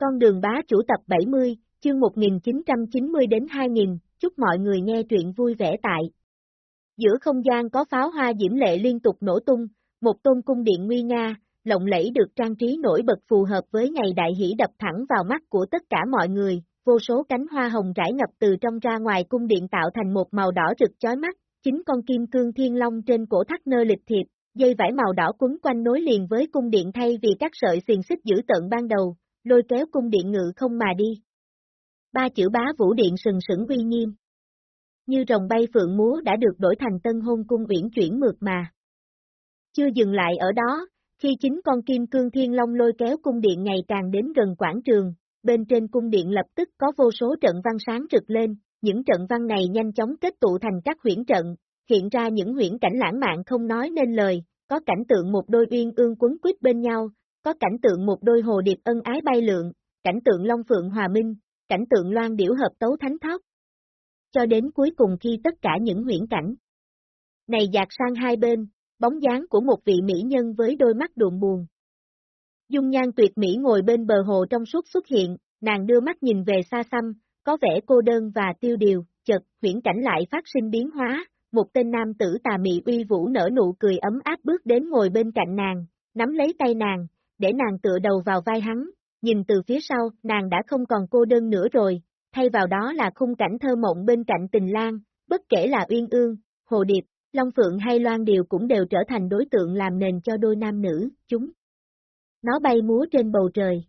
Con đường bá chủ tập 70, chương 1990 đến 2000, chúc mọi người nghe truyện vui vẻ tại. Giữa không gian có pháo hoa diễm lệ liên tục nổ tung, một tôn cung điện nguy nga, lộng lẫy được trang trí nổi bật phù hợp với ngày đại hỷ đập thẳng vào mắt của tất cả mọi người, vô số cánh hoa hồng rải ngập từ trong ra ngoài cung điện tạo thành một màu đỏ rực chói mắt, chính con kim cương thiên long trên cổ thắt nơ lịch thiệp, dây vải màu đỏ quấn quanh nối liền với cung điện thay vì các sợi xiềng xích giữ tận ban đầu, lôi kéo cung điện ngự không mà đi. Ba chữ bá vũ điện sừng sững uy nghiêm. Như rồng bay phượng múa đã được đổi thành tân hôn cung uyển chuyển mượt mà. Chưa dừng lại ở đó, khi chính con kim cương thiên long lôi kéo cung điện ngày càng đến gần quảng trường, bên trên cung điện lập tức có vô số trận văn sáng rực lên, những trận văn này nhanh chóng kết tụ thành các huyển trận, hiện ra những huyển cảnh lãng mạn không nói nên lời, có cảnh tượng một đôi uyên ương quấn quýt bên nhau, có cảnh tượng một đôi hồ điệp ân ái bay lượn, cảnh tượng long phượng hòa minh, cảnh tượng loan điểu hợp tấu thánh thóc. Cho đến cuối cùng khi tất cả những huyển cảnh này dạt sang hai bên, bóng dáng của một vị mỹ nhân với đôi mắt đượm buồn. Dung nhan tuyệt mỹ ngồi bên bờ hồ trong suốt xuất hiện, nàng đưa mắt nhìn về xa xăm, có vẻ cô đơn và tiêu điều, chợt, huyển cảnh lại phát sinh biến hóa, một tên nam tử tà mị uy vũ nở nụ cười ấm áp bước đến ngồi bên cạnh nàng, nắm lấy tay nàng, để nàng tựa đầu vào vai hắn, nhìn từ phía sau, nàng đã không còn cô đơn nữa rồi, thay vào đó là khung cảnh thơ mộng bên cạnh tình lang, bất kể là uyên ương, hồ điệp, long phượng hay loan điều cũng đều trở thành đối tượng làm nền cho đôi nam nữ, chúng. Nó bay múa trên bầu trời.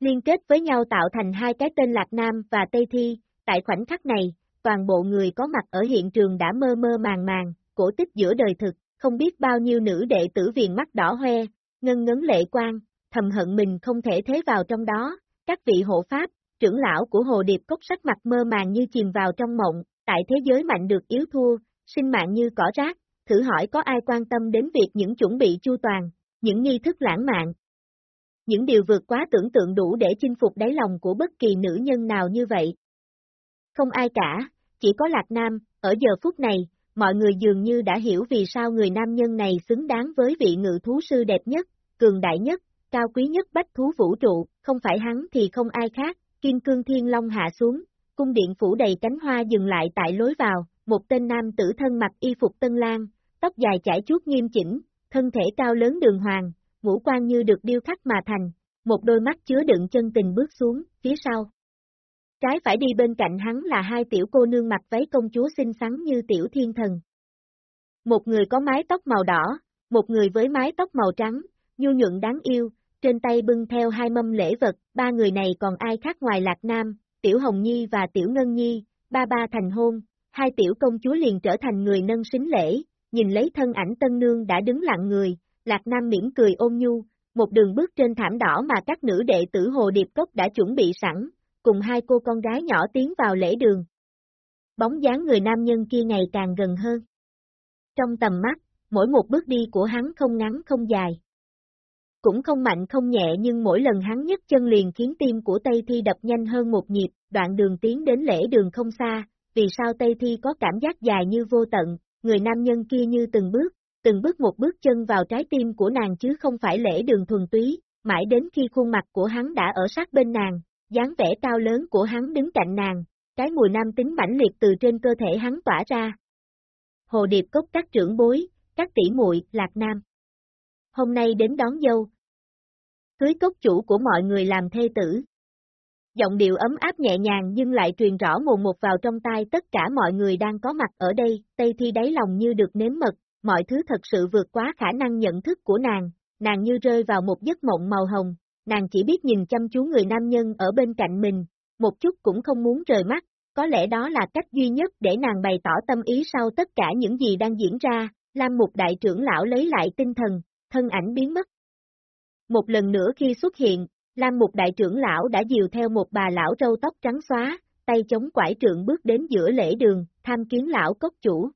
Liên kết với nhau tạo thành hai cái tên Lạc Nam và Tây Thi, tại khoảnh khắc này, toàn bộ người có mặt ở hiện trường đã mơ mơ màng màng, cổ tích giữa đời thực, không biết bao nhiêu nữ đệ tử viền mắt đỏ hoe, ngân ngấn lệ quan, thầm hận mình không thể thế vào trong đó, các vị hộ pháp, trưởng lão của Hồ Điệp Cốc sắc mặt mơ màng như chìm vào trong mộng, tại thế giới mạnh được yếu thua, sinh mạng như cỏ rác, thử hỏi có ai quan tâm đến việc những chuẩn bị chu toàn, những nghi thức lãng mạn. Những điều vượt quá tưởng tượng đủ để chinh phục đáy lòng của bất kỳ nữ nhân nào như vậy. Không ai cả, chỉ có Lạc Nam, ở giờ phút này, mọi người dường như đã hiểu vì sao người nam nhân này xứng đáng với vị ngự thú sư đẹp nhất, cường đại nhất, cao quý nhất bách thú vũ trụ, không phải hắn thì không ai khác, kim cương thiên long hạ xuống, cung điện phủ đầy cánh hoa dừng lại tại lối vào, một tên nam tử thân mặc y phục tân lang, tóc dài chải chuốt nghiêm chỉnh, thân thể cao lớn đường hoàng, ngũ quan như được điêu khắc mà thành, một đôi mắt chứa đựng chân tình bước xuống, phía sau. Trái phải đi bên cạnh hắn là hai tiểu cô nương mặc váy công chúa xinh xắn như tiểu thiên thần. Một người có mái tóc màu đỏ, một người với mái tóc màu trắng, nhu nhuận đáng yêu, trên tay bưng theo hai mâm lễ vật, ba người này còn ai khác ngoài Lạc Nam, Tiểu Hồng Nhi và Tiểu Ngân Nhi, ba ba thành hôn, hai tiểu công chúa liền trở thành người nâng xính lễ, nhìn lấy thân ảnh tân nương đã đứng lặng người, Lạc Nam mỉm cười ôm nhu, một đường bước trên thảm đỏ mà các nữ đệ tử Hồ Điệp Cốc đã chuẩn bị sẵn, cùng hai cô con gái nhỏ tiến vào lễ đường. Bóng dáng người nam nhân kia ngày càng gần hơn. Trong tầm mắt, mỗi một bước đi của hắn không ngắn không dài. Cũng không mạnh không nhẹ nhưng mỗi lần hắn nhấc chân liền khiến tim của Tây Thi đập nhanh hơn một nhịp, đoạn đường tiến đến lễ đường không xa, vì sao Tây Thi có cảm giác dài như vô tận, người nam nhân kia như từng bước, từng bước một bước chân vào trái tim của nàng chứ không phải lễ đường thuần túy, mãi đến khi khuôn mặt của hắn đã ở sát bên nàng, dáng vẻ cao lớn của hắn đứng cạnh nàng, cái mùi nam tính mãnh liệt từ trên cơ thể hắn tỏa ra. Hồ Điệp cốc các trưởng bối, các tỷ muội, Lạc Nam. Hôm nay đến đón dâu. Cưới cốc chủ của mọi người làm thê tử. Giọng điệu ấm áp nhẹ nhàng nhưng lại truyền rõ mồn một vào trong tai tất cả mọi người đang có mặt ở đây, Tây Thi đáy lòng như được nếm mật, mọi thứ thật sự vượt quá khả năng nhận thức của nàng, nàng như rơi vào một giấc mộng màu hồng, nàng chỉ biết nhìn chăm chú người nam nhân ở bên cạnh mình, một chút cũng không muốn rời mắt, có lẽ đó là cách duy nhất để nàng bày tỏ tâm ý sau tất cả những gì đang diễn ra, Lam Mục Đại trưởng lão lấy lại tinh thần, thân ảnh biến mất. Một lần nữa khi xuất hiện, Lam Mục Đại trưởng lão đã dìu theo một bà lão râu tóc trắng xóa, tay chống quải trượng bước đến giữa lễ đường, tham kiến lão cốc chủ.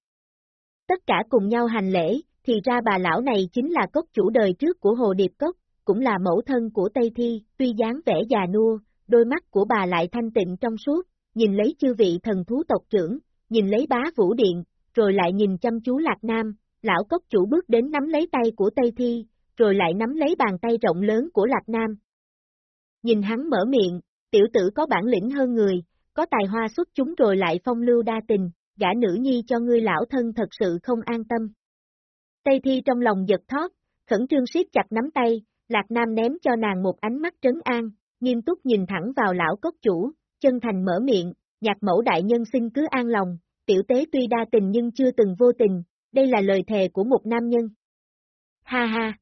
Tất cả cùng nhau hành lễ, thì ra bà lão này chính là cốc chủ đời trước của Hồ Điệp Cốc, cũng là mẫu thân của Tây Thi, tuy dáng vẻ già nua, đôi mắt của bà lại thanh tịnh trong suốt, nhìn lấy chư vị thần thú tộc trưởng, nhìn lấy bá vũ điện, rồi lại nhìn chăm chú Lạc Nam, lão cốc chủ bước đến nắm lấy tay của Tây Thi, rồi lại nắm lấy bàn tay rộng lớn của Lạc Nam. Nhìn hắn mở miệng, tiểu tử có bản lĩnh hơn người, có tài hoa xuất chúng rồi lại phong lưu đa tình, gả nữ nhi cho ngươi lão thân thật sự không an tâm. Tây Thi trong lòng giật thót, khẩn trương siết chặt nắm tay, Lạc Nam ném cho nàng một ánh mắt trấn an, nghiêm túc nhìn thẳng vào lão cốc chủ, chân thành mở miệng, nhạc mẫu đại nhân xin cứ an lòng, tiểu tế tuy đa tình nhưng chưa từng vô tình, đây là lời thề của một nam nhân. Ha ha!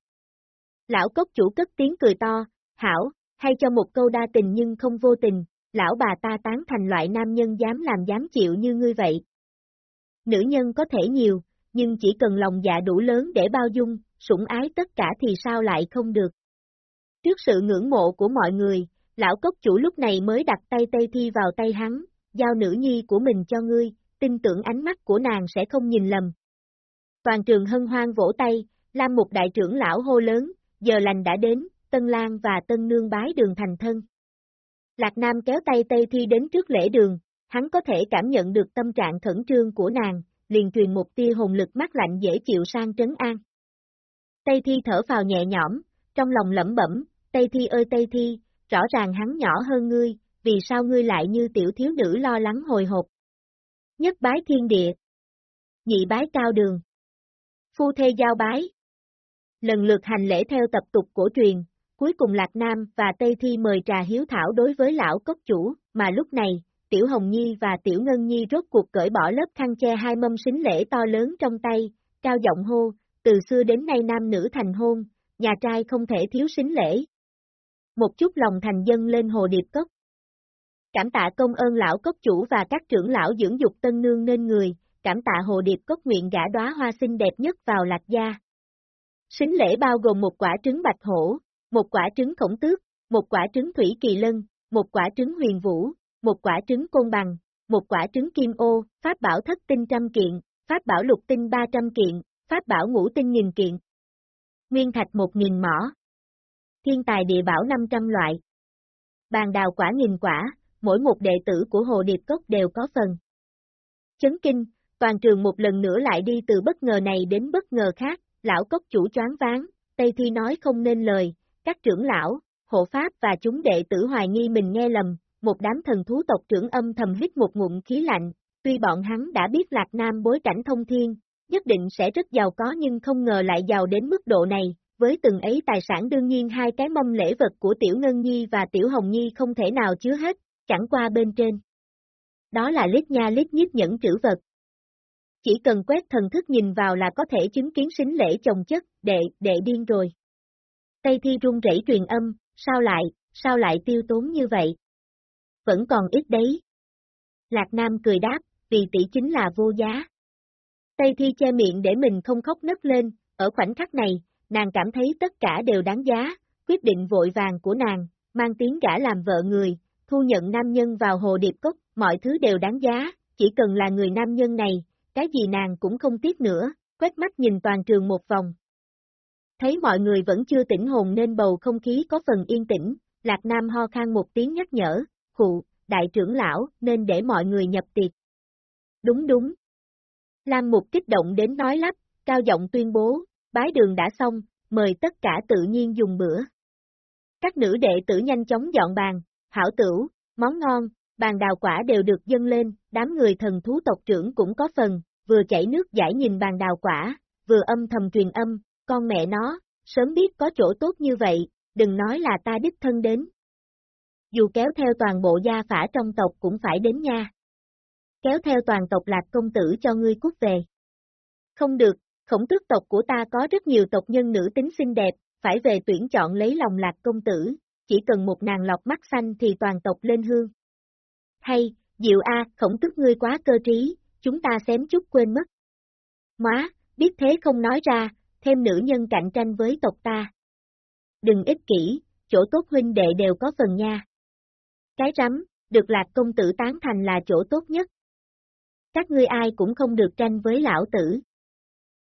Lão cốc chủ cất tiếng cười to, hảo, hay cho một câu đa tình nhưng không vô tình, lão bà ta tán thành loại nam nhân dám làm dám chịu như ngươi vậy. Nữ nhân có thể nhiều, nhưng chỉ cần lòng dạ đủ lớn để bao dung, sủng ái tất cả thì sao lại không được. Trước sự ngưỡng mộ của mọi người, lão cốc chủ lúc này mới đặt tay Tây Thi vào tay hắn, giao nữ nhi của mình cho ngươi, tin tưởng ánh mắt của nàng sẽ không nhìn lầm. Toàn trường hân hoan vỗ tay, Lam một đại trưởng lão hô lớn, giờ lành đã đến, Tân Lan và Tân Nương bái đường thành thân. Lạc Nam kéo tay Tây Thi đến trước lễ đường, hắn có thể cảm nhận được tâm trạng khẩn trương của nàng, liền truyền một tia hồn lực mắt lạnh dễ chịu sang trấn an. Tây Thi thở vào nhẹ nhõm, trong lòng lẩm bẩm, Tây Thi ơi Tây Thi, rõ ràng hắn nhỏ hơn ngươi, vì sao ngươi lại như tiểu thiếu nữ lo lắng hồi hộp. Nhất bái thiên địa. Nhị bái cao đường. Phu thê giao bái. Lần lượt hành lễ theo tập tục cổ truyền, cuối cùng Lạc Nam và Tây Thi mời trà hiếu thảo đối với lão cốc chủ, mà lúc này, Tiểu Hồng Nhi và Tiểu Ngân Nhi rốt cuộc cởi bỏ lớp khăn che hai mâm xính lễ to lớn trong tay, cao giọng hô, từ xưa đến nay nam nữ thành hôn, nhà trai không thể thiếu xính lễ. Một chút lòng thành dân lên hồ điệp cốc. Cảm tạ công ơn lão cốc chủ và các trưởng lão dưỡng dục tân nương nên người, cảm tạ hồ điệp cốc nguyện gã đóa hoa xinh đẹp nhất vào lạc gia. Xính lễ bao gồm một quả trứng bạch hổ, một quả trứng khổng tước, một quả trứng thủy kỳ lân, một quả trứng huyền vũ, một quả trứng côn bằng, một quả trứng kim ô, pháp bảo thất tinh trăm kiện, pháp bảo lục tinh ba trăm kiện, pháp bảo ngũ tinh nghìn kiện. Nguyên thạch một nghìn mỏ. Thiên tài địa bảo năm trăm loại. Bàn đào quả nghìn quả, mỗi một đệ tử của Hồ Điệp Cốc đều có phần. Chấn kinh, toàn trường một lần nữa lại đi từ bất ngờ này đến bất ngờ khác, lão cốc chủ choáng ván, Tây Thi nói không nên lời, các trưởng lão, hộ pháp và chúng đệ tử hoài nghi mình nghe lầm, một đám thần thú tộc trưởng âm thầm hít một ngụm khí lạnh, tuy bọn hắn đã biết Lạc Nam bối cảnh thông thiên, nhất định sẽ rất giàu có nhưng không ngờ lại giàu đến mức độ này, với từng ấy tài sản đương nhiên hai cái mâm lễ vật của Tiểu Ngân Nhi và Tiểu Hồng Nhi không thể nào chứa hết, chẳng qua bên trên. Đó là lít nha lít nhít nhẫn trữ vật. Chỉ cần quét thần thức nhìn vào là có thể chứng kiến sính lễ chồng chất, đệ, đệ điên rồi. Tây Thi run rẩy truyền âm, sao lại, sao lại tiêu tốn như vậy? Vẫn còn ít đấy. Lạc Nam cười đáp, vì tỷ chính là vô giá. Tây Thi che miệng để mình không khóc nấc lên, ở khoảnh khắc này, nàng cảm thấy tất cả đều đáng giá, quyết định vội vàng của nàng, mang tiếng gã làm vợ người, thu nhận nam nhân vào hồ điệp cốc, mọi thứ đều đáng giá, chỉ cần là người nam nhân này, cái gì nàng cũng không tiếc nữa, quét mắt nhìn toàn trường một vòng. Thấy mọi người vẫn chưa tỉnh hồn nên bầu không khí có phần yên tĩnh, Lạc Nam ho khan một tiếng nhắc nhở, khụ, đại trưởng lão, nên để mọi người nhập tiệc. Đúng đúng. Lam Mục kích động đến nói lắp, cao giọng tuyên bố, bái đường đã xong, mời tất cả tự nhiên dùng bữa. Các nữ đệ tử nhanh chóng dọn bàn, hảo tửu, món ngon, bàn đào quả đều được dâng lên, đám người thần thú tộc trưởng cũng có phần, vừa chảy nước giải nhìn bàn đào quả, vừa âm thầm truyền âm, con mẹ nó, sớm biết có chỗ tốt như vậy, đừng nói là ta đích thân đến. Dù kéo theo toàn bộ gia phả trong tộc cũng phải đến nha. Kéo theo toàn tộc lạc công tử cho ngươi cút về. Không được, khổng tước tộc của ta có rất nhiều tộc nhân nữ tính xinh đẹp, phải về tuyển chọn lấy lòng lạc công tử, chỉ cần một nàng lọc mắt xanh thì toàn tộc lên hương. Hay, Diệu A, khổng tước ngươi quá cơ trí, chúng ta xém chút quên mất. Móa, biết thế không nói ra, thêm nữ nhân cạnh tranh với tộc ta. Đừng ích kỷ, chỗ tốt huynh đệ đều có phần nha. Cái rắm, được lạc công tử tán thành là chỗ tốt nhất. Các ngươi ai cũng không được tranh với lão tử.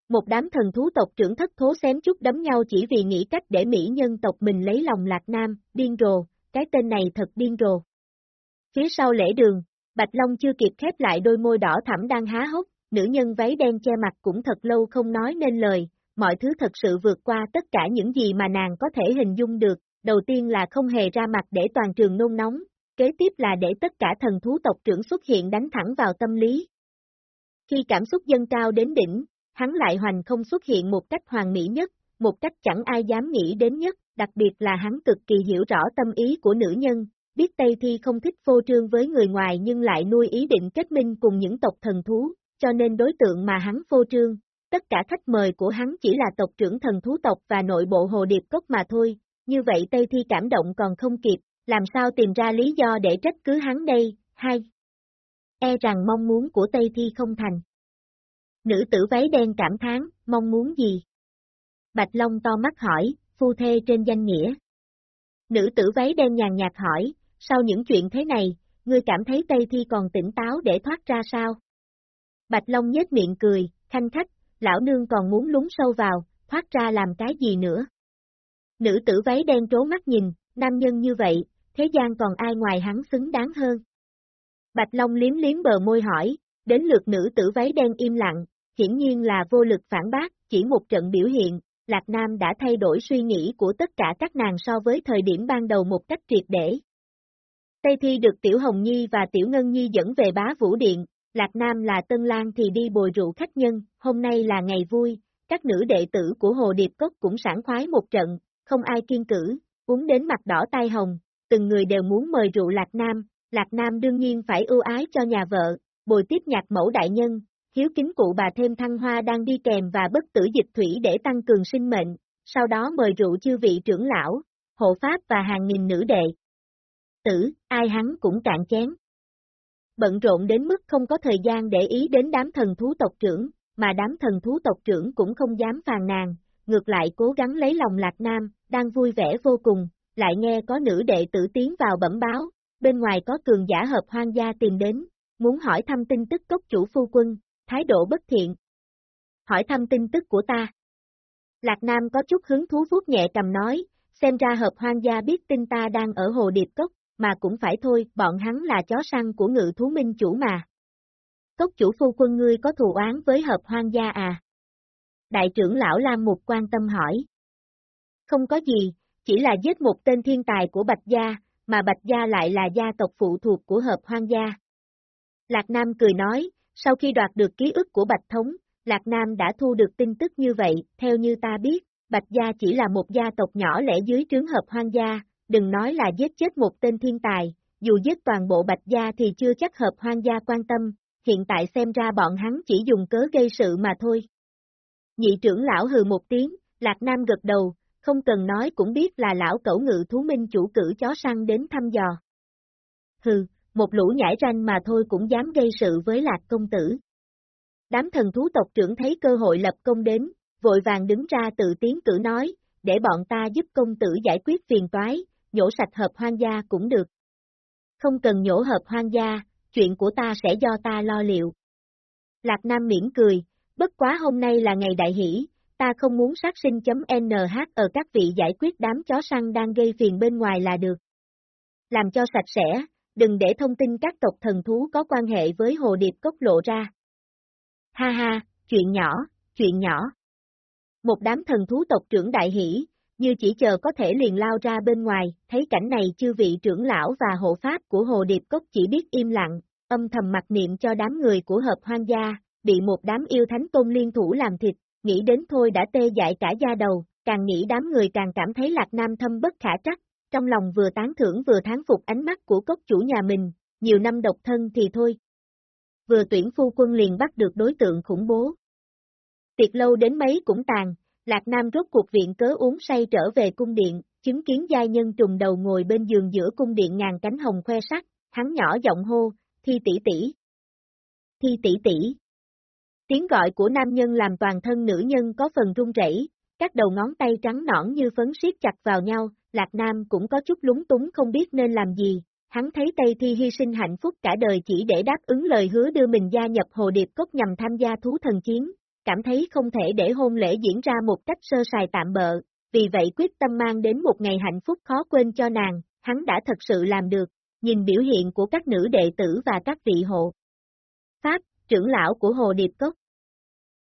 Một đám thần thú tộc trưởng thất thố xém chút đấm nhau chỉ vì nghĩ cách để mỹ nhân tộc mình lấy lòng lạc nam, điên rồ, cái tên này thật điên rồ. Phía sau lễ đường, Bạch Long chưa kịp khép lại đôi môi đỏ thẳm đang há hốc, nữ nhân váy đen che mặt cũng thật lâu không nói nên lời, mọi thứ thật sự vượt qua tất cả những gì mà nàng có thể hình dung được, đầu tiên là không hề ra mặt để toàn trường nôn nóng, kế tiếp là để tất cả thần thú tộc trưởng xuất hiện đánh thẳng vào tâm lý. Khi cảm xúc dâng cao đến đỉnh, hắn lại hoành không xuất hiện một cách hoàn mỹ nhất, một cách chẳng ai dám nghĩ đến nhất, đặc biệt là hắn cực kỳ hiểu rõ tâm ý của nữ nhân, biết Tây Thi không thích phô trương với người ngoài nhưng lại nuôi ý định kết minh cùng những tộc thần thú, cho nên đối tượng mà hắn phô trương, tất cả khách mời của hắn chỉ là tộc trưởng thần thú tộc và nội bộ hồ điệp cốc mà thôi, như vậy Tây Thi cảm động còn không kịp, làm sao tìm ra lý do để trách cứ hắn đây, hai. E rằng mong muốn của Tây Thi không thành. Nữ tử váy đen cảm thán, mong muốn gì? Bạch Long to mắt hỏi, phu thê trên danh nghĩa. Nữ tử váy đen nhàn nhạt hỏi, sau những chuyện thế này, ngươi cảm thấy Tây Thi còn tỉnh táo để thoát ra sao? Bạch Long nhếch miệng cười, khanh khách, lão nương còn muốn lúng sâu vào, thoát ra làm cái gì nữa? Nữ tử váy đen trố mắt nhìn, nam nhân như vậy, thế gian còn ai ngoài hắn xứng đáng hơn? Bạch Long liếm liếm bờ môi hỏi, đến lượt nữ tử váy đen im lặng, hiển nhiên là vô lực phản bác, chỉ một trận biểu hiện, Lạc Nam đã thay đổi suy nghĩ của tất cả các nàng so với thời điểm ban đầu một cách triệt để. Tây Thi được Tiểu Hồng Nhi và Tiểu Ngân Nhi dẫn về bá vũ điện, Lạc Nam là Tân Lan thì đi bồi rượu khách nhân, hôm nay là ngày vui, các nữ đệ tử của Hồ Điệp Cốc cũng sảng khoái một trận, không ai kiên cử, uống đến mặt đỏ tai hồng, từng người đều muốn mời rượu Lạc Nam, Lạc Nam đương nhiên phải ưu ái cho nhà vợ, bồi tiếp nhạc mẫu đại nhân, hiếu kính cụ bà thêm thăng hoa đang đi kèm và bất tử dịch thủy để tăng cường sinh mệnh, sau đó mời rượu chư vị trưởng lão, hộ pháp và hàng nghìn nữ đệ. Tử, ai hắn cũng cạn chén. Bận rộn đến mức không có thời gian để ý đến đám thần thú tộc trưởng, mà đám thần thú tộc trưởng cũng không dám phàn nàn, ngược lại cố gắng lấy lòng Lạc Nam, đang vui vẻ vô cùng, lại nghe có nữ đệ tử tiến vào bẩm báo, bên ngoài có cường giả hợp hoang gia tìm đến, muốn hỏi thăm tin tức cốc chủ phu quân, thái độ bất thiện. Hỏi thăm tin tức của ta. Lạc Nam có chút hứng thú vuốt nhẹ cầm nói, xem ra hợp hoang gia biết tin ta đang ở hồ điệp cốc, mà cũng phải thôi, bọn hắn là chó săn của ngự thú minh chủ mà. Cốc chủ phu quân ngươi có thù oán với hợp hoang gia à? Đại trưởng lão Lam Mục quan tâm hỏi. Không có gì, chỉ là giết một tên thiên tài của Bạch Gia, mà Bạch Gia lại là gia tộc phụ thuộc của hợp hoang gia. Lạc Nam cười nói, sau khi đoạt được ký ức của Bạch Thống, Lạc Nam đã thu được tin tức như vậy, theo như ta biết, Bạch Gia chỉ là một gia tộc nhỏ lẻ dưới trướng hợp hoang gia, đừng nói là giết chết một tên thiên tài, dù giết toàn bộ Bạch Gia thì chưa chắc hợp hoang gia quan tâm, hiện tại xem ra bọn hắn chỉ dùng cớ gây sự mà thôi. Nhị trưởng lão hừ một tiếng, Lạc Nam gật đầu, không cần nói cũng biết là lão cẩu ngự thú minh chủ cử chó săn đến thăm dò. Hừ, một lũ nhãi ranh mà thôi cũng dám gây sự với lạc công tử. Đám thần thú tộc trưởng thấy cơ hội lập công đến, vội vàng đứng ra tự tiến cử nói, để bọn ta giúp công tử giải quyết phiền toái, nhổ sạch hợp hoang gia cũng được. Không cần nhổ hợp hoang gia, chuyện của ta sẽ do ta lo liệu. Lạc Nam miễn cười, bất quá hôm nay là ngày đại hỷ, ta không muốn sát sinh .nh ở các vị giải quyết đám chó săn đang gây phiền bên ngoài là được. Làm cho sạch sẽ, đừng để thông tin các tộc thần thú có quan hệ với hồ điệp cốc lộ ra. Ha ha, chuyện nhỏ, chuyện nhỏ. Một đám thần thú tộc trưởng đại hỷ, như chỉ chờ có thể liền lao ra bên ngoài, thấy cảnh này chư vị trưởng lão và hộ pháp của hồ điệp cốc chỉ biết im lặng, âm thầm mặc niệm cho đám người của hợp hoang gia, bị một đám yêu thánh tôn liên thủ làm thịt, nghĩ đến thôi đã tê dại cả da đầu, càng nghĩ đám người càng cảm thấy lạc nam thâm bất khả trắc, trong lòng vừa tán thưởng vừa tháng phục ánh mắt của cốc chủ nhà mình, nhiều năm độc thân thì thôi. Vừa tuyển phu quân liền bắt được đối tượng khủng bố. Tiệc lâu đến mấy cũng tàn, Lạc Nam rốt cuộc viện cớ uống say trở về cung điện, chứng kiến giai nhân trùng đầu ngồi bên giường giữa cung điện ngàn cánh hồng khoe sắc, hắn nhỏ giọng hô, thi tỷ tỷ. Thi tỷ tỷ. Tiếng gọi của nam nhân làm toàn thân nữ nhân có phần run rẩy, các đầu ngón tay trắng nõn như phấn siết chặt vào nhau, Lạc Nam cũng có chút lúng túng không biết nên làm gì, hắn thấy Tây Thi hy sinh hạnh phúc cả đời chỉ để đáp ứng lời hứa đưa mình gia nhập Hồ Điệp Cốc nhằm tham gia thú thần chiến, cảm thấy không thể để hôn lễ diễn ra một cách sơ sài tạm bợ, vì vậy quyết tâm mang đến một ngày hạnh phúc khó quên cho nàng, hắn đã thật sự làm được, nhìn biểu hiện của các nữ đệ tử và các vị hộ. Pháp, trưởng lão của Hồ Điệp Cốc.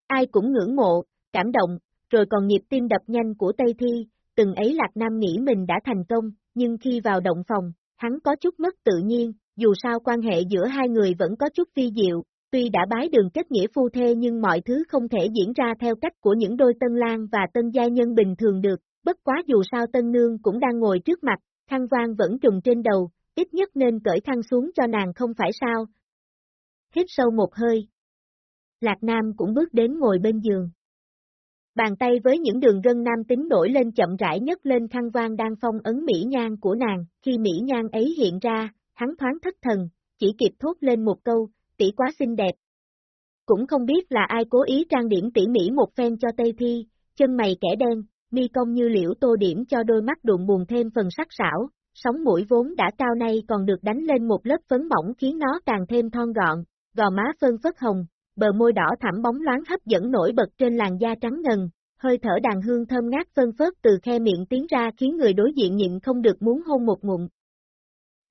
Ai cũng ngưỡng mộ, cảm động, rồi còn nhịp tim đập nhanh của Tây Thi, từng ấy Lạc Nam nghĩ mình đã thành công, nhưng khi vào động phòng, hắn có chút mất tự nhiên, dù sao quan hệ giữa hai người vẫn có chút vi diệu, tuy đã bái đường kết nghĩa phu thê nhưng mọi thứ không thể diễn ra theo cách của những đôi tân lang và tân gia nhân bình thường được, bất quá dù sao tân nương cũng đang ngồi trước mặt, khăn vang vẫn trùng trên đầu, ít nhất nên cởi khăn xuống cho nàng không phải sao. Hít sâu một hơi. Lạc Nam cũng bước đến ngồi bên giường. Bàn tay với những đường gân nam tính nổi lên chậm rãi nhất lên khăn vang đang phong ấn mỹ nhan của nàng, khi mỹ nhan ấy hiện ra, hắn thoáng thất thần, chỉ kịp thốt lên một câu, tỷ quá xinh đẹp. Cũng không biết là ai cố ý trang điểm tỉ mỉ một phen cho Tây Thi, chân mày kẻ đen, mi công như liễu tô điểm cho đôi mắt đụng buồn thêm phần sắc sảo, sóng mũi vốn đã cao nay còn được đánh lên một lớp phấn mỏng khiến nó càng thêm thon gọn, gò má phân phất hồng, bờ môi đỏ thẳm bóng loáng hấp dẫn nổi bật trên làn da trắng ngần, hơi thở đàn hương thơm ngát phân phớt từ khe miệng tiến ra khiến người đối diện nhịn không được muốn hôn một ngụm.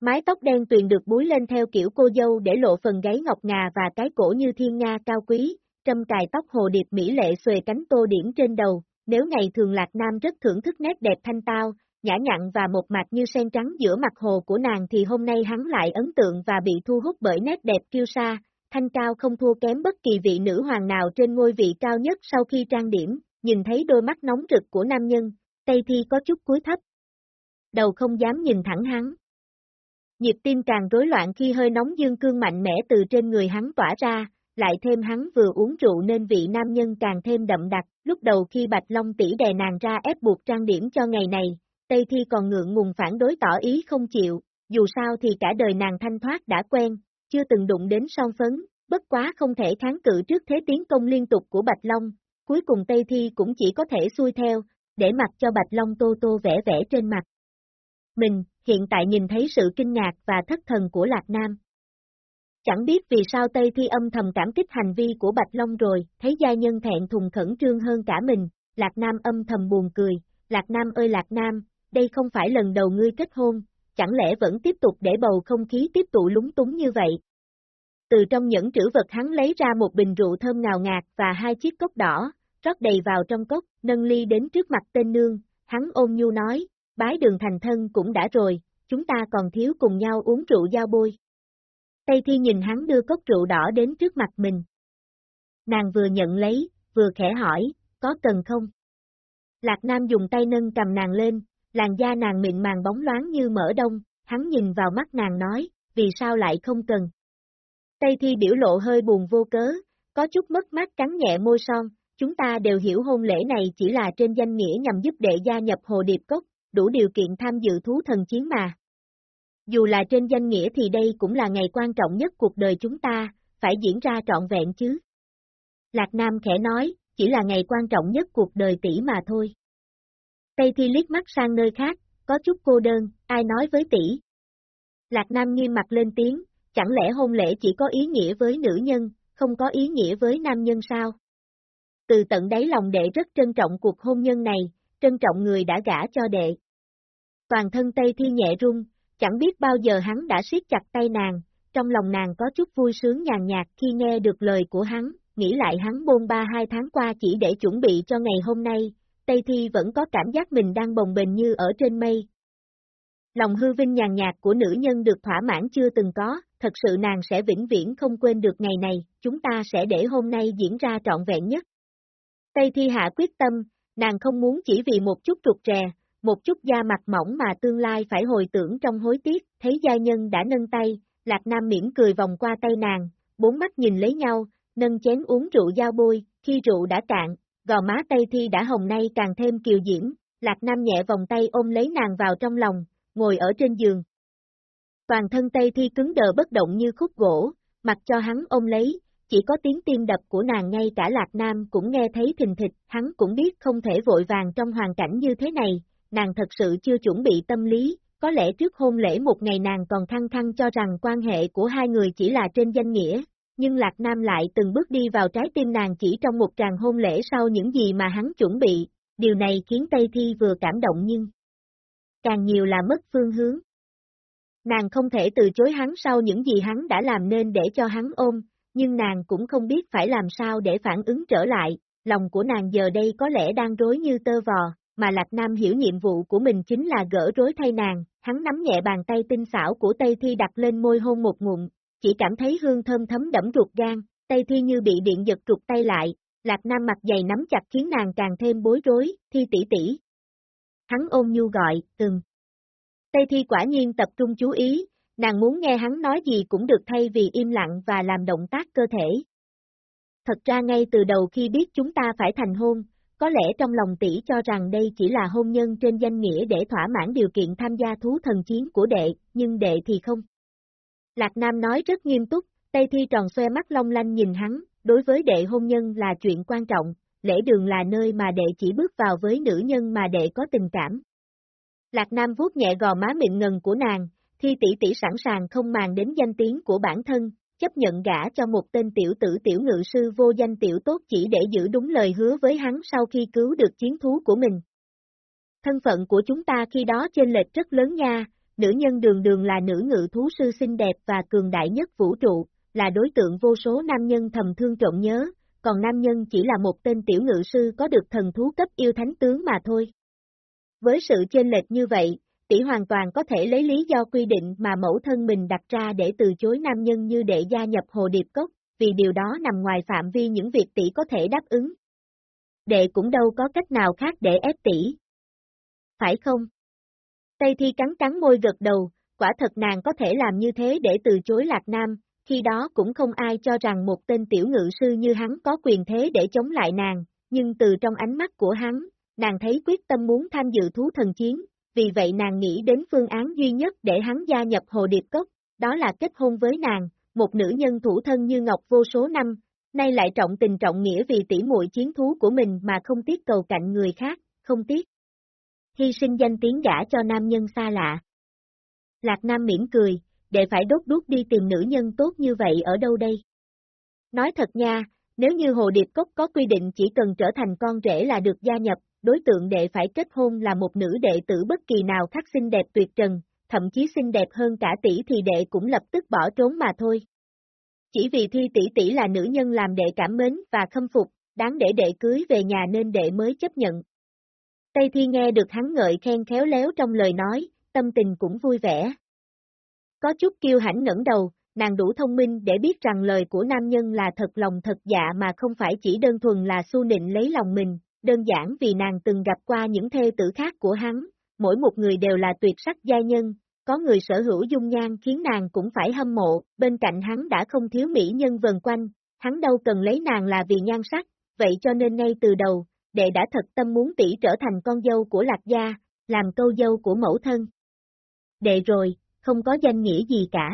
Mái tóc đen tuyền được búi lên theo kiểu cô dâu để lộ phần gáy ngọc ngà và cái cổ như thiên nga cao quý, trâm cài tóc hồ điệp mỹ lệ xuề cánh tô điểm trên đầu, nếu ngày thường Lạc Nam rất thưởng thức nét đẹp thanh tao, nhã nhặn và một mặt như sen trắng giữa mặt hồ của nàng thì hôm nay hắn lại ấn tượng và bị thu hút bởi nét đẹp kiêu sa, thanh cao không thua kém bất kỳ vị nữ hoàng nào trên ngôi vị cao nhất sau khi trang điểm, nhìn thấy đôi mắt nóng rực của nam nhân, Tây Thi có chút cúi thấp. Đầu không dám nhìn thẳng hắn. Nhịp tim càng rối loạn khi hơi nóng dương cương mạnh mẽ từ trên người hắn tỏa ra, lại thêm hắn vừa uống rượu nên vị nam nhân càng thêm đậm đặc, lúc đầu khi Bạch Long tỷ đè nàng ra ép buộc trang điểm cho ngày này, Tây Thi còn ngượng ngùng phản đối tỏ ý không chịu, dù sao thì cả đời nàng thanh thoát đã quen, chưa từng đụng đến son phấn, bất quá không thể kháng cự trước thế tiến công liên tục của Bạch Long, cuối cùng Tây Thi cũng chỉ có thể xuôi theo, để mặc cho Bạch Long tô tô vẽ vẽ trên mặt. Mình, hiện tại nhìn thấy sự kinh ngạc và thất thần của Lạc Nam. Chẳng biết vì sao Tây Thi âm thầm cảm kích hành vi của Bạch Long rồi, thấy gia nhân thẹn thùng khẩn trương hơn cả mình, Lạc Nam âm thầm buồn cười, Lạc Nam ơi Lạc Nam, đây không phải lần đầu ngươi kết hôn, chẳng lẽ vẫn tiếp tục để bầu không khí tiếp tụ lúng túng như vậy? Từ trong những trữ vật hắn lấy ra một bình rượu thơm ngào ngạt và hai chiếc cốc đỏ, rót đầy vào trong cốc, nâng ly đến trước mặt tên nương, hắn ôm nhu nói, bái đường thành thân cũng đã rồi, chúng ta còn thiếu cùng nhau uống rượu giao bôi. Tây Thi nhìn hắn đưa cốc rượu đỏ đến trước mặt mình. Nàng vừa nhận lấy, vừa khẽ hỏi, có cần không? Lạc Nam dùng tay nâng cầm nàng lên, làn da nàng mịn màng bóng loáng như mỡ đông, hắn nhìn vào mắt nàng nói, vì sao lại không cần? Tây Thi biểu lộ hơi buồn vô cớ, có chút mất mát cắn nhẹ môi son, chúng ta đều hiểu hôn lễ này chỉ là trên danh nghĩa nhằm giúp đệ gia nhập hồ điệp cốc, đủ điều kiện tham dự thú thần chiến mà. Dù là trên danh nghĩa thì đây cũng là ngày quan trọng nhất cuộc đời chúng ta, phải diễn ra trọn vẹn chứ. Lạc Nam khẽ nói, chỉ là ngày quan trọng nhất cuộc đời tỷ mà thôi. Tây Thi liếc mắt sang nơi khác, có chút cô đơn, ai nói với tỷ. Lạc Nam nghiêm mặt lên tiếng, chẳng lẽ hôn lễ chỉ có ý nghĩa với nữ nhân, không có ý nghĩa với nam nhân sao? Từ tận đáy lòng đệ rất trân trọng cuộc hôn nhân này, trân trọng người đã gả cho đệ. Toàn thân Tây Thi nhẹ run, chẳng biết bao giờ hắn đã siết chặt tay nàng, trong lòng nàng có chút vui sướng nhàn nhạt khi nghe được lời của hắn, nghĩ lại hắn bôn ba hai tháng qua chỉ để chuẩn bị cho ngày hôm nay, Tây Thi vẫn có cảm giác mình đang bồng bềnh như ở trên mây. Lòng hư vinh nhàn nhạt của nữ nhân được thỏa mãn chưa từng có, thật sự nàng sẽ vĩnh viễn không quên được ngày này, chúng ta sẽ để hôm nay diễn ra trọn vẹn nhất. Tây Thi hạ quyết tâm, nàng không muốn chỉ vì một chút trục trè, một chút da mặt mỏng mà tương lai phải hồi tưởng trong hối tiếc, thấy gia nhân đã nâng tay, Lạc Nam miễn cười vòng qua tay nàng, bốn mắt nhìn lấy nhau, nâng chén uống rượu giao bôi, khi rượu đã cạn, gò má Tây Thi đã hồng nay càng thêm kiều diễm, Lạc Nam nhẹ vòng tay ôm lấy nàng vào trong lòng, ngồi ở trên giường. Toàn thân Tây Thi cứng đờ bất động như khúc gỗ, mặc cho hắn ôm lấy, chỉ có tiếng tim đập của nàng ngay cả Lạc Nam cũng nghe thấy thình thịch, hắn cũng biết không thể vội vàng trong hoàn cảnh như thế này, nàng thật sự chưa chuẩn bị tâm lý, có lẽ trước hôn lễ một ngày nàng còn thăng thăng cho rằng quan hệ của hai người chỉ là trên danh nghĩa, nhưng Lạc Nam lại từng bước đi vào trái tim nàng chỉ trong một tràng hôn lễ sau những gì mà hắn chuẩn bị, điều này khiến Tây Thi vừa cảm động nhưng càng nhiều là mất phương hướng. Nàng không thể từ chối hắn sau những gì hắn đã làm nên để cho hắn ôm, nhưng nàng cũng không biết phải làm sao để phản ứng trở lại, lòng của nàng giờ đây có lẽ đang rối như tơ vò, mà Lạc Nam hiểu nhiệm vụ của mình chính là gỡ rối thay nàng, hắn nắm nhẹ bàn tay tinh xảo của Tây Thi đặt lên môi hôn một ngụm, chỉ cảm thấy hương thơm thấm đẫm ruột gan, Tây Thi như bị điện giật trục tay lại, Lạc Nam mặt dày nắm chặt khiến nàng càng thêm bối rối, Thi tỷ tỷ. Hắn ôm nhu gọi, từng. Tây Thi quả nhiên tập trung chú ý, nàng muốn nghe hắn nói gì cũng được thay vì im lặng và làm động tác cơ thể. Thật ra ngay từ đầu khi biết chúng ta phải thành hôn, có lẽ trong lòng tỷ cho rằng đây chỉ là hôn nhân trên danh nghĩa để thỏa mãn điều kiện tham gia thú thần chiến của đệ, nhưng đệ thì không. Lạc Nam nói rất nghiêm túc, Tây Thi tròn xoe mắt long lanh nhìn hắn, đối với đệ hôn nhân là chuyện quan trọng, lễ đường là nơi mà đệ chỉ bước vào với nữ nhân mà đệ có tình cảm. Lạc Nam vuốt nhẹ gò má mịn ngần của nàng, Thi tỷ tỷ sẵn sàng không màng đến danh tiếng của bản thân, chấp nhận gả cho một tên tiểu tử tiểu ngự sư vô danh tiểu tốt chỉ để giữ đúng lời hứa với hắn sau khi cứu được chiến thú của mình. Thân phận của chúng ta khi đó trên lệch rất lớn nha, nữ nhân đường đường là nữ ngự thú sư xinh đẹp và cường đại nhất vũ trụ, là đối tượng vô số nam nhân thầm thương trộn nhớ, còn nam nhân chỉ là một tên tiểu ngự sư có được thần thú cấp yêu thánh tướng mà thôi. Với sự chênh lệch như vậy, tỷ hoàn toàn có thể lấy lý do quy định mà mẫu thân mình đặt ra để từ chối nam nhân như để gia nhập hồ điệp cốc, vì điều đó nằm ngoài phạm vi những việc tỷ có thể đáp ứng. Đệ cũng đâu có cách nào khác để ép tỷ. Phải không? Tây Thi cắn cắn môi gật đầu, quả thật nàng có thể làm như thế để từ chối Lạc Nam, khi đó cũng không ai cho rằng một tên tiểu ngự sư như hắn có quyền thế để chống lại nàng, nhưng từ trong ánh mắt của hắn, nàng thấy quyết tâm muốn tham dự thú thần chiến, vì vậy nàng nghĩ đến phương án duy nhất để hắn gia nhập Hồ Điệp Cốc, đó là kết hôn với nàng, một nữ nhân thủ thân như ngọc vô số năm, nay lại trọng tình trọng nghĩa vì tỉ muội chiến thú của mình mà không tiếc cầu cạnh người khác, không tiếc. Hy sinh danh tiếng gã cho nam nhân xa lạ. Lạc Nam mỉm cười, để phải đốt đuốc đi tìm nữ nhân tốt như vậy ở đâu đây? Nói thật nha, nếu như Hồ Điệp Cốc có quy định chỉ cần trở thành con rể là được gia nhập, đối tượng đệ phải kết hôn là một nữ đệ tử bất kỳ nào khác xinh đẹp tuyệt trần, thậm chí xinh đẹp hơn cả tỷ thì đệ cũng lập tức bỏ trốn mà thôi. Chỉ vì thi tỷ tỷ là nữ nhân làm đệ cảm mến và khâm phục, đáng để đệ cưới về nhà nên đệ mới chấp nhận. Tây Thi nghe được hắn ngợi khen khéo léo trong lời nói, tâm tình cũng vui vẻ. Có chút kiêu hãnh ngẩng đầu, nàng đủ thông minh để biết rằng lời của nam nhân là thật lòng thật dạ mà không phải chỉ đơn thuần là su nịnh lấy lòng mình, đơn giản vì nàng từng gặp qua những thê tử khác của hắn, mỗi một người đều là tuyệt sắc gia nhân, có người sở hữu dung nhan khiến nàng cũng phải hâm mộ, bên cạnh hắn đã không thiếu mỹ nhân vần quanh, hắn đâu cần lấy nàng là vì nhan sắc, vậy cho nên ngay từ đầu, đệ đã thật tâm muốn tỷ trở thành con dâu của lạc gia, làm câu dâu của mẫu thân. Đệ rồi, không có danh nghĩa gì cả.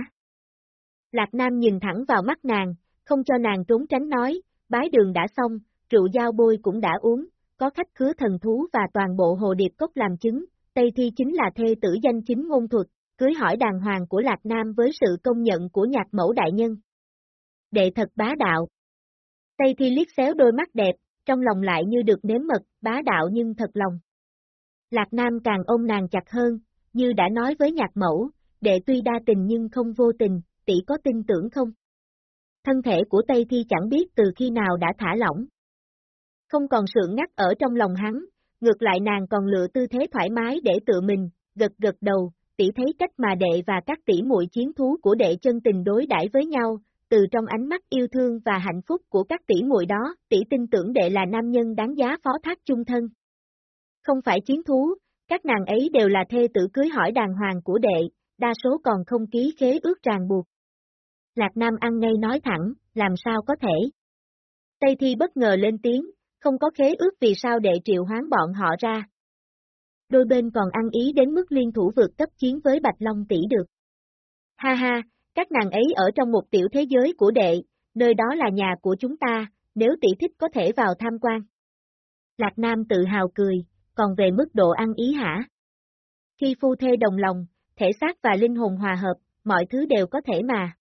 Lạc Nam nhìn thẳng vào mắt nàng, không cho nàng trốn tránh nói, bái đường đã xong, rượu dao bôi cũng đã uống, có khách khứa thần thú và toàn bộ hồ điệp cốc làm chứng, Tây Thi chính là thê tử danh chính ngôn thuật, cưới hỏi đàng hoàng của Lạc Nam với sự công nhận của nhạc mẫu đại nhân. Đệ thật bá đạo. Tây Thi liếc xéo đôi mắt đẹp, trong lòng lại như được nếm mật, bá đạo nhưng thật lòng. Lạc Nam càng ôm nàng chặt hơn, như đã nói với nhạc mẫu, đệ tuy đa tình nhưng không vô tình, tỷ có tin tưởng không? Thân thể của Tây Thi chẳng biết từ khi nào đã thả lỏng không còn sự ngắt ở trong lòng hắn, ngược lại nàng còn lựa tư thế thoải mái để tự mình, gật gật đầu, tỷ thấy cách mà đệ và các tỷ muội chiến thú của đệ chân tình đối đãi với nhau, từ trong ánh mắt yêu thương và hạnh phúc của các tỷ muội đó, tỷ tin tưởng đệ là nam nhân đáng giá phó thác chung thân. Không phải chiến thú, các nàng ấy đều là thê tử cưới hỏi đàng hoàng của đệ, đa số còn không ký khế ước ràng buộc. Lạc Nam ăn ngay nói thẳng, làm sao có thể. Tây Thi bất ngờ lên tiếng, không có khế ước vì sao đệ triệu hoán bọn họ ra. Đôi bên còn ăn ý đến mức liên thủ vượt cấp chiến với Bạch Long tỷ được. Ha ha, các nàng ấy ở trong một tiểu thế giới của đệ, nơi đó là nhà của chúng ta, nếu tỷ thích có thể vào tham quan. Lạc Nam tự hào cười, còn về mức độ ăn ý hả? Khi phu thê đồng lòng, thể xác và linh hồn hòa hợp, mọi thứ đều có thể mà.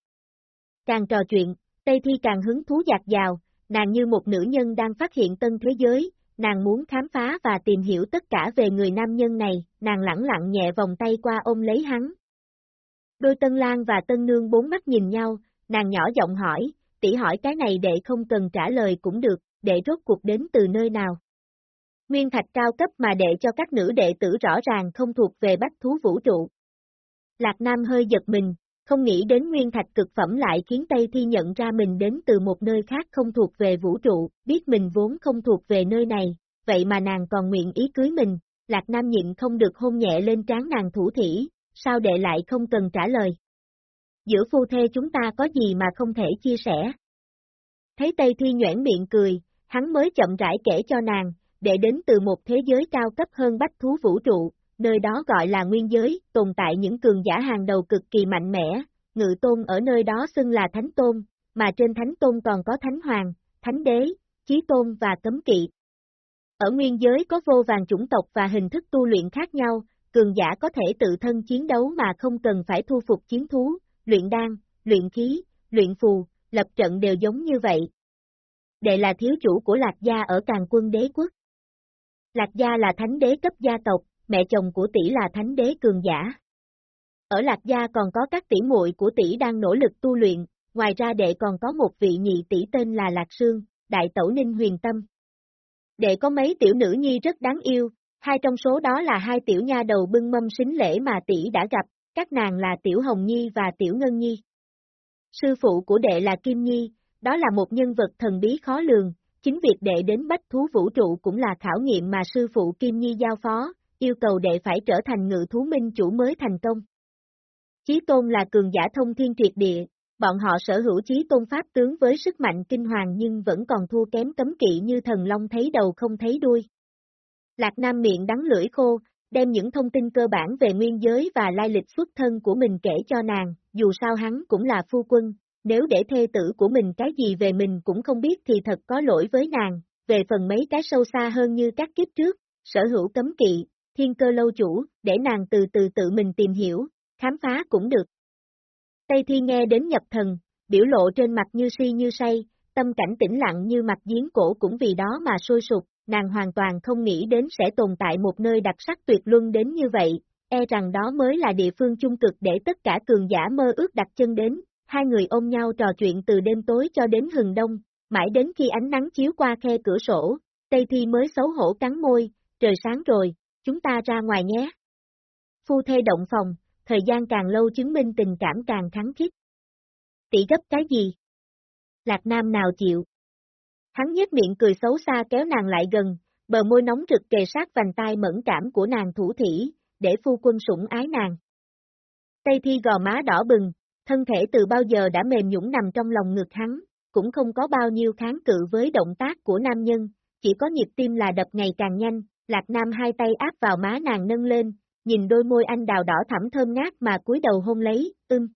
Càng trò chuyện, Tây Thi càng hứng thú dạt dào, nàng như một nữ nhân đang phát hiện tân thế giới, nàng muốn khám phá và tìm hiểu tất cả về người nam nhân này, nàng lẳng lặng nhẹ vòng tay qua ôm lấy hắn. Đôi Tân Lan và Tân Nương bốn mắt nhìn nhau, nàng nhỏ giọng hỏi, tỷ hỏi cái này đệ không cần trả lời cũng được, đệ rốt cuộc đến từ nơi nào. Nguyên thạch cao cấp mà đệ cho các nữ đệ tử rõ ràng không thuộc về bách thú vũ trụ. Lạc Nam hơi giật mình, không nghĩ đến nguyên thạch cực phẩm lại khiến Tây Thi nhận ra mình đến từ một nơi khác không thuộc về vũ trụ, biết mình vốn không thuộc về nơi này, vậy mà nàng còn nguyện ý cưới mình, Lạc Nam nhịn không được hôn nhẹ lên trán nàng thủ thỉ, sao đệ lại không cần trả lời. Giữa phu thê chúng ta có gì mà không thể chia sẻ. Thấy Tây Thi nhoảng miệng cười, hắn mới chậm rãi kể cho nàng, để đến từ một thế giới cao cấp hơn bách thú vũ trụ, nơi đó gọi là nguyên giới, tồn tại những cường giả hàng đầu cực kỳ mạnh mẽ, ngự tôn ở nơi đó xưng là thánh tôn, mà trên thánh tôn còn có thánh hoàng, thánh đế, chí tôn và cấm kỵ. Ở nguyên giới có vô vàng chủng tộc và hình thức tu luyện khác nhau, cường giả có thể tự thân chiến đấu mà không cần phải thu phục chiến thú, luyện đan, luyện khí, luyện phù, lập trận đều giống như vậy. Đệ là thiếu chủ của Lạc Gia ở càng quân đế quốc. Lạc Gia là thánh đế cấp gia tộc, mẹ chồng của tỷ là thánh đế cường giả. Ở Lạc Gia còn có các tỷ muội của tỷ đang nỗ lực tu luyện, ngoài ra đệ còn có một vị nhị tỷ tên là Lạc Sương, đại tẩu ninh huyền tâm. Đệ có mấy tiểu nữ nhi rất đáng yêu, hai trong số đó là hai tiểu nha đầu bưng mâm xính lễ mà tỷ đã gặp, các nàng là tiểu Hồng Nhi và tiểu Ngân Nhi. Sư phụ của đệ là Kim Nhi, đó là một nhân vật thần bí khó lường, chính việc đệ đến bách thú vũ trụ cũng là khảo nghiệm mà sư phụ Kim Nhi giao phó, yêu cầu đệ phải trở thành ngự thú minh chủ mới thành công. Chí tôn là cường giả thông thiên triệt địa, bọn họ sở hữu chí tôn pháp tướng với sức mạnh kinh hoàng nhưng vẫn còn thua kém cấm kỵ như thần long thấy đầu không thấy đuôi. Lạc Nam miệng đắng lưỡi khô, đem những thông tin cơ bản về nguyên giới và lai lịch xuất thân của mình kể cho nàng, dù sao hắn cũng là phu quân, nếu để thê tử của mình cái gì về mình cũng không biết thì thật có lỗi với nàng, về phần mấy cái sâu xa hơn như các kiếp trước, sở hữu cấm kỵ, thiên cơ lâu chủ, để nàng từ từ tự mình tìm hiểu, khám phá cũng được. Tây Thi nghe đến nhập thần, biểu lộ trên mặt như si như say, tâm cảnh tĩnh lặng như mặt giếng cổ cũng vì đó mà sôi sụp, nàng hoàn toàn không nghĩ đến sẽ tồn tại một nơi đặc sắc tuyệt luân đến như vậy, e rằng đó mới là địa phương chung cực để tất cả cường giả mơ ước đặt chân đến, hai người ôm nhau trò chuyện từ đêm tối cho đến hừng đông, mãi đến khi ánh nắng chiếu qua khe cửa sổ, Tây Thi mới xấu hổ cắn môi, trời sáng rồi, chúng ta ra ngoài nhé. Phu thê động phòng, thời gian càng lâu chứng minh tình cảm càng thắng khích. Tỷ gấp cái gì? Lạc Nam nào chịu? Hắn nhếch miệng cười xấu xa kéo nàng lại gần, bờ môi nóng rực kề sát vành tai mẫn cảm của nàng thủ thỉ, để phu quân sủng ái nàng. Tây thi gò má đỏ bừng, thân thể từ bao giờ đã mềm nhũng nằm trong lòng ngực hắn, cũng không có bao nhiêu kháng cự với động tác của nam nhân, chỉ có nhịp tim là đập ngày càng nhanh, Lạc Nam hai tay áp vào má nàng nâng lên, nhìn đôi môi anh đào đỏ thẳm thơm ngát mà cúi đầu hôn lấy, ưng.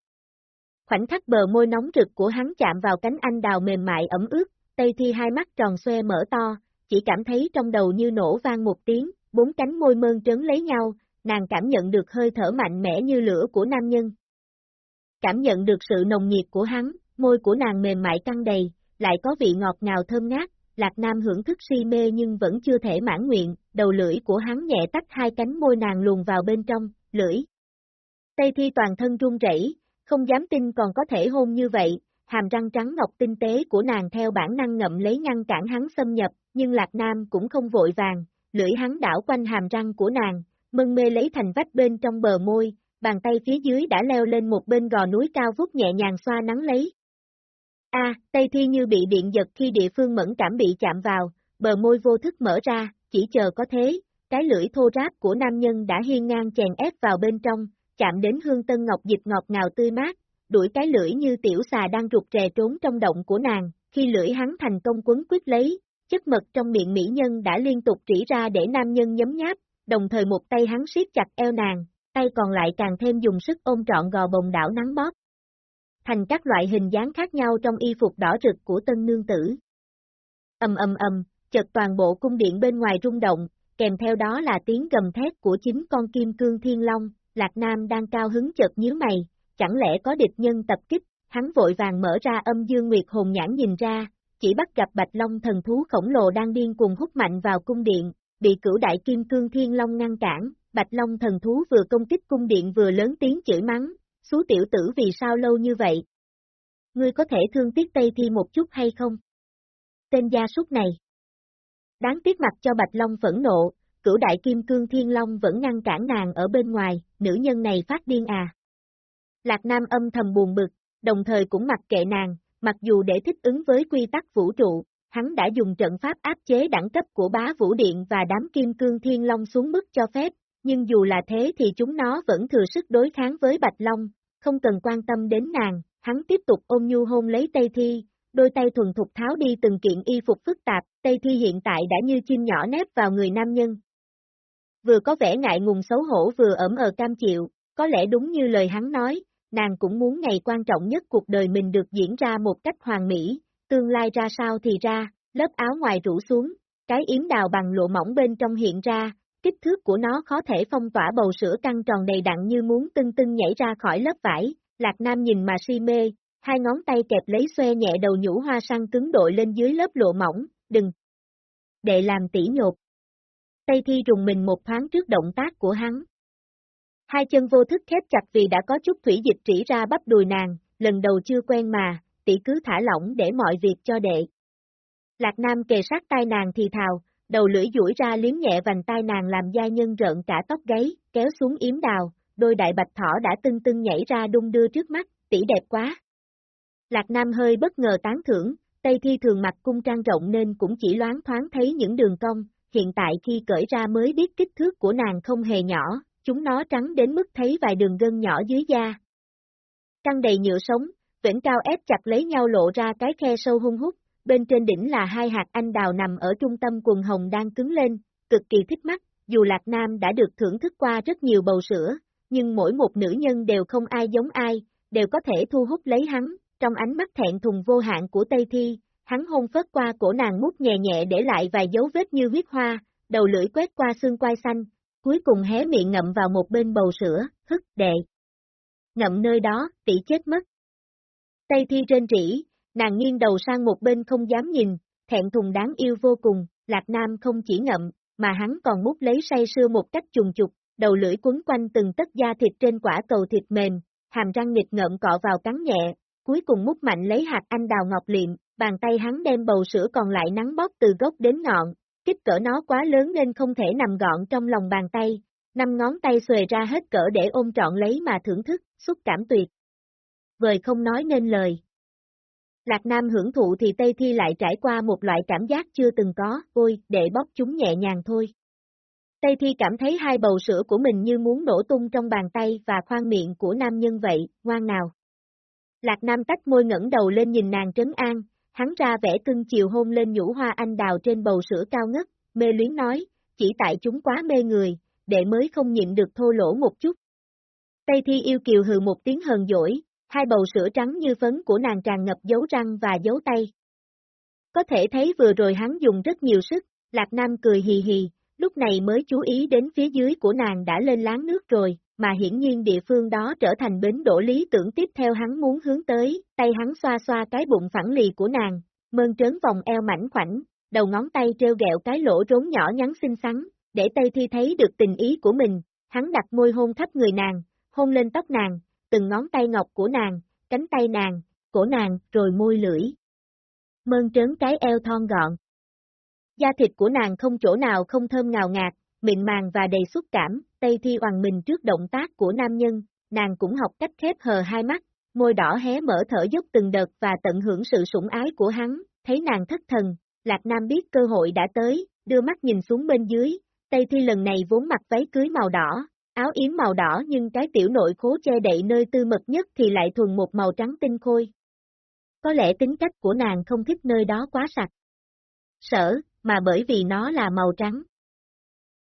Khoảnh khắc bờ môi nóng rực của hắn chạm vào cánh anh đào mềm mại ẩm ướt, Tây Thi hai mắt tròn xoe mở to, chỉ cảm thấy trong đầu như nổ vang một tiếng, bốn cánh môi mơn trớn lấy nhau, nàng cảm nhận được hơi thở mạnh mẽ như lửa của nam nhân. Cảm nhận được sự nồng nhiệt của hắn, môi của nàng mềm mại căng đầy, lại có vị ngọt ngào thơm ngát, Lạc Nam hưởng thức si mê nhưng vẫn chưa thể mãn nguyện, đầu lưỡi của hắn nhẹ tách hai cánh môi nàng luồn vào bên trong, lưỡi. Tây Thi toàn thân run rẩy, không dám tin còn có thể hôn như vậy, hàm răng trắng ngọc tinh tế của nàng theo bản năng ngậm lấy ngăn cản hắn xâm nhập, nhưng Lạc Nam cũng không vội vàng, lưỡi hắn đảo quanh hàm răng của nàng, mân mê lấy thành vách bên trong bờ môi, bàn tay phía dưới đã leo lên một bên gò núi cao vút nhẹ nhàng xoa nắng lấy. A, Tây Thi như bị điện giật khi địa phương mẫn cảm bị chạm vào, bờ môi vô thức mở ra, chỉ chờ có thế, cái lưỡi thô ráp của nam nhân đã hiên ngang chèn ép vào bên trong, chạm đến hương tân ngọc dịch ngọt ngào tươi mát, đuổi cái lưỡi như tiểu xà đang rụt rè trốn trong động của nàng, khi lưỡi hắn thành công quấn quyết lấy, chất mật trong miệng mỹ nhân đã liên tục trĩ ra để nam nhân nhấm nháp, đồng thời một tay hắn siết chặt eo nàng, tay còn lại càng thêm dùng sức ôm trọn gò bồng đảo nắng bóp. Thành các loại hình dáng khác nhau trong y phục đỏ rực của tân nương tử. Âm âm âm, chợt toàn bộ cung điện bên ngoài rung động, kèm theo đó là tiếng gầm thét của chính con kim cương thiên long, Lạc Nam đang cao hứng chợt nhíu mày, chẳng lẽ có địch nhân tập kích, hắn vội vàng mở ra âm dương nguyệt hồn nhãn nhìn ra, chỉ bắt gặp bạch long thần thú khổng lồ đang điên cùng hút mạnh vào cung điện, bị cửu đại kim cương thiên long ngăn cản, bạch long thần thú vừa công kích cung điện vừa lớn tiếng chửi mắng, xú tiểu tử vì sao lâu như vậy? Ngươi có thể thương tiếc Tây Thi một chút hay không? Tên gia súc này. Đáng tiếc mặt cho Bạch Long phẫn nộ, cửu đại kim cương thiên long vẫn ngăn cản nàng ở bên ngoài, nữ nhân này phát điên à. Lạc Nam âm thầm buồn bực, đồng thời cũng mặc kệ nàng, mặc dù để thích ứng với quy tắc vũ trụ, hắn đã dùng trận pháp áp chế đẳng cấp của bá vũ điện và đám kim cương thiên long xuống mức cho phép, nhưng dù là thế thì chúng nó vẫn thừa sức đối kháng với Bạch Long, không cần quan tâm đến nàng, hắn tiếp tục ôm nhu hôn lấy Tây Thi, đôi tay thuần thục tháo đi từng kiện y phục phức tạp, Tây Thi hiện tại đã như chim nhỏ nép vào người nam nhân. Vừa có vẻ ngại ngùng xấu hổ vừa ẩm ờ cam chịu, có lẽ đúng như lời hắn nói, nàng cũng muốn ngày quan trọng nhất cuộc đời mình được diễn ra một cách hoàn mỹ, tương lai ra sao thì ra, lớp áo ngoài rủ xuống, cái yếm đào bằng lụa mỏng bên trong hiện ra, kích thước của nó khó thể phong tỏa bầu sữa căng tròn đầy đặn như muốn tưng tưng nhảy ra khỏi lớp vải, Lạc Nam nhìn mà si mê, hai ngón tay kẹp lấy xoe nhẹ đầu nhũ hoa săn cứng đội lên dưới lớp lụa mỏng, đừng. để làm tỉ nhột. Tây Thi rùng mình một thoáng trước động tác của hắn. Hai chân vô thức khép chặt vì đã có chút thủy dịch trĩ ra bắp đùi nàng, lần đầu chưa quen mà, tỷ cứ thả lỏng để mọi việc cho đệ. Lạc Nam kề sát tai nàng thì thào, đầu lưỡi duỗi ra liếm nhẹ vành tai nàng làm gia nhân rợn cả tóc gáy, kéo xuống yếm đào, đôi đại bạch thỏ đã tưng tưng nhảy ra đung đưa trước mắt, tỷ đẹp quá. Lạc Nam hơi bất ngờ tán thưởng, Tây Thi thường mặc cung trang rộng nên cũng chỉ loáng thoáng thấy những đường cong, hiện tại khi cởi ra mới biết kích thước của nàng không hề nhỏ, chúng nó trắng đến mức thấy vài đường gân nhỏ dưới da. Căng đầy nhựa sống, vĩnh cao ép chặt lấy nhau lộ ra cái khe sâu hung hút, bên trên đỉnh là hai hạt anh đào nằm ở trung tâm quần hồng đang cứng lên, cực kỳ thích mắt, dù Lạc Nam đã được thưởng thức qua rất nhiều bầu sữa, nhưng mỗi một nữ nhân đều không ai giống ai, đều có thể thu hút lấy hắn, trong ánh mắt thẹn thùng vô hạn của Tây Thi, hắn hôn phớt qua cổ nàng mút nhẹ nhẹ để lại vài dấu vết như huyết hoa, đầu lưỡi quét qua xương quai xanh, cuối cùng hé miệng ngậm vào một bên bầu sữa, hức đệ. Ngậm nơi đó, tỷ chết mất. Tây Thi trên rỉ, nàng nghiêng đầu sang một bên không dám nhìn, thẹn thùng đáng yêu vô cùng, Lạc Nam không chỉ ngậm, mà hắn còn mút lấy say sưa một cách trùng trục, đầu lưỡi quấn quanh từng tất da thịt trên quả cầu thịt mềm, hàm răng nghịch ngợm cọ vào cắn nhẹ, cuối cùng mút mạnh lấy hạt anh đào ngọc liệm, bàn tay hắn đem bầu sữa còn lại nắng bóp từ gốc đến ngọn, kích cỡ nó quá lớn nên không thể nằm gọn trong lòng bàn tay, năm ngón tay xuề ra hết cỡ để ôm trọn lấy mà thưởng thức, xúc cảm tuyệt. Vời không nói nên lời. Lạc Nam hưởng thụ thì Tây Thi lại trải qua một loại cảm giác chưa từng có, ôi, để bóp chúng nhẹ nhàng thôi. Tây Thi cảm thấy hai bầu sữa của mình như muốn nổ tung trong bàn tay và khoang miệng của nam nhân vậy, ngoan nào. Lạc Nam tách môi ngẩng đầu lên nhìn nàng trấn an, hắn ra vẻ cưng chiều hôn lên nhũ hoa anh đào trên bầu sữa cao ngất, mê luyến nói, chỉ tại chúng quá mê người, đệ mới không nhịn được thô lỗ một chút. Tây Thi yêu kiều hừ một tiếng hờn dỗi, hai bầu sữa trắng như phấn của nàng tràn ngập dấu răng và dấu tay. Có thể thấy vừa rồi hắn dùng rất nhiều sức, Lạc Nam cười hì hì, lúc này mới chú ý đến phía dưới của nàng đã lên láng nước rồi, mà hiển nhiên địa phương đó trở thành bến đổ lý tưởng tiếp theo hắn muốn hướng tới, tay hắn xoa xoa cái bụng phẳng lì của nàng, mơn trớn vòng eo mảnh khoảnh, đầu ngón tay treo gẹo cái lỗ rốn nhỏ nhắn xinh xắn, để Tây Thi thấy được tình ý của mình, hắn đặt môi hôn thấp người nàng, hôn lên tóc nàng, từng ngón tay ngọc của nàng, cánh tay nàng, cổ nàng, rồi môi lưỡi. Mơn trớn cái eo thon gọn. Da thịt của nàng không chỗ nào không thơm ngào ngạt, mịn màng và đầy xúc cảm, Tây Thi hoàng mình trước động tác của nam nhân, nàng cũng học cách khép hờ hai mắt, môi đỏ hé mở thở dốc từng đợt và tận hưởng sự sủng ái của hắn, thấy nàng thất thần, Lạc Nam biết cơ hội đã tới, đưa mắt nhìn xuống bên dưới, Tây Thi lần này vốn mặc váy cưới màu đỏ, áo yếm màu đỏ nhưng cái tiểu nội khố che đậy nơi tư mật nhất thì lại thuần một màu trắng tinh khôi. Có lẽ tính cách của nàng không thích nơi đó quá sạch. Sở, mà bởi vì nó là màu trắng.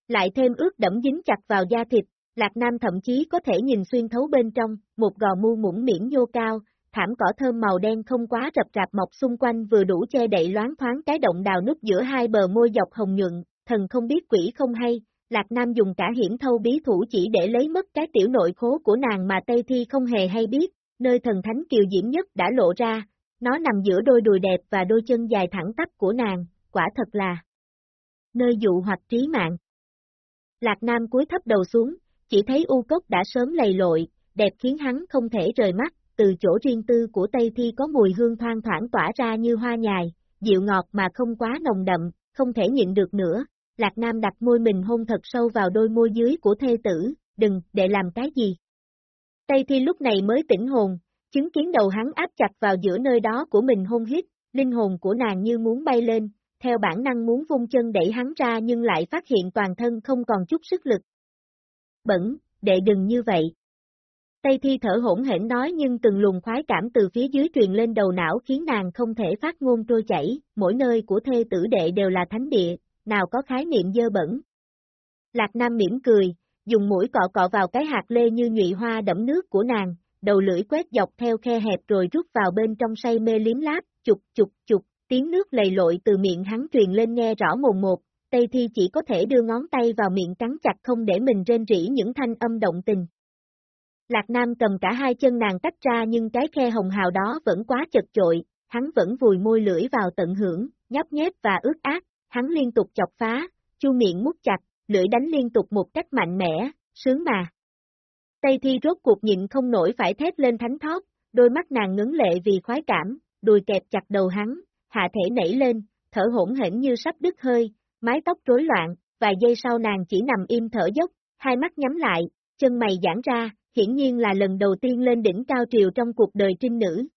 Lại thêm ướt đẫm dính chặt vào da thịt, Lạc Nam thậm chí có thể nhìn xuyên thấu bên trong, một gò mu mũm miễn nhô cao, thảm cỏ thơm màu đen không quá rập rạp mọc xung quanh vừa đủ che đậy loáng thoáng cái động đào nứt giữa hai bờ môi dọc hồng nhuận, thần không biết quỷ không hay, Lạc Nam dùng cả hiểm thâu bí thủ chỉ để lấy mất cái tiểu nội khố của nàng mà Tây Thi không hề hay biết, nơi thần thánh kiều diễm nhất đã lộ ra, nó nằm giữa đôi đùi đẹp và đôi chân dài thẳng tắp của nàng, quả thật là nơi dụ hoặc trí mạng. Lạc Nam cúi thấp đầu xuống, chỉ thấy u cốc đã sớm lầy lội, đẹp khiến hắn không thể rời mắt, từ chỗ riêng tư của Tây Thi có mùi hương thoang thoảng tỏa ra như hoa nhài, dịu ngọt mà không quá nồng đậm, không thể nhịn được nữa, Lạc Nam đặt môi mình hôn thật sâu vào đôi môi dưới của thê tử, đừng, để làm cái gì. Tây Thi lúc này mới tỉnh hồn, chứng kiến đầu hắn áp chặt vào giữa nơi đó của mình hôn hít, linh hồn của nàng như muốn bay lên, theo bản năng muốn vung chân đẩy hắn ra nhưng lại phát hiện toàn thân không còn chút sức lực. Bẩn, đệ đừng như vậy. Tây Thi thở hỗn hển nói nhưng từng luồng khoái cảm từ phía dưới truyền lên đầu não khiến nàng không thể phát ngôn trôi chảy, mỗi nơi của thê tử đệ đều là thánh địa, nào có khái niệm dơ bẩn. Lạc Nam mỉm cười, dùng mũi cọ cọ vào cái hạt lê như nhụy hoa đẫm nước của nàng, đầu lưỡi quét dọc theo khe hẹp rồi rút vào bên trong say mê liếm láp, chục chục chục, tiếng nước lầy lội từ miệng hắn truyền lên nghe rõ mồn một, Tây Thi chỉ có thể đưa ngón tay vào miệng cắn chặt không để mình rên rỉ những thanh âm động tình. Lạc Nam cầm cả hai chân nàng tách ra nhưng cái khe hồng hào đó vẫn quá chật chội, hắn vẫn vùi môi lưỡi vào tận hưởng, nhấp nhép và ướt át, hắn liên tục chọc phá, chu miệng mút chặt, lưỡi đánh liên tục một cách mạnh mẽ, sướng mà. Tây Thi rốt cuộc nhịn không nổi phải thét lên thánh thót, đôi mắt nàng ngấn lệ vì khoái cảm, đùi kẹp chặt đầu hắn, hạ thể nảy lên, thở hỗn hển như sắp đứt hơi, mái tóc rối loạn, vài giây sau nàng chỉ nằm im thở dốc, hai mắt nhắm lại, chân mày giãn ra, hiển nhiên là lần đầu tiên lên đỉnh cao triều trong cuộc đời trinh nữ.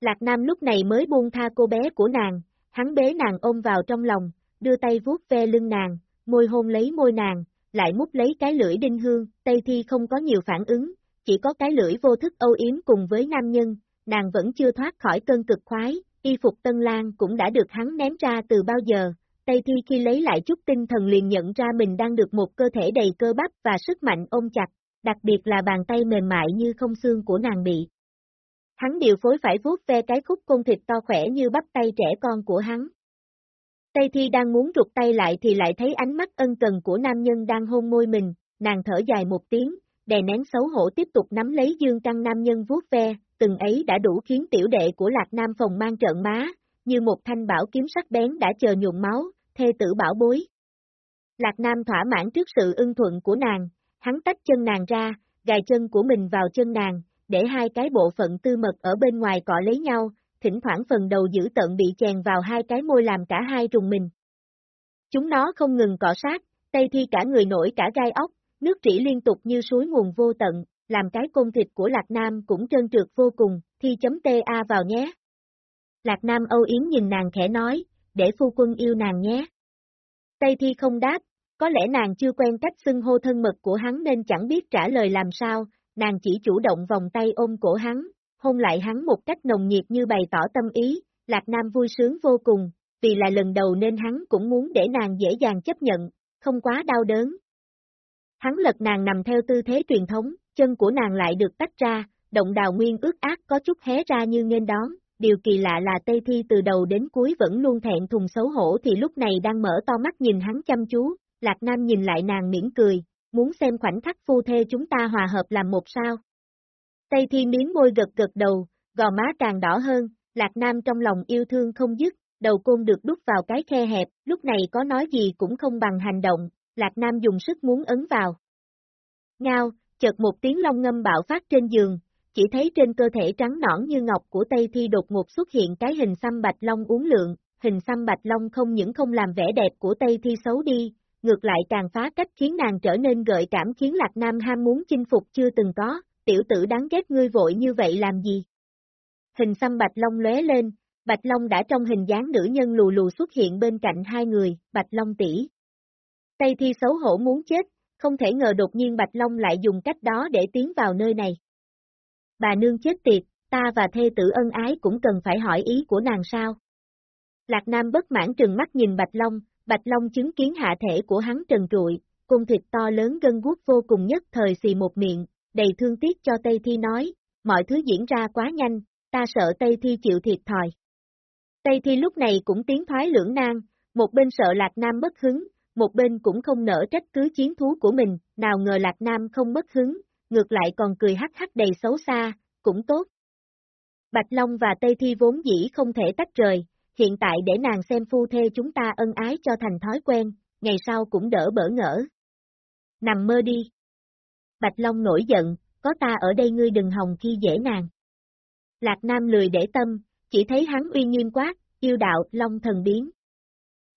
Lạc Nam lúc này mới buông tha cô bé của nàng, hắn bế nàng ôm vào trong lòng, đưa tay vuốt ve lưng nàng, môi hôn lấy môi nàng, lại mút lấy cái lưỡi đinh hương, Tây Thi không có nhiều phản ứng, chỉ có cái lưỡi vô thức âu yếm cùng với nam nhân, nàng vẫn chưa thoát khỏi cơn cực khoái, y phục tân lan cũng đã được hắn ném ra từ bao giờ, Tây Thi khi lấy lại chút tinh thần liền nhận ra mình đang được một cơ thể đầy cơ bắp và sức mạnh ôm chặt, đặc biệt là bàn tay mềm mại như không xương của nàng bị. Hắn điều phối phải vuốt ve cái khúc côn thịt to khỏe như bắp tay trẻ con của hắn. Tây Thi đang muốn rụt tay lại thì lại thấy ánh mắt ân cần của nam nhân đang hôn môi mình, nàng thở dài một tiếng, đè nén xấu hổ tiếp tục nắm lấy dương căng nam nhân vuốt ve, từng ấy đã đủ khiến tiểu đệ của Lạc Nam phòng mang trợn má, như một thanh bảo kiếm sắc bén đã chờ nhuộm máu, thê tử bảo bối. Lạc Nam thỏa mãn trước sự ưng thuận của nàng, hắn tách chân nàng ra, gài chân của mình vào chân nàng, để hai cái bộ phận tư mật ở bên ngoài cọ lấy nhau, thỉnh thoảng phần đầu giữ tận bị chèn vào hai cái môi làm cả hai rùng mình. Chúng nó không ngừng cọ sát, tây thi cả người nổi cả gai ốc, nước trĩ liên tục như suối nguồn vô tận, làm cái côn thịt của Lạc Nam cũng trơn trượt vô cùng, thi chấm TA vào nhé. Lạc Nam âu yếm nhìn nàng khẽ nói, để phu quân yêu nàng nhé. Tây thi không đáp, có lẽ nàng chưa quen cách xưng hô thân mật của hắn nên chẳng biết trả lời làm sao, nàng chỉ chủ động vòng tay ôm cổ hắn, hôn lại hắn một cách nồng nhiệt như bày tỏ tâm ý, Lạc Nam vui sướng vô cùng, vì là lần đầu nên hắn cũng muốn để nàng dễ dàng chấp nhận, không quá đau đớn. Hắn lật nàng nằm theo tư thế truyền thống, chân của nàng lại được tách ra, động đào nguyên ướt ác có chút hé ra như nghênh đón, điều kỳ lạ là Tây Thi từ đầu đến cuối vẫn luôn thẹn thùng xấu hổ thì lúc này đang mở to mắt nhìn hắn chăm chú, Lạc Nam nhìn lại nàng mỉm cười, muốn xem khoảnh khắc phu thê chúng ta hòa hợp làm một sao. Tây Thi miếng môi gật gật đầu, gò má càng đỏ hơn, Lạc Nam trong lòng yêu thương không dứt, đầu côn được đút vào cái khe hẹp, lúc này có nói gì cũng không bằng hành động, Lạc Nam dùng sức muốn ấn vào. Ngao, chợt một tiếng long ngâm bạo phát trên giường, chỉ thấy trên cơ thể trắng nõn như ngọc của Tây Thi đột ngột xuất hiện cái hình xăm bạch long uốn lượng, hình xăm bạch long không những không làm vẻ đẹp của Tây Thi xấu đi, ngược lại càng phá cách khiến nàng trở nên gợi cảm khiến Lạc Nam ham muốn chinh phục chưa từng có, tiểu tử đáng ghét ngươi vội như vậy làm gì? Hình xăm Bạch Long lóe lên, Bạch Long đã trong hình dáng nữ nhân lù lù xuất hiện bên cạnh hai người, Bạch Long tỷ. Tây Thi xấu hổ muốn chết, không thể ngờ đột nhiên Bạch Long lại dùng cách đó để tiến vào nơi này. Bà nương chết tiệt, ta và thê tử ân ái cũng cần phải hỏi ý của nàng sao? Lạc Nam bất mãn trừng mắt nhìn Bạch Long, Bạch Long chứng kiến hạ thể của hắn trần trụi, cung thịt to lớn gân guốc vô cùng nhất thời xì một miệng, đầy thương tiếc cho Tây Thi nói, mọi thứ diễn ra quá nhanh, ta sợ Tây Thi chịu thiệt thòi. Tây Thi lúc này cũng tiến thoái lưỡng nan, một bên sợ Lạc Nam bất hứng, một bên cũng không nỡ trách cứ chiến thú của mình, nào ngờ Lạc Nam không mất hứng, ngược lại còn cười hắc hắc đầy xấu xa, cũng tốt. Bạch Long và Tây Thi vốn dĩ không thể tách rời, hiện tại để nàng xem phu thê chúng ta ân ái cho thành thói quen, ngày sau cũng đỡ bỡ ngỡ. Nằm mơ đi. Bạch Long nổi giận, có ta ở đây ngươi đừng hòng khi dễ nàng. Lạc Nam lười để tâm, chỉ thấy hắn uy nghiêm quát, yêu đạo, Long thần biến.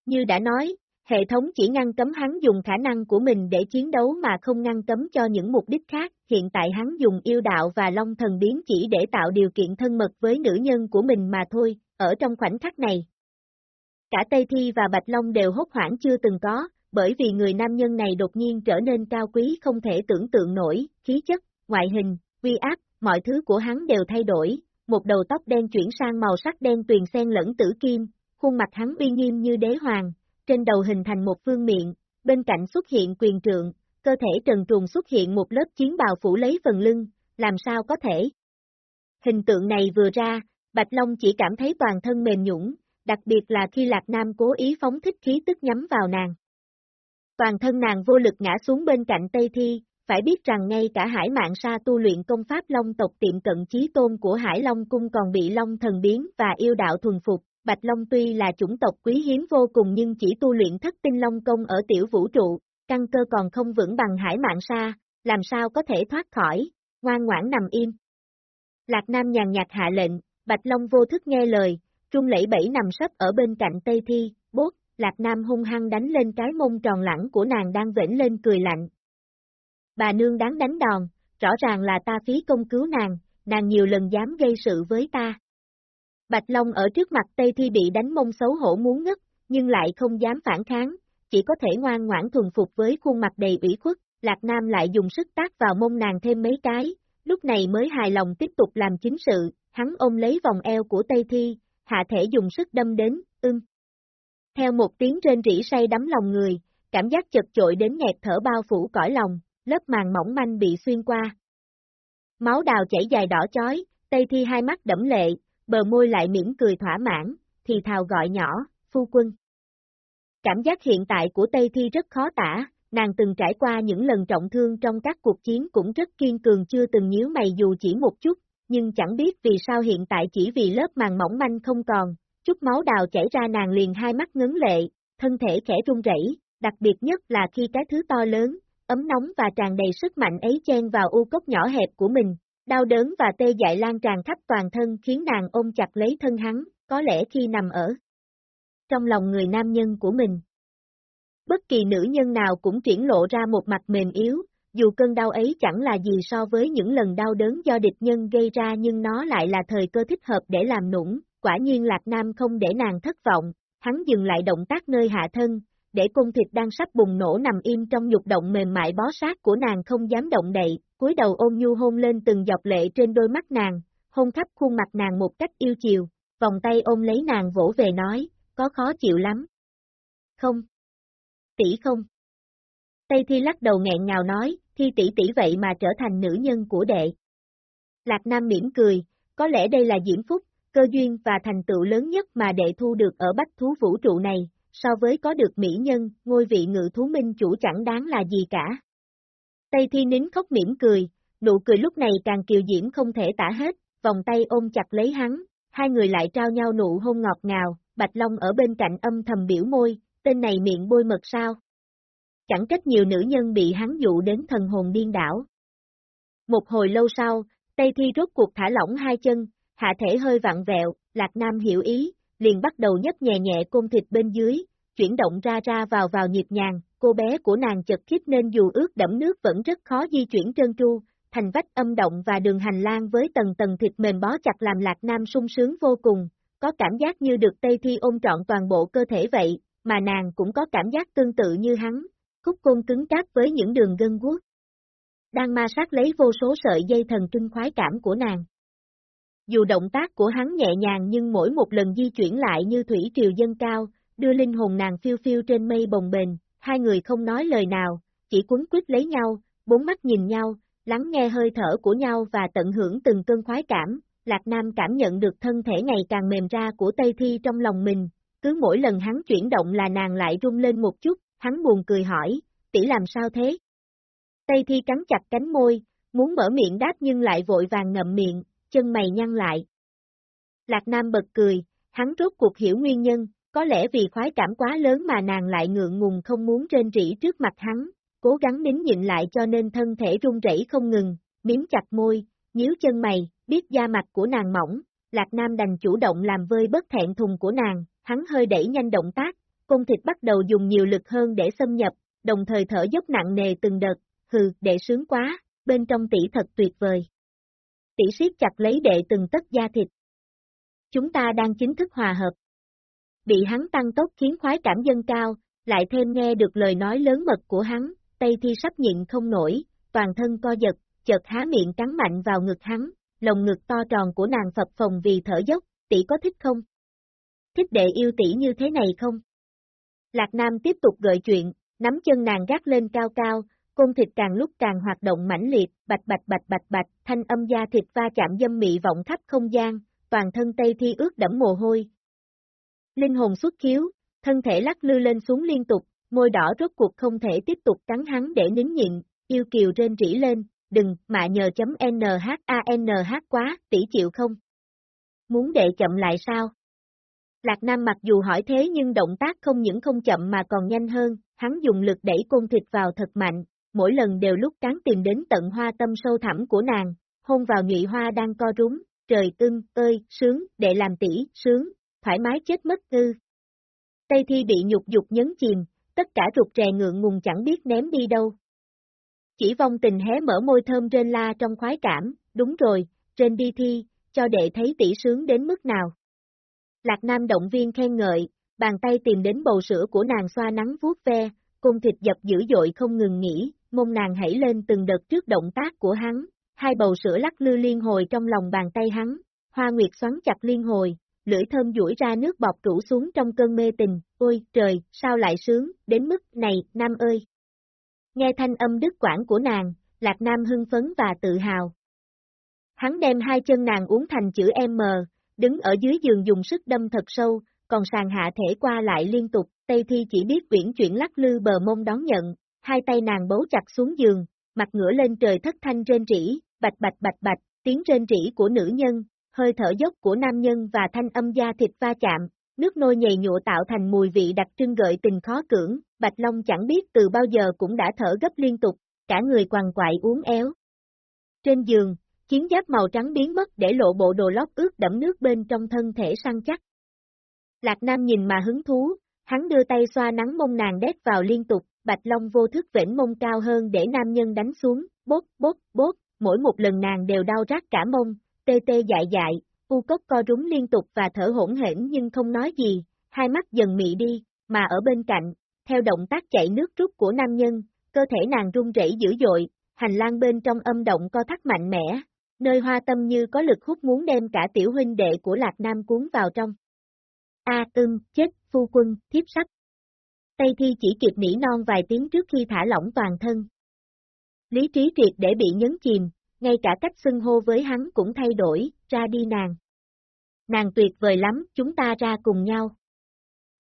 Như đã nói, hệ thống chỉ ngăn cấm hắn dùng khả năng của mình để chiến đấu mà không ngăn cấm cho những mục đích khác, hiện tại hắn dùng yêu đạo và long thần biến chỉ để tạo điều kiện thân mật với nữ nhân của mình mà thôi, ở trong khoảnh khắc này. Cả Tây Thi và Bạch Long đều hốt hoảng chưa từng có, bởi vì người nam nhân này đột nhiên trở nên cao quý không thể tưởng tượng nổi, khí chất, ngoại hình, uy áp, mọi thứ của hắn đều thay đổi, một đầu tóc đen chuyển sang màu sắc đen tuyền xen lẫn tử kim, khuôn mặt hắn uy nghiêm như đế hoàng, trên đầu hình thành một phương miệng, bên cạnh xuất hiện quyền trượng, cơ thể trần truồng xuất hiện một lớp chiến bào phủ lấy phần lưng, làm sao có thể. Hình tượng này vừa ra, Bạch Long chỉ cảm thấy toàn thân mềm nhũng, đặc biệt là khi Lạc Nam cố ý phóng thích khí tức nhắm vào nàng. Toàn thân nàng vô lực ngã xuống bên cạnh Tây Thi, phải biết rằng ngay cả Hải Mạng Sa tu luyện công pháp Long tộc tiệm cận chí tôn của Hải Long Cung còn bị Long thần biến và yêu đạo thuần phục, Bạch Long tuy là chủng tộc quý hiếm vô cùng nhưng chỉ tu luyện thất tinh Long công ở tiểu vũ trụ, căn cơ còn không vững bằng Hải Mạng Sa, làm sao có thể thoát khỏi, ngoan ngoãn nằm im. Lạc Nam nhàn nhạt hạ lệnh, Bạch Long vô thức nghe lời, trung lẫy bẫy nằm sấp ở bên cạnh Tây Thi, bốt, Lạc Nam hung hăng đánh lên cái mông tròn lẳng của nàng đang vểnh lên cười lạnh, bà nương đáng đánh đòn, rõ ràng là ta phí công cứu nàng, nàng nhiều lần dám gây sự với ta. Bạch Long ở trước mặt Tây Thi bị đánh mông xấu hổ muốn ngất, nhưng lại không dám phản kháng, chỉ có thể ngoan ngoãn thuần phục với khuôn mặt đầy ủy khuất, Lạc Nam lại dùng sức tác vào mông nàng thêm mấy cái, lúc này mới hài lòng tiếp tục làm chính sự, hắn ôm lấy vòng eo của Tây Thi, hạ thể dùng sức đâm đến, ưng. Theo một tiếng trên rỉ say đắm lòng người, cảm giác chật chội đến nghẹt thở bao phủ cõi lòng, lớp màng mỏng manh bị xuyên qua. Máu đào chảy dài đỏ chói, Tây Thi hai mắt đẫm lệ, bờ môi lại mỉm cười thỏa mãn, thì thào gọi nhỏ, phu quân. Cảm giác hiện tại của Tây Thi rất khó tả, nàng từng trải qua những lần trọng thương trong các cuộc chiến cũng rất kiên cường chưa từng nhíu mày dù chỉ một chút, nhưng chẳng biết vì sao hiện tại chỉ vì lớp màng mỏng manh không còn, chút máu đào chảy ra nàng liền hai mắt ngấn lệ, thân thể khẽ run rẩy, đặc biệt nhất là khi cái thứ to lớn, ấm nóng và tràn đầy sức mạnh ấy chen vào u cốc nhỏ hẹp của mình, đau đớn và tê dại lan tràn khắp toàn thân khiến nàng ôm chặt lấy thân hắn, có lẽ khi nằm ở trong lòng người nam nhân của mình. Bất kỳ nữ nhân nào cũng triển lộ ra một mặt mềm yếu, dù cơn đau ấy chẳng là gì so với những lần đau đớn do địch nhân gây ra nhưng nó lại là thời cơ thích hợp để làm nũng, quả nhiên Lạc Nam không để nàng thất vọng, hắn dừng lại động tác nơi hạ thân, để cung thịt đang sắp bùng nổ nằm im trong nhục động mềm mại bó sát của nàng không dám động đậy, cúi đầu ôm nhu hôn lên từng dọc lệ trên đôi mắt nàng, hôn khắp khuôn mặt nàng một cách yêu chiều, vòng tay ôm lấy nàng vỗ về nói, có khó chịu lắm. Không. Tỷ không. Tây Thi lắc đầu nghẹn ngào nói, Thi tỷ tỷ vậy mà trở thành nữ nhân của đệ. Lạc Nam mỉm cười, có lẽ đây là diễm phúc, cơ duyên và thành tựu lớn nhất mà đệ thu được ở bách thú vũ trụ này, so với có được mỹ nhân, ngôi vị ngự thú minh chủ chẳng đáng là gì cả. Tây Thi nín khóc mỉm cười, nụ cười lúc này càng kiều diễm không thể tả hết, vòng tay ôm chặt lấy hắn, hai người lại trao nhau nụ hôn ngọt ngào, Bạch Long ở bên cạnh âm thầm biểu môi, tên này miệng bôi mật sao. Chẳng trách nhiều nữ nhân bị hắn dụ đến thần hồn điên đảo. Một hồi lâu sau, Tây Thi rốt cuộc thả lỏng hai chân, hạ thể hơi vặn vẹo, Lạc Nam hiểu ý, liền bắt đầu nhấp nhẹ nhẹ côn thịt bên dưới, chuyển động ra ra vào vào nhịp nhàng, cô bé của nàng chật khít nên dù ướt đẫm nước vẫn rất khó di chuyển trơn tru, thành vách âm động và đường hành lang với tầng tầng thịt mềm bó chặt làm Lạc Nam sung sướng vô cùng, có cảm giác như được Tây Thi ôm trọn toàn bộ cơ thể vậy, mà nàng cũng có cảm giác tương tự như hắn, khúc côn cứng cáp với những đường gân guốc. Đang ma sát lấy vô số sợi dây thần kinh khoái cảm của nàng. Dù động tác của hắn nhẹ nhàng nhưng mỗi một lần di chuyển lại như thủy triều dân cao, đưa linh hồn nàng phiêu phiêu trên mây bồng bềnh, hai người không nói lời nào, chỉ quấn quýt lấy nhau, bốn mắt nhìn nhau, lắng nghe hơi thở của nhau và tận hưởng từng cơn khoái cảm. Lạc Nam cảm nhận được thân thể ngày càng mềm ra của Tây Thi trong lòng mình, cứ mỗi lần hắn chuyển động là nàng lại rung lên một chút, hắn buồn cười hỏi, tỷ làm sao thế? Tây Thi cắn chặt cánh môi, muốn mở miệng đáp nhưng lại vội vàng ngậm miệng, chân mày nhăn lại. Lạc Nam bật cười, hắn rốt cuộc hiểu nguyên nhân, có lẽ vì khoái cảm quá lớn mà nàng lại ngượng ngùng không muốn trên rỉ trước mặt hắn, cố gắng nín nhịn lại cho nên thân thể run rẩy không ngừng, miếm chặt môi, nhíu chân mày, biết da mặt của nàng mỏng, Lạc Nam đành chủ động làm vơi bất thẹn thùng của nàng, hắn hơi đẩy nhanh động tác, công thịt bắt đầu dùng nhiều lực hơn để xâm nhập, đồng thời thở dốc nặng nề từng đợt, hừ, đệ sướng quá, bên trong tỷ thật tuyệt vời. Tỷ siết chặt lấy đệ từng tất da thịt. Chúng ta đang chính thức hòa hợp. Bị hắn tăng tốc khiến khoái cảm dân cao, lại thêm nghe được lời nói lớn mật của hắn, Tây Thi sắp nhịn không nổi, toàn thân co giật, chợt há miệng cắn mạnh vào ngực hắn, lồng ngực to tròn của nàng phập phồng vì thở dốc, tỷ có thích không? Thích đệ yêu tỷ như thế này không? Lạc Nam tiếp tục gợi chuyện, nắm chân nàng gác lên cao cao, côn thịt càng lúc càng hoạt động mãnh liệt, bạch bạch bạch bạch bạch, thanh âm da thịt va chạm dâm mị vọng khắp không gian, toàn thân Tây Thi ướt đẫm mồ hôi. Linh hồn xuất khiếu, thân thể lắc lư lên xuống liên tục, môi đỏ rốt cuộc không thể tiếp tục cắn hắn để nín nhịn, yêu kiều trên rỉ lên, đừng, mạ nhờ chấm NHANH quá, tỷ chịu không? Muốn đệ chậm lại sao? Lạc Nam mặc dù hỏi thế nhưng động tác không những không chậm mà còn nhanh hơn, hắn dùng lực đẩy côn thịt vào thật mạnh, mỗi lần đều lúc cán tìm đến tận hoa tâm sâu thẳm của nàng, hôn vào nhụy hoa đang co rúm, trời ưng, ơi, sướng, để làm tỷ, sướng, thoải mái chết mất ư. Tây thi bị nhục dục nhấn chìm, tất cả rụt rè ngượng ngùng chẳng biết ném đi đâu. Chỉ vong tình hé mở môi thơm trên la trong khoái cảm, đúng rồi, trên đi thi, cho đệ thấy tỷ sướng đến mức nào. Lạc Nam động viên khen ngợi, bàn tay tìm đến bầu sữa của nàng xoa nắng vuốt ve, cung thịt dập dữ dội không ngừng nghỉ, mông nàng hãy lên từng đợt trước động tác của hắn, hai bầu sữa lắc lư liên hồi trong lòng bàn tay hắn, hoa nguyệt xoắn chặt liên hồi, lưỡi thơm duỗi ra nước bọt rủ xuống trong cơn mê tình, ôi trời, sao lại sướng, đến mức này, Nam ơi. Nghe thanh âm đứt quảng của nàng, Lạc Nam hưng phấn và tự hào. Hắn đem hai chân nàng uống thành chữ M, đứng ở dưới giường dùng sức đâm thật sâu, còn sàn hạ thể qua lại liên tục, Tây Thi chỉ biết quyển chuyển lắc lư bờ mông đón nhận, hai tay nàng bấu chặt xuống giường, mặt ngửa lên trời thất thanh rên rỉ, bạch bạch bạch bạch, tiếng rên rỉ của nữ nhân, hơi thở dốc của nam nhân và thanh âm da thịt va chạm, nước nôi nhầy nhụa tạo thành mùi vị đặc trưng gợi tình khó cưỡng, Bạch Long chẳng biết từ bao giờ cũng đã thở gấp liên tục, cả người quằn quại uống éo. Trên giường, chiến giáp màu trắng biến mất để lộ bộ đồ lót ướt đẫm nước bên trong thân thể săn chắc. Lạc Nam nhìn mà hứng thú, hắn đưa tay xoa nắng mông nàng đét vào liên tục, Bạch Long vô thức vểnh mông cao hơn để nam nhân đánh xuống, bốt, bốt, bốt, mỗi một lần nàng đều đau rát cả mông, tê tê dại dại, u cốc co rúng liên tục và thở hỗn hển nhưng không nói gì, hai mắt dần mị đi, mà ở bên cạnh, theo động tác chạy nước rút của nam nhân, cơ thể nàng run rẩy dữ dội, hành lang bên trong âm động co thắt mạnh mẽ, nơi hoa tâm như có lực hút muốn đem cả tiểu huynh đệ của Lạc Nam cuốn vào trong. A à, ưm, chết, phu quân, thiếp sắc. Tây Thi chỉ kịp nỉ non vài tiếng trước khi thả lỏng toàn thân. Lý trí triệt để bị nhấn chìm, ngay cả cách xưng hô với hắn cũng thay đổi, ra đi nàng. Nàng tuyệt vời lắm, chúng ta ra cùng nhau.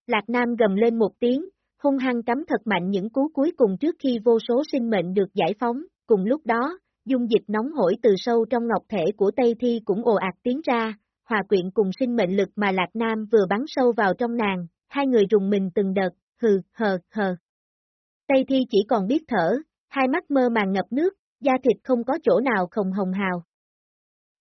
Lạc Nam gầm lên một tiếng, hung hăng cắm thật mạnh những cú cuối cùng trước khi vô số sinh mệnh được giải phóng, cùng lúc đó, dung dịch nóng hổi từ sâu trong ngọc thể của Tây Thi cũng ồ ạt tiến ra, hòa quyện cùng sinh mệnh lực mà Lạc Nam vừa bắn sâu vào trong nàng, hai người rùng mình từng đợt, hừ, hờ, hờ. Tây Thi chỉ còn biết thở, hai mắt mơ màng ngập nước, da thịt không có chỗ nào không hồng hào.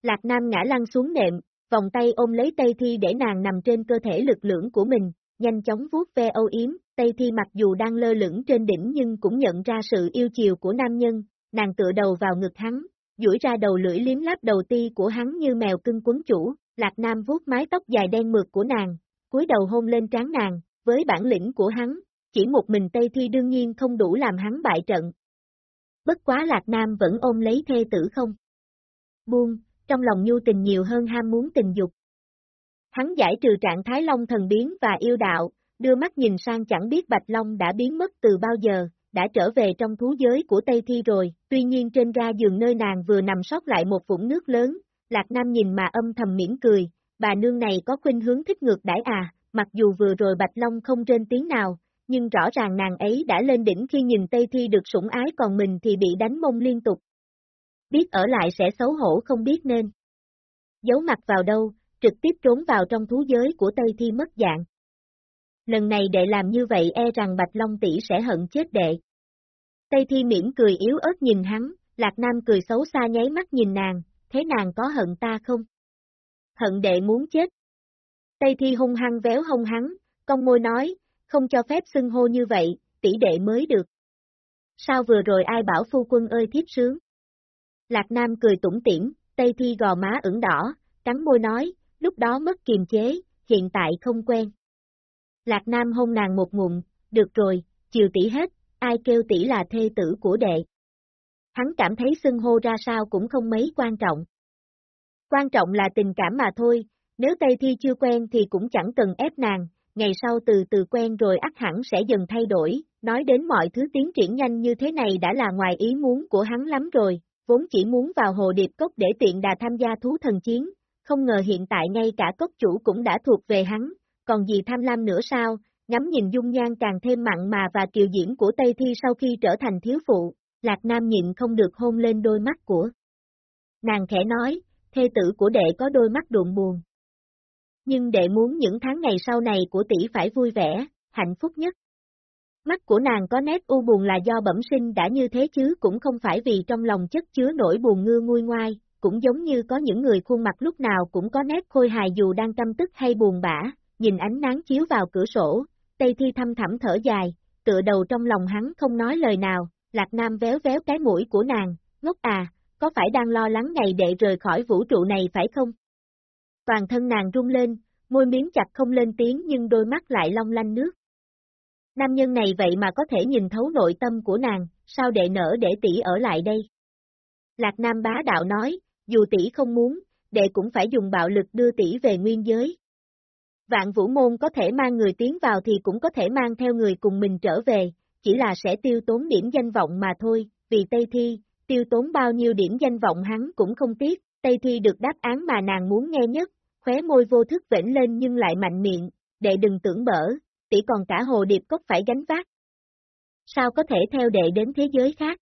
Lạc Nam ngã lăn xuống nệm, vòng tay ôm lấy Tây Thi để nàng nằm trên cơ thể lực lưỡng của mình, nhanh chóng vuốt ve âu yếm, Tây Thi mặc dù đang lơ lửng trên đỉnh nhưng cũng nhận ra sự yêu chiều của nam nhân, nàng tựa đầu vào ngực hắn, duỗi ra đầu lưỡi liếm láp đầu ti của hắn như mèo cưng quấn chủ, Lạc Nam vuốt mái tóc dài đen mượt của nàng, cúi đầu hôn lên trán nàng, với bản lĩnh của hắn, chỉ một mình Tây Thi đương nhiên không đủ làm hắn bại trận. Bất quá Lạc Nam vẫn ôm lấy thê tử không? Buông, trong lòng nhu tình nhiều hơn ham muốn tình dục. Hắn giải trừ trạng thái long thần biến và yêu đạo, đưa mắt nhìn sang chẳng biết Bạch Long đã biến mất từ bao giờ, đã trở về trong thú giới của Tây Thi rồi, tuy nhiên trên ga giường nơi nàng vừa nằm sót lại một vũng nước lớn, Lạc Nam nhìn mà âm thầm mỉm cười, bà nương này có khuynh hướng thích ngược đãi à, mặc dù vừa rồi Bạch Long không trên tiếng nào, nhưng rõ ràng nàng ấy đã lên đỉnh khi nhìn Tây Thi được sủng ái còn mình thì bị đánh mông liên tục. Biết ở lại sẽ xấu hổ không biết nên. Giấu mặt vào đâu, trực tiếp trốn vào trong thú giới của Tây Thi mất dạng. Lần này đệ làm như vậy e rằng Bạch Long tỷ sẽ hận chết đệ. Tây Thi miễn cười yếu ớt nhìn hắn, Lạc Nam cười xấu xa nháy mắt nhìn nàng, thế nàng có hận ta không? Hận đệ muốn chết. Tây Thi hung hăng véo hông hắn, con môi nói, không cho phép xưng hô như vậy, tỷ đệ mới được. Sao vừa rồi ai bảo phu quân ơi thiếp sướng? Lạc Nam cười tủm tỉm, Tây Thi gò má ửng đỏ, cắn môi nói, lúc đó mất kiềm chế, hiện tại không quen. Lạc Nam hôn nàng một ngụm, được rồi, chiều tỷ hết, ai kêu tỷ là thê tử của đệ. Hắn cảm thấy xưng hô ra sao cũng không mấy quan trọng. Quan trọng là tình cảm mà thôi, nếu Tây Thi chưa quen thì cũng chẳng cần ép nàng, ngày sau từ từ quen rồi ắt hẳn sẽ dần thay đổi, nói đến mọi thứ tiến triển nhanh như thế này đã là ngoài ý muốn của hắn lắm rồi, vốn chỉ muốn vào hồ điệp cốc để tiện đà tham gia thú thần chiến, không ngờ hiện tại ngay cả cốc chủ cũng đã thuộc về hắn, còn gì tham lam nữa sao, ngắm nhìn dung nhan càng thêm mặn mà và kiều diễm của Tây Thi sau khi trở thành thiếu phụ, Lạc Nam nhịn không được hôn lên đôi mắt của. Nàng khẽ nói, thê tử của đệ có đôi mắt đụng buồn. Nhưng đệ muốn những tháng ngày sau này của tỷ phải vui vẻ, hạnh phúc nhất. Mắt của nàng có nét u buồn là do bẩm sinh đã như thế chứ cũng không phải vì trong lòng chất chứa nỗi buồn ngưa nguôi ngoai, cũng giống như có những người khuôn mặt lúc nào cũng có nét khôi hài dù đang căm tức hay buồn bã, nhìn ánh nắng chiếu vào cửa sổ, Tây Thi thăm thẳm thở dài, tựa đầu trong lòng hắn không nói lời nào, Lạc Nam véo véo cái mũi của nàng, ngốc à, có phải đang lo lắng ngày đệ rời khỏi vũ trụ này phải không? Toàn thân nàng rung lên, môi miếng chặt không lên tiếng nhưng đôi mắt lại long lanh nước. Nam nhân này vậy mà có thể nhìn thấu nội tâm của nàng, sao đệ nở để tỷ ở lại đây? Lạc Nam bá đạo nói, dù tỷ không muốn, đệ cũng phải dùng bạo lực đưa tỷ về nguyên giới. Vạn vũ môn có thể mang người tiến vào thì cũng có thể mang theo người cùng mình trở về, chỉ là sẽ tiêu tốn điểm danh vọng mà thôi, vì Tây Thi, tiêu tốn bao nhiêu điểm danh vọng hắn cũng không tiếc, Tây Thi được đáp án mà nàng muốn nghe nhất, khóe môi vô thức vểnh lên nhưng lại mạnh miệng, đệ đừng tưởng bở, tỷ còn cả hồ điệp cốc phải gánh vác. Sao có thể theo đệ đến thế giới khác?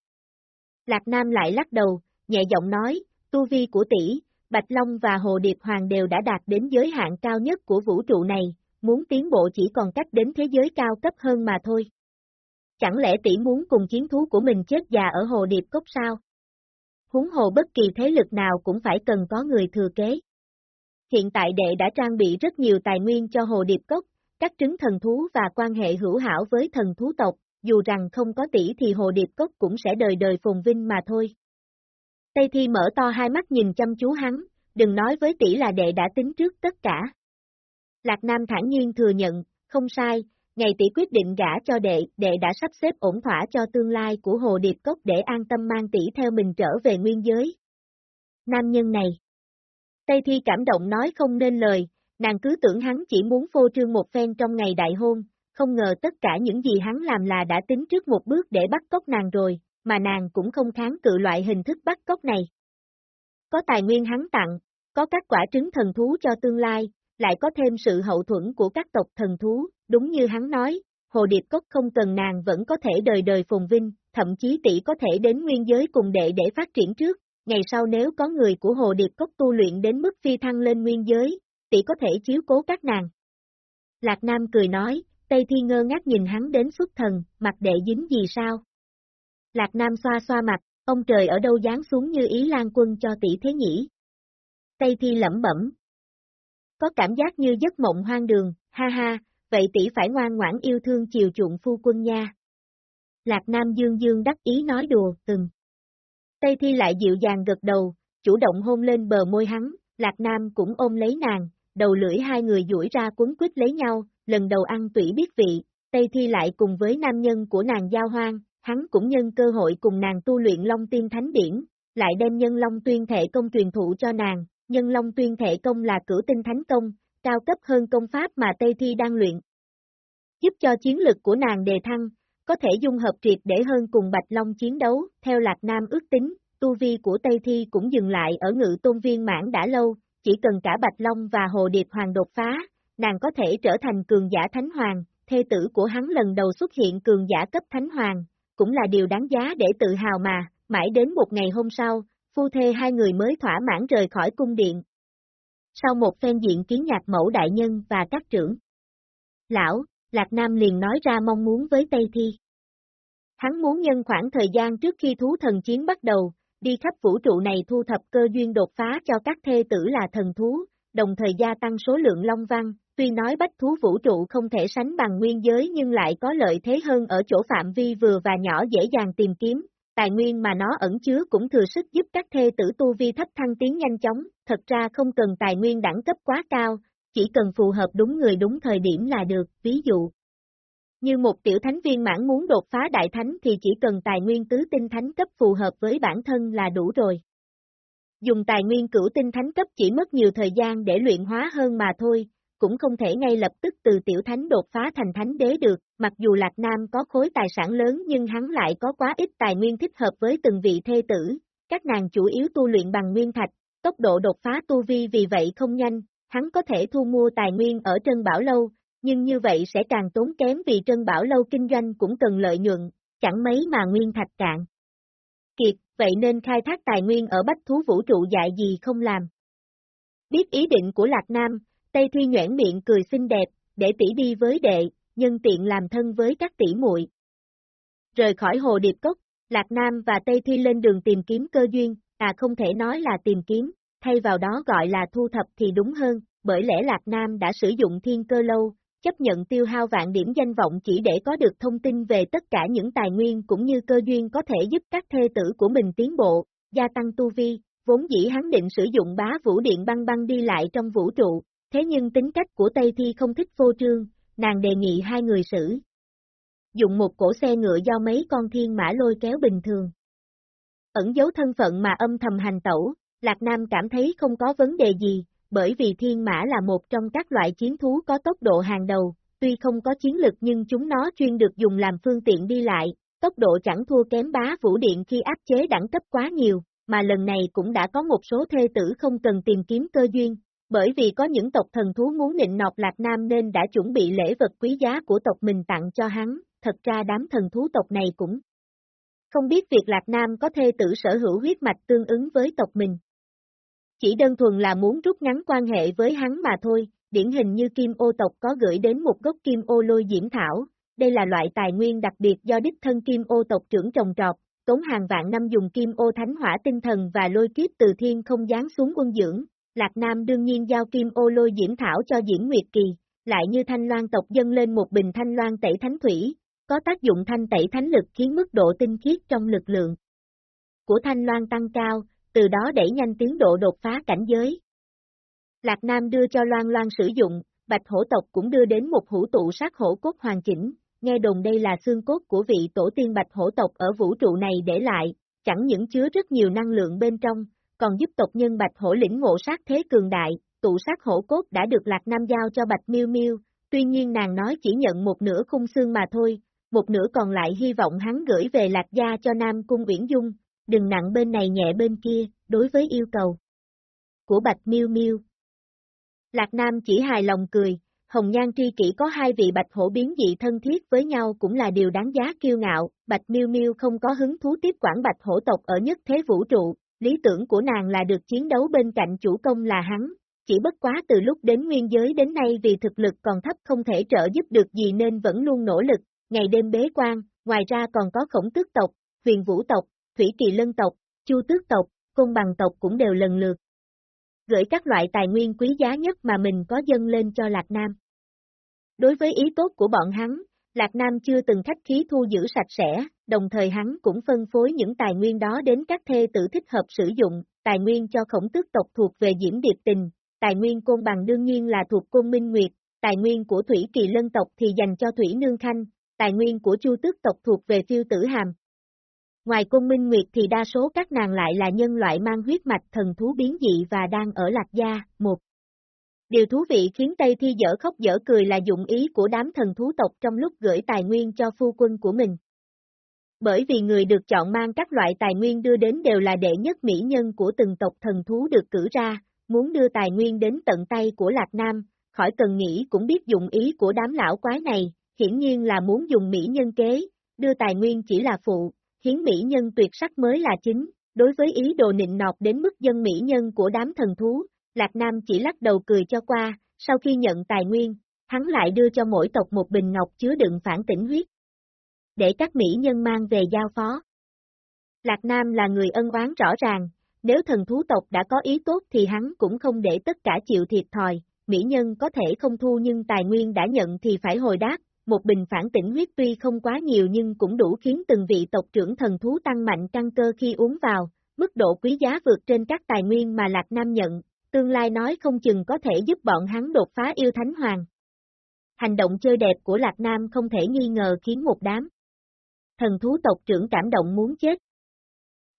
Lạc Nam lại lắc đầu, nhẹ giọng nói, tu vi của tỷ, Bạch Long và Hồ Điệp Hoàng đều đã đạt đến giới hạn cao nhất của vũ trụ này, muốn tiến bộ chỉ còn cách đến thế giới cao cấp hơn mà thôi. Chẳng lẽ tỷ muốn cùng chiến thú của mình chết già ở Hồ Điệp Cốc sao? Húng hồ bất kỳ thế lực nào cũng phải cần có người thừa kế. Hiện tại đệ đã trang bị rất nhiều tài nguyên cho Hồ Điệp Cốc, các trứng thần thú và quan hệ hữu hảo với thần thú tộc, dù rằng không có tỷ thì Hồ Điệp Cốc cũng sẽ đời đời phồn vinh mà thôi. Tây Thi mở to hai mắt nhìn chăm chú hắn, đừng nói với tỷ là đệ đã tính trước tất cả. Lạc Nam thản nhiên thừa nhận, không sai, ngày tỷ quyết định gả cho đệ, đệ đã sắp xếp ổn thỏa cho tương lai của Hồ Điệp Cốc để an tâm mang tỷ theo mình trở về nguyên giới. Nam nhân này. Tây Thi cảm động nói không nên lời, nàng cứ tưởng hắn chỉ muốn phô trương một phen trong ngày đại hôn, không ngờ tất cả những gì hắn làm là đã tính trước một bước để bắt cóc nàng rồi, mà nàng cũng không kháng cự loại hình thức bắt cóc này. Có tài nguyên hắn tặng, có các quả trứng thần thú cho tương lai, lại có thêm sự hậu thuẫn của các tộc thần thú, đúng như hắn nói, Hồ Điệp Cốc không cần nàng vẫn có thể đời đời phồn vinh, thậm chí tỷ có thể đến nguyên giới cùng đệ để phát triển trước, ngày sau nếu có người của Hồ Điệp Cốc tu luyện đến mức phi thăng lên nguyên giới, tỷ có thể chiếu cố các nàng. Lạc Nam cười nói, Tây Thi ngơ ngác nhìn hắn đến xuất thần, mặt đệ dính gì sao? Lạc Nam xoa xoa mặt, ông trời ở đâu dán xuống như ý lan quân cho tỷ thế nhỉ? Tây Thi lẩm bẩm. Có cảm giác như giấc mộng hoang đường, ha ha, vậy tỷ phải ngoan ngoãn yêu thương chiều chuộng phu quân nha. Lạc Nam dương dương đắc ý nói đùa, từng. Tây Thi lại dịu dàng gật đầu, chủ động hôn lên bờ môi hắn, Lạc Nam cũng ôm lấy nàng, đầu lưỡi hai người duỗi ra cuốn quýt lấy nhau, lần đầu ăn tủy biết vị, Tây Thi lại cùng với nam nhân của nàng giao hoang, hắn cũng nhân cơ hội cùng nàng tu luyện Long Tiên Thánh Điển, lại đem nhân Long Tuyên Thể Công truyền thụ cho nàng, nhân Long Tuyên Thể Công là cửu tinh thánh công, cao cấp hơn công pháp mà Tây Thi đang luyện. Giúp cho chiến lực của nàng đề thăng, có thể dung hợp triệt để hơn cùng Bạch Long chiến đấu, theo Lạc Nam ước tính, tu vi của Tây Thi cũng dừng lại ở ngự tôn viên mãn đã lâu, chỉ cần cả Bạch Long và Hồ Điệp Hoàng đột phá, nàng có thể trở thành cường giả Thánh Hoàng, thê tử của hắn lần đầu xuất hiện cường giả cấp Thánh Hoàng, cũng là điều đáng giá để tự hào mà, mãi đến một ngày hôm sau, phu thê hai người mới thỏa mãn rời khỏi cung điện. Sau một phen diện kiến nhạc mẫu đại nhân và các trưởng, lão, Lạc Nam liền nói ra mong muốn với Tây Thi. Hắn muốn nhân khoảng thời gian trước khi thú thần chiến bắt đầu, đi khắp vũ trụ này thu thập cơ duyên đột phá cho các thê tử là thần thú, đồng thời gia tăng số lượng long văn, tuy nói bách thú vũ trụ không thể sánh bằng nguyên giới nhưng lại có lợi thế hơn ở chỗ phạm vi vừa và nhỏ dễ dàng tìm kiếm, tài nguyên mà nó ẩn chứa cũng thừa sức giúp các thê tử tu vi thấp thăng tiến nhanh chóng, thật ra không cần tài nguyên đẳng cấp quá cao, chỉ cần phù hợp đúng người đúng thời điểm là được, ví dụ. Như một tiểu thánh viên mãn muốn đột phá đại thánh thì chỉ cần tài nguyên tứ tinh thánh cấp phù hợp với bản thân là đủ rồi. Dùng tài nguyên cửu tinh thánh cấp chỉ mất nhiều thời gian để luyện hóa hơn mà thôi, cũng không thể ngay lập tức từ tiểu thánh đột phá thành thánh đế được, mặc dù Lạc Nam có khối tài sản lớn nhưng hắn lại có quá ít tài nguyên thích hợp với từng vị thê tử, các nàng chủ yếu tu luyện bằng nguyên thạch, tốc độ đột phá tu vi vì vậy không nhanh, hắn có thể thu mua tài nguyên ở Trân Bảo Lâu, nhưng như vậy sẽ càng tốn kém vì Trân Bảo Lâu kinh doanh cũng cần lợi nhuận, chẳng mấy mà nguyên thạch cạn. Kiệt, vậy nên khai thác tài nguyên ở bách thú vũ trụ dại gì không làm. Biết ý định của Lạc Nam, Tây Thi nhoảng miệng cười xinh đẹp, để tỷ đi với đệ, nhân tiện làm thân với các tỷ muội. Rời khỏi hồ điệp cốc, Lạc Nam và Tây Thi lên đường tìm kiếm cơ duyên, à không thể nói là tìm kiếm, thay vào đó gọi là thu thập thì đúng hơn, bởi lẽ Lạc Nam đã sử dụng thiên cơ lâu, chấp nhận tiêu hao vạn điểm danh vọng chỉ để có được thông tin về tất cả những tài nguyên cũng như cơ duyên có thể giúp các thê tử của mình tiến bộ, gia tăng tu vi, vốn dĩ hắn định sử dụng bá vũ điện băng băng đi lại trong vũ trụ, thế nhưng tính cách của Tây Thi không thích vô trương, nàng đề nghị hai người xử. Dùng một cổ xe ngựa do mấy con thiên mã lôi kéo bình thường. Ẩn dấu thân phận mà âm thầm hành tẩu, Lạc Nam cảm thấy không có vấn đề gì, bởi vì thiên mã là một trong các loại chiến thú có tốc độ hàng đầu, tuy không có chiến lực nhưng chúng nó chuyên được dùng làm phương tiện đi lại, tốc độ chẳng thua kém bá vũ điện khi áp chế đẳng cấp quá nhiều, mà lần này cũng đã có một số thê tử không cần tìm kiếm cơ duyên, bởi vì có những tộc thần thú muốn nịnh nọt Lạc Nam nên đã chuẩn bị lễ vật quý giá của tộc mình tặng cho hắn, thật ra đám thần thú tộc này cũng không biết việc Lạc Nam có thê tử sở hữu huyết mạch tương ứng với tộc mình. Chỉ đơn thuần là muốn rút ngắn quan hệ với hắn mà thôi, điển hình như kim ô tộc có gửi đến một gốc kim ô lôi diễm thảo, đây là loại tài nguyên đặc biệt do đích thân kim ô tộc trưởng trồng trọt, tốn hàng vạn năm dùng kim ô thánh hỏa tinh thần và lôi kiếp từ thiên không giáng xuống quân dưỡng, Lạc Nam đương nhiên giao kim ô lôi diễm thảo cho Diễm Nguyệt Kỳ, lại như thanh loan tộc dâng lên một bình thanh loan tẩy thánh thủy, có tác dụng thanh tẩy thánh lực khiến mức độ tinh khiết trong lực lượng của thanh loan tăng cao, từ đó đẩy nhanh tiến độ đột phá cảnh giới. Lạc Nam đưa cho loan loan sử dụng, bạch hổ tộc cũng đưa đến một hữu tụ sát hổ cốt hoàn chỉnh, nghe đồn đây là xương cốt của vị tổ tiên bạch hổ tộc ở vũ trụ này để lại, chẳng những chứa rất nhiều năng lượng bên trong, còn giúp tộc nhân Bạch Hổ lĩnh ngộ sát thế cường đại, tụ sát hổ cốt đã được Lạc Nam giao cho Bạch Miêu Miêu, tuy nhiên nàng nói chỉ nhận một nửa khung xương mà thôi, một nửa còn lại hy vọng hắn gửi về Lạc Gia cho Nam Cung Uyển Dung, đừng nặng bên này nhẹ bên kia, đối với yêu cầu của Bạch Miêu Miêu. Lạc Nam chỉ hài lòng cười, Hồng Nhan tri kỷ có hai vị bạch hổ biến dị thân thiết với nhau cũng là điều đáng giá kiêu ngạo, Bạch Miêu Miêu không có hứng thú tiếp quản bạch hổ tộc ở nhất thế vũ trụ, lý tưởng của nàng là được chiến đấu bên cạnh chủ công là hắn, chỉ bất quá từ lúc đến nguyên giới đến nay vì thực lực còn thấp không thể trợ giúp được gì nên vẫn luôn nỗ lực, ngày đêm bế quan, ngoài ra còn có khổng tước tộc, huyền vũ tộc, thủy kỳ lân tộc, chu tước tộc, côn bằng tộc cũng đều lần lượt. Gửi các loại tài nguyên quý giá nhất mà mình có dâng lên cho Lạc Nam. Đối với ý tốt của bọn hắn, Lạc Nam chưa từng khách khí thu giữ sạch sẽ, đồng thời hắn cũng phân phối những tài nguyên đó đến các thê tử thích hợp sử dụng, tài nguyên cho khổng tước tộc thuộc về Diễm Điệp Tình, tài nguyên côn bằng đương nhiên là thuộc côn Minh Nguyệt, tài nguyên của Thủy Kỳ Lân tộc thì dành cho Thủy Nương Khanh, tài nguyên của Chu Tước tộc thuộc về Phiêu Tử Hàm. Ngoài cung Minh Nguyệt thì đa số các nàng lại là nhân loại mang huyết mạch thần thú biến dị và đang ở Lạc Gia, một Điều thú vị khiến Tây Thi dở khóc dở cười là dụng ý của đám thần thú tộc trong lúc gửi tài nguyên cho phu quân của mình. Bởi vì người được chọn mang các loại tài nguyên đưa đến đều là đệ nhất mỹ nhân của từng tộc thần thú được cử ra, muốn đưa tài nguyên đến tận tay của Lạc Nam, khỏi cần nghĩ cũng biết dụng ý của đám lão quái này, hiển nhiên là muốn dùng mỹ nhân kế, đưa tài nguyên chỉ là phụ, hiến mỹ nhân tuyệt sắc mới là chính, đối với ý đồ nịnh nọt đến mức dân mỹ nhân của đám thần thú, Lạc Nam chỉ lắc đầu cười cho qua, sau khi nhận tài nguyên, hắn lại đưa cho mỗi tộc một bình ngọc chứa đựng phản tỉnh huyết. Để các mỹ nhân mang về giao phó. Lạc Nam là người ân oán rõ ràng, nếu thần thú tộc đã có ý tốt thì hắn cũng không để tất cả chịu thiệt thòi, mỹ nhân có thể không thu nhưng tài nguyên đã nhận thì phải hồi đáp, một bình phản tỉnh huyết tuy không quá nhiều nhưng cũng đủ khiến từng vị tộc trưởng thần thú tăng mạnh căn cơ khi uống vào, mức độ quý giá vượt trên các tài nguyên mà Lạc Nam nhận, tương lai nói không chừng có thể giúp bọn hắn đột phá yêu thánh hoàng. Hành động chơi đẹp của Lạc Nam không thể nghi ngờ khiến một đám thần thú tộc trưởng cảm động muốn chết.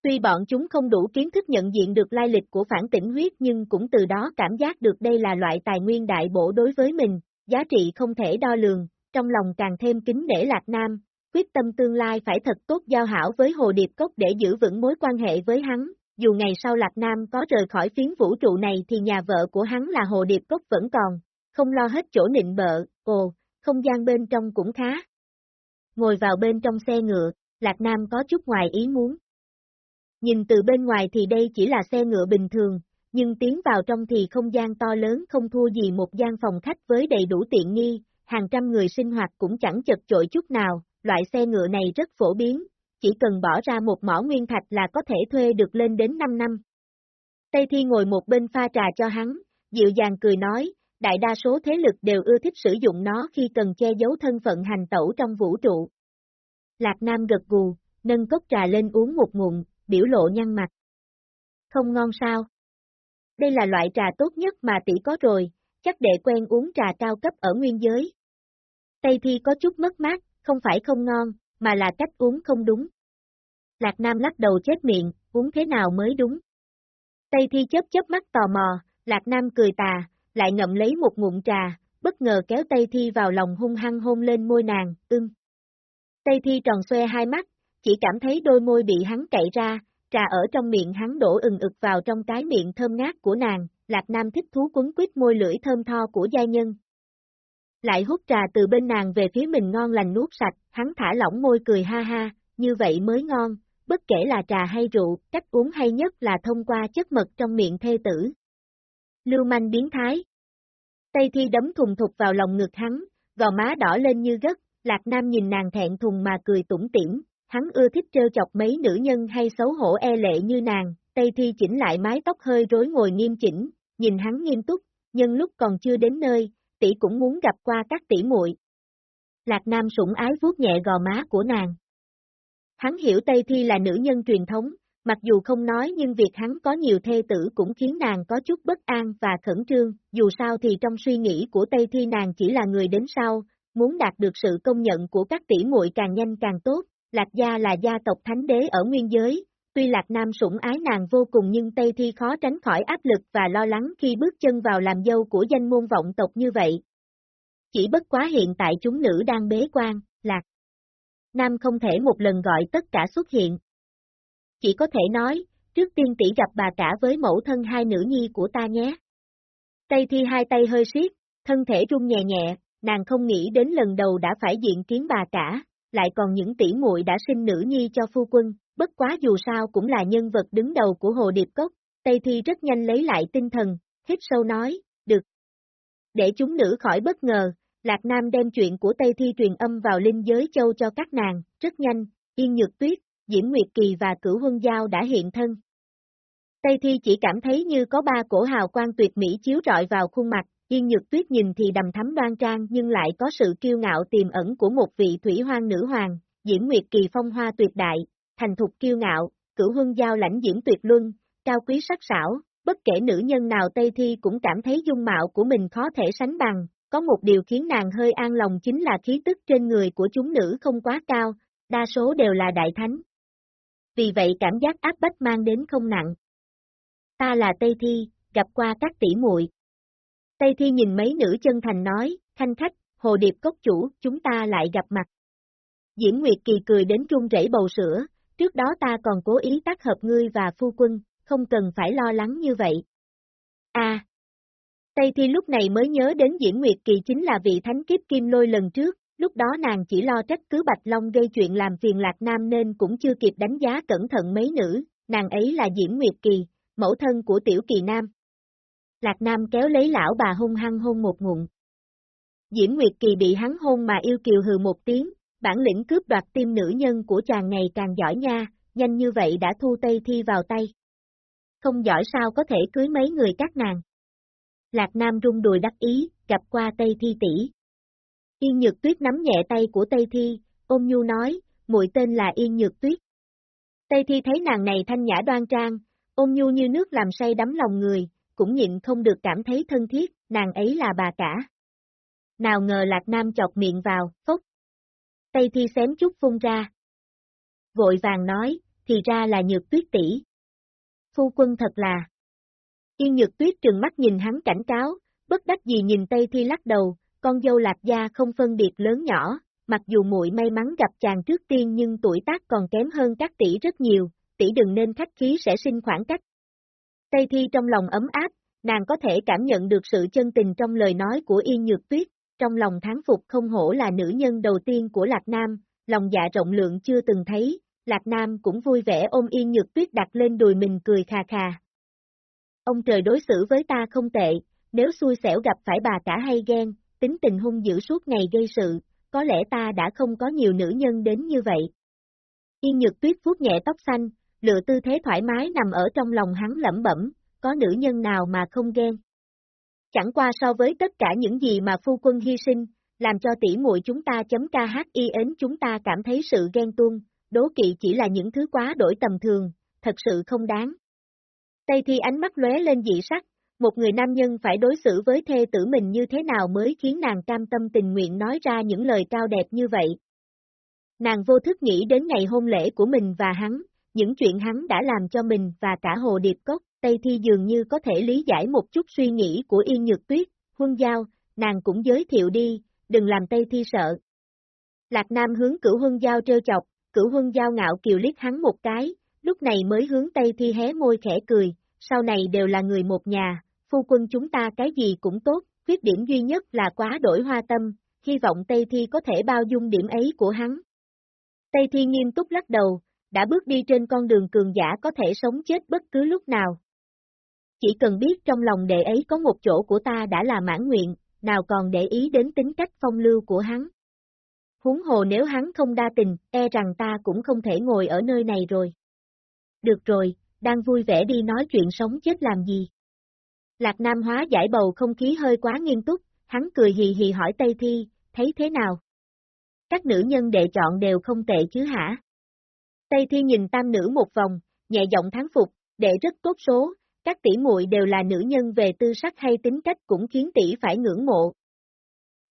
Tuy bọn chúng không đủ kiến thức nhận diện được lai lịch của phản tỉnh huyết nhưng cũng từ đó cảm giác được đây là loại tài nguyên đại bổ đối với mình, giá trị không thể đo lường, trong lòng càng thêm kính nể Lạc Nam, quyết tâm tương lai phải thật tốt giao hảo với Hồ Điệp Cốc để giữ vững mối quan hệ với hắn, dù ngày sau Lạc Nam có rời khỏi phiến vũ trụ này thì nhà vợ của hắn là Hồ Điệp Cốc vẫn còn, không lo hết chỗ nịnh bợ, ồ, không gian bên trong cũng khá. Ngồi vào bên trong xe ngựa, Lạc Nam có chút ngoài ý muốn. Nhìn từ bên ngoài thì đây chỉ là xe ngựa bình thường, nhưng tiến vào trong thì không gian to lớn không thua gì một gian phòng khách với đầy đủ tiện nghi, hàng trăm người sinh hoạt cũng chẳng chật chội chút nào, loại xe ngựa này rất phổ biến, chỉ cần bỏ ra một mỏ nguyên thạch là có thể thuê được lên đến 5 năm. Tây Thi ngồi một bên pha trà cho hắn, dịu dàng cười nói, đại đa số thế lực đều ưa thích sử dụng nó khi cần che giấu thân phận hành tẩu trong vũ trụ. Lạc Nam gật gù, nâng cốc trà lên uống một ngụm, biểu lộ nhăn mặt. Không ngon sao? Đây là loại trà tốt nhất mà tỷ có rồi, chắc đệ quen uống trà cao cấp ở nguyên giới. Tây Thi có chút mất mát, không phải không ngon, mà là cách uống không đúng. Lạc Nam lắc đầu chết miệng, uống thế nào mới đúng. Tây Thi chớp chớp mắt tò mò, Lạc Nam cười tà, lại ngậm lấy một ngụm trà, bất ngờ kéo Tây Thi vào lòng hung hăng hôn lên môi nàng, ưng. Tây Thi tròn xoe hai mắt, chỉ cảm thấy đôi môi bị hắn cậy ra, trà ở trong miệng hắn đổ ừng ực vào trong cái miệng thơm ngát của nàng, Lạc Nam thích thú quấn quýt môi lưỡi thơm tho của gia nhân. Lại hút trà từ bên nàng về phía mình ngon lành nuốt sạch, hắn thả lỏng môi cười ha ha, như vậy mới ngon, bất kể là trà hay rượu, cách uống hay nhất là thông qua chất mật trong miệng thê tử. Lưu manh biến thái. Tây thi đấm thùng thục vào lòng ngực hắn, gò má đỏ lên như gất, Lạc Nam nhìn nàng thẹn thùng mà cười tủm tỉm, hắn ưa thích trêu chọc mấy nữ nhân hay xấu hổ e lệ như nàng, Tây Thi chỉnh lại mái tóc hơi rối ngồi nghiêm chỉnh, nhìn hắn nghiêm túc, nhưng lúc còn chưa đến nơi, tỷ cũng muốn gặp qua các tỷ muội. Lạc Nam sủng ái vuốt nhẹ gò má của nàng. Hắn hiểu Tây Thi là nữ nhân truyền thống, mặc dù không nói nhưng việc hắn có nhiều thê tử cũng khiến nàng có chút bất an và khẩn trương, dù sao thì trong suy nghĩ của Tây Thi nàng chỉ là người đến sau, muốn đạt được sự công nhận của các tỷ muội càng nhanh càng tốt, Lạc Gia là gia tộc thánh đế ở nguyên giới, tuy Lạc Nam sủng ái nàng vô cùng nhưng Tây Thi khó tránh khỏi áp lực và lo lắng khi bước chân vào làm dâu của danh môn vọng tộc như vậy. Chỉ bất quá hiện tại chúng nữ đang bế quan, Lạc. Nam không thể một lần gọi tất cả xuất hiện. Chỉ có thể nói, trước tiên tỷ gặp bà cả với mẫu thân hai nữ nhi của ta nhé. Tây Thi hai tay hơi siết, thân thể run nhẹ nhẹ, nàng không nghĩ đến lần đầu đã phải diện kiến bà cả, lại còn những tỷ muội đã sinh nữ nhi cho phu quân, bất quá dù sao cũng là nhân vật đứng đầu của Hồ Điệp Cốc, Tây Thi rất nhanh lấy lại tinh thần, hít sâu nói, được. Để chúng nữ khỏi bất ngờ, Lạc Nam đem chuyện của Tây Thi truyền âm vào linh giới châu cho các nàng, rất nhanh, Yên Nhược Tuyết, Diễm Nguyệt Kỳ và Cửu Huân Giao đã hiện thân. Tây Thi chỉ cảm thấy như có ba cổ hào quang tuyệt mỹ chiếu rọi vào khuôn mặt, Yên Nhược Tuyết nhìn thì đầm thắm đoan trang nhưng lại có sự kiêu ngạo tiềm ẩn của một vị thủy hoang nữ hoàng, Diễm Nguyệt Kỳ phong hoa tuyệt đại, thành thục kiêu ngạo, cửu huân giao lãnh diễm tuyệt luân, cao quý sắc sảo, bất kể nữ nhân nào Tây Thi cũng cảm thấy dung mạo của mình khó thể sánh bằng, có một điều khiến nàng hơi an lòng chính là khí tức trên người của chúng nữ không quá cao, đa số đều là đại thánh. Vì vậy cảm giác áp bách mang đến không nặng. Ta là Tây Thi, gặp qua các tỷ muội. Tây Thi nhìn mấy nữ chân thành nói, thanh khách, hồ điệp cốc chủ, chúng ta lại gặp mặt. Diễn Nguyệt Kỳ cười đến trung rẩy bầu sữa, trước đó ta còn cố ý tác hợp ngươi và phu quân, không cần phải lo lắng như vậy. À! Tây Thi lúc này mới nhớ đến Diễn Nguyệt Kỳ chính là vị thánh kiếp kim lôi lần trước, lúc đó nàng chỉ lo trách cứ Bạch Long gây chuyện làm phiền Lạc Nam nên cũng chưa kịp đánh giá cẩn thận mấy nữ, nàng ấy là Diễn Nguyệt Kỳ, mẫu thân của Tiểu Kỳ Nam. Lạc Nam kéo lấy lão bà hung hăng hôn một ngụm. Diễm Nguyệt Kỳ bị hắn hôn mà yêu kiều hừ một tiếng, bản lĩnh cướp đoạt tim nữ nhân của chàng ngày càng giỏi nha, nhanh như vậy đã thu Tây Thi vào tay. Không giỏi sao có thể cưới mấy người các nàng. Lạc Nam rung đùi đắc ý, gặp qua Tây Thi tỷ. Yên Nhược Tuyết nắm nhẹ tay của Tây Thi, ôm nhu nói, muội tên là Yên Nhược Tuyết. Tây Thi thấy nàng này thanh nhã đoan trang, ôm nhu như nước làm say đắm lòng người, cũng nhịn không được cảm thấy thân thiết, nàng ấy là bà cả. Nào ngờ Lạc Nam chọc miệng vào, phốc. Tây Thi xém chút phun ra. Vội vàng nói, thì ra là Nhược Tuyết tỷ. Phu quân thật là. Yên Nhược Tuyết trừng mắt nhìn hắn cảnh cáo, bất đắc gì nhìn Tây Thi lắc đầu, con dâu Lạc gia không phân biệt lớn nhỏ, mặc dù muội may mắn gặp chàng trước tiên nhưng tuổi tác còn kém hơn các tỷ rất nhiều, tỷ đừng nên khách khí sẽ sinh khoảng cách. Tây Thi trong lòng ấm áp, nàng có thể cảm nhận được sự chân tình trong lời nói của Yên Nhược Tuyết, trong lòng tháng phục không hổ là nữ nhân đầu tiên của Lạc Nam, lòng dạ rộng lượng chưa từng thấy, Lạc Nam cũng vui vẻ ôm Yên Nhược Tuyết đặt lên đùi mình cười khà khà. Ông trời đối xử với ta không tệ, nếu xui xẻo gặp phải bà cả hay ghen, tính tình hung dữ suốt ngày gây sự, có lẽ ta đã không có nhiều nữ nhân đến như vậy. Yên Nhược Tuyết vuốt nhẹ tóc xanh, lựa tư thế thoải mái nằm ở trong lòng hắn lẩm bẩm, có nữ nhân nào mà không ghen. Chẳng qua so với tất cả những gì mà phu quân hy sinh, làm cho tỷ muội chúng ta chấm ca hát ến chúng ta cảm thấy sự ghen tuông, đố kỵ chỉ là những thứ quá đổi tầm thường, thật sự không đáng. Tây Thi ánh mắt lóe lên dị sắc, một người nam nhân phải đối xử với thê tử mình như thế nào mới khiến nàng cam tâm tình nguyện nói ra những lời cao đẹp như vậy. Nàng vô thức nghĩ đến ngày hôn lễ của mình và hắn, những chuyện hắn đã làm cho mình và cả Hồ Điệp Cốc, Tây Thi dường như có thể lý giải một chút suy nghĩ của Yên Nhược Tuyết, huân giao, nàng cũng giới thiệu đi, đừng làm Tây Thi sợ. Lạc Nam hướng cửu huân giao trêu chọc, cửu huân giao ngạo kiều liếc hắn một cái, lúc này mới hướng Tây Thi hé môi khẽ cười, sau này đều là người một nhà, phu quân chúng ta cái gì cũng tốt, khuyết điểm duy nhất là quá đổi hoa tâm, hy vọng Tây Thi có thể bao dung điểm ấy của hắn. Tây Thi nghiêm túc lắc đầu, đã bước đi trên con đường cường giả có thể sống chết bất cứ lúc nào. Chỉ cần biết trong lòng đệ ấy có một chỗ của ta đã là mãn nguyện, nào còn để ý đến tính cách phong lưu của hắn. Huống hồ nếu hắn không đa tình, e rằng ta cũng không thể ngồi ở nơi này rồi. Được rồi, đang vui vẻ đi nói chuyện sống chết làm gì. Lạc Nam hóa giải bầu không khí hơi quá nghiêm túc, hắn cười hì hì hỏi Tây Thi, thấy thế nào? Các nữ nhân đệ chọn đều không tệ chứ hả? Tây Thi nhìn tam nữ một vòng, nhẹ giọng thắng phục, đệ rất tốt số, các tỷ muội đều là nữ nhân về tư sắc hay tính cách cũng khiến tỷ phải ngưỡng mộ.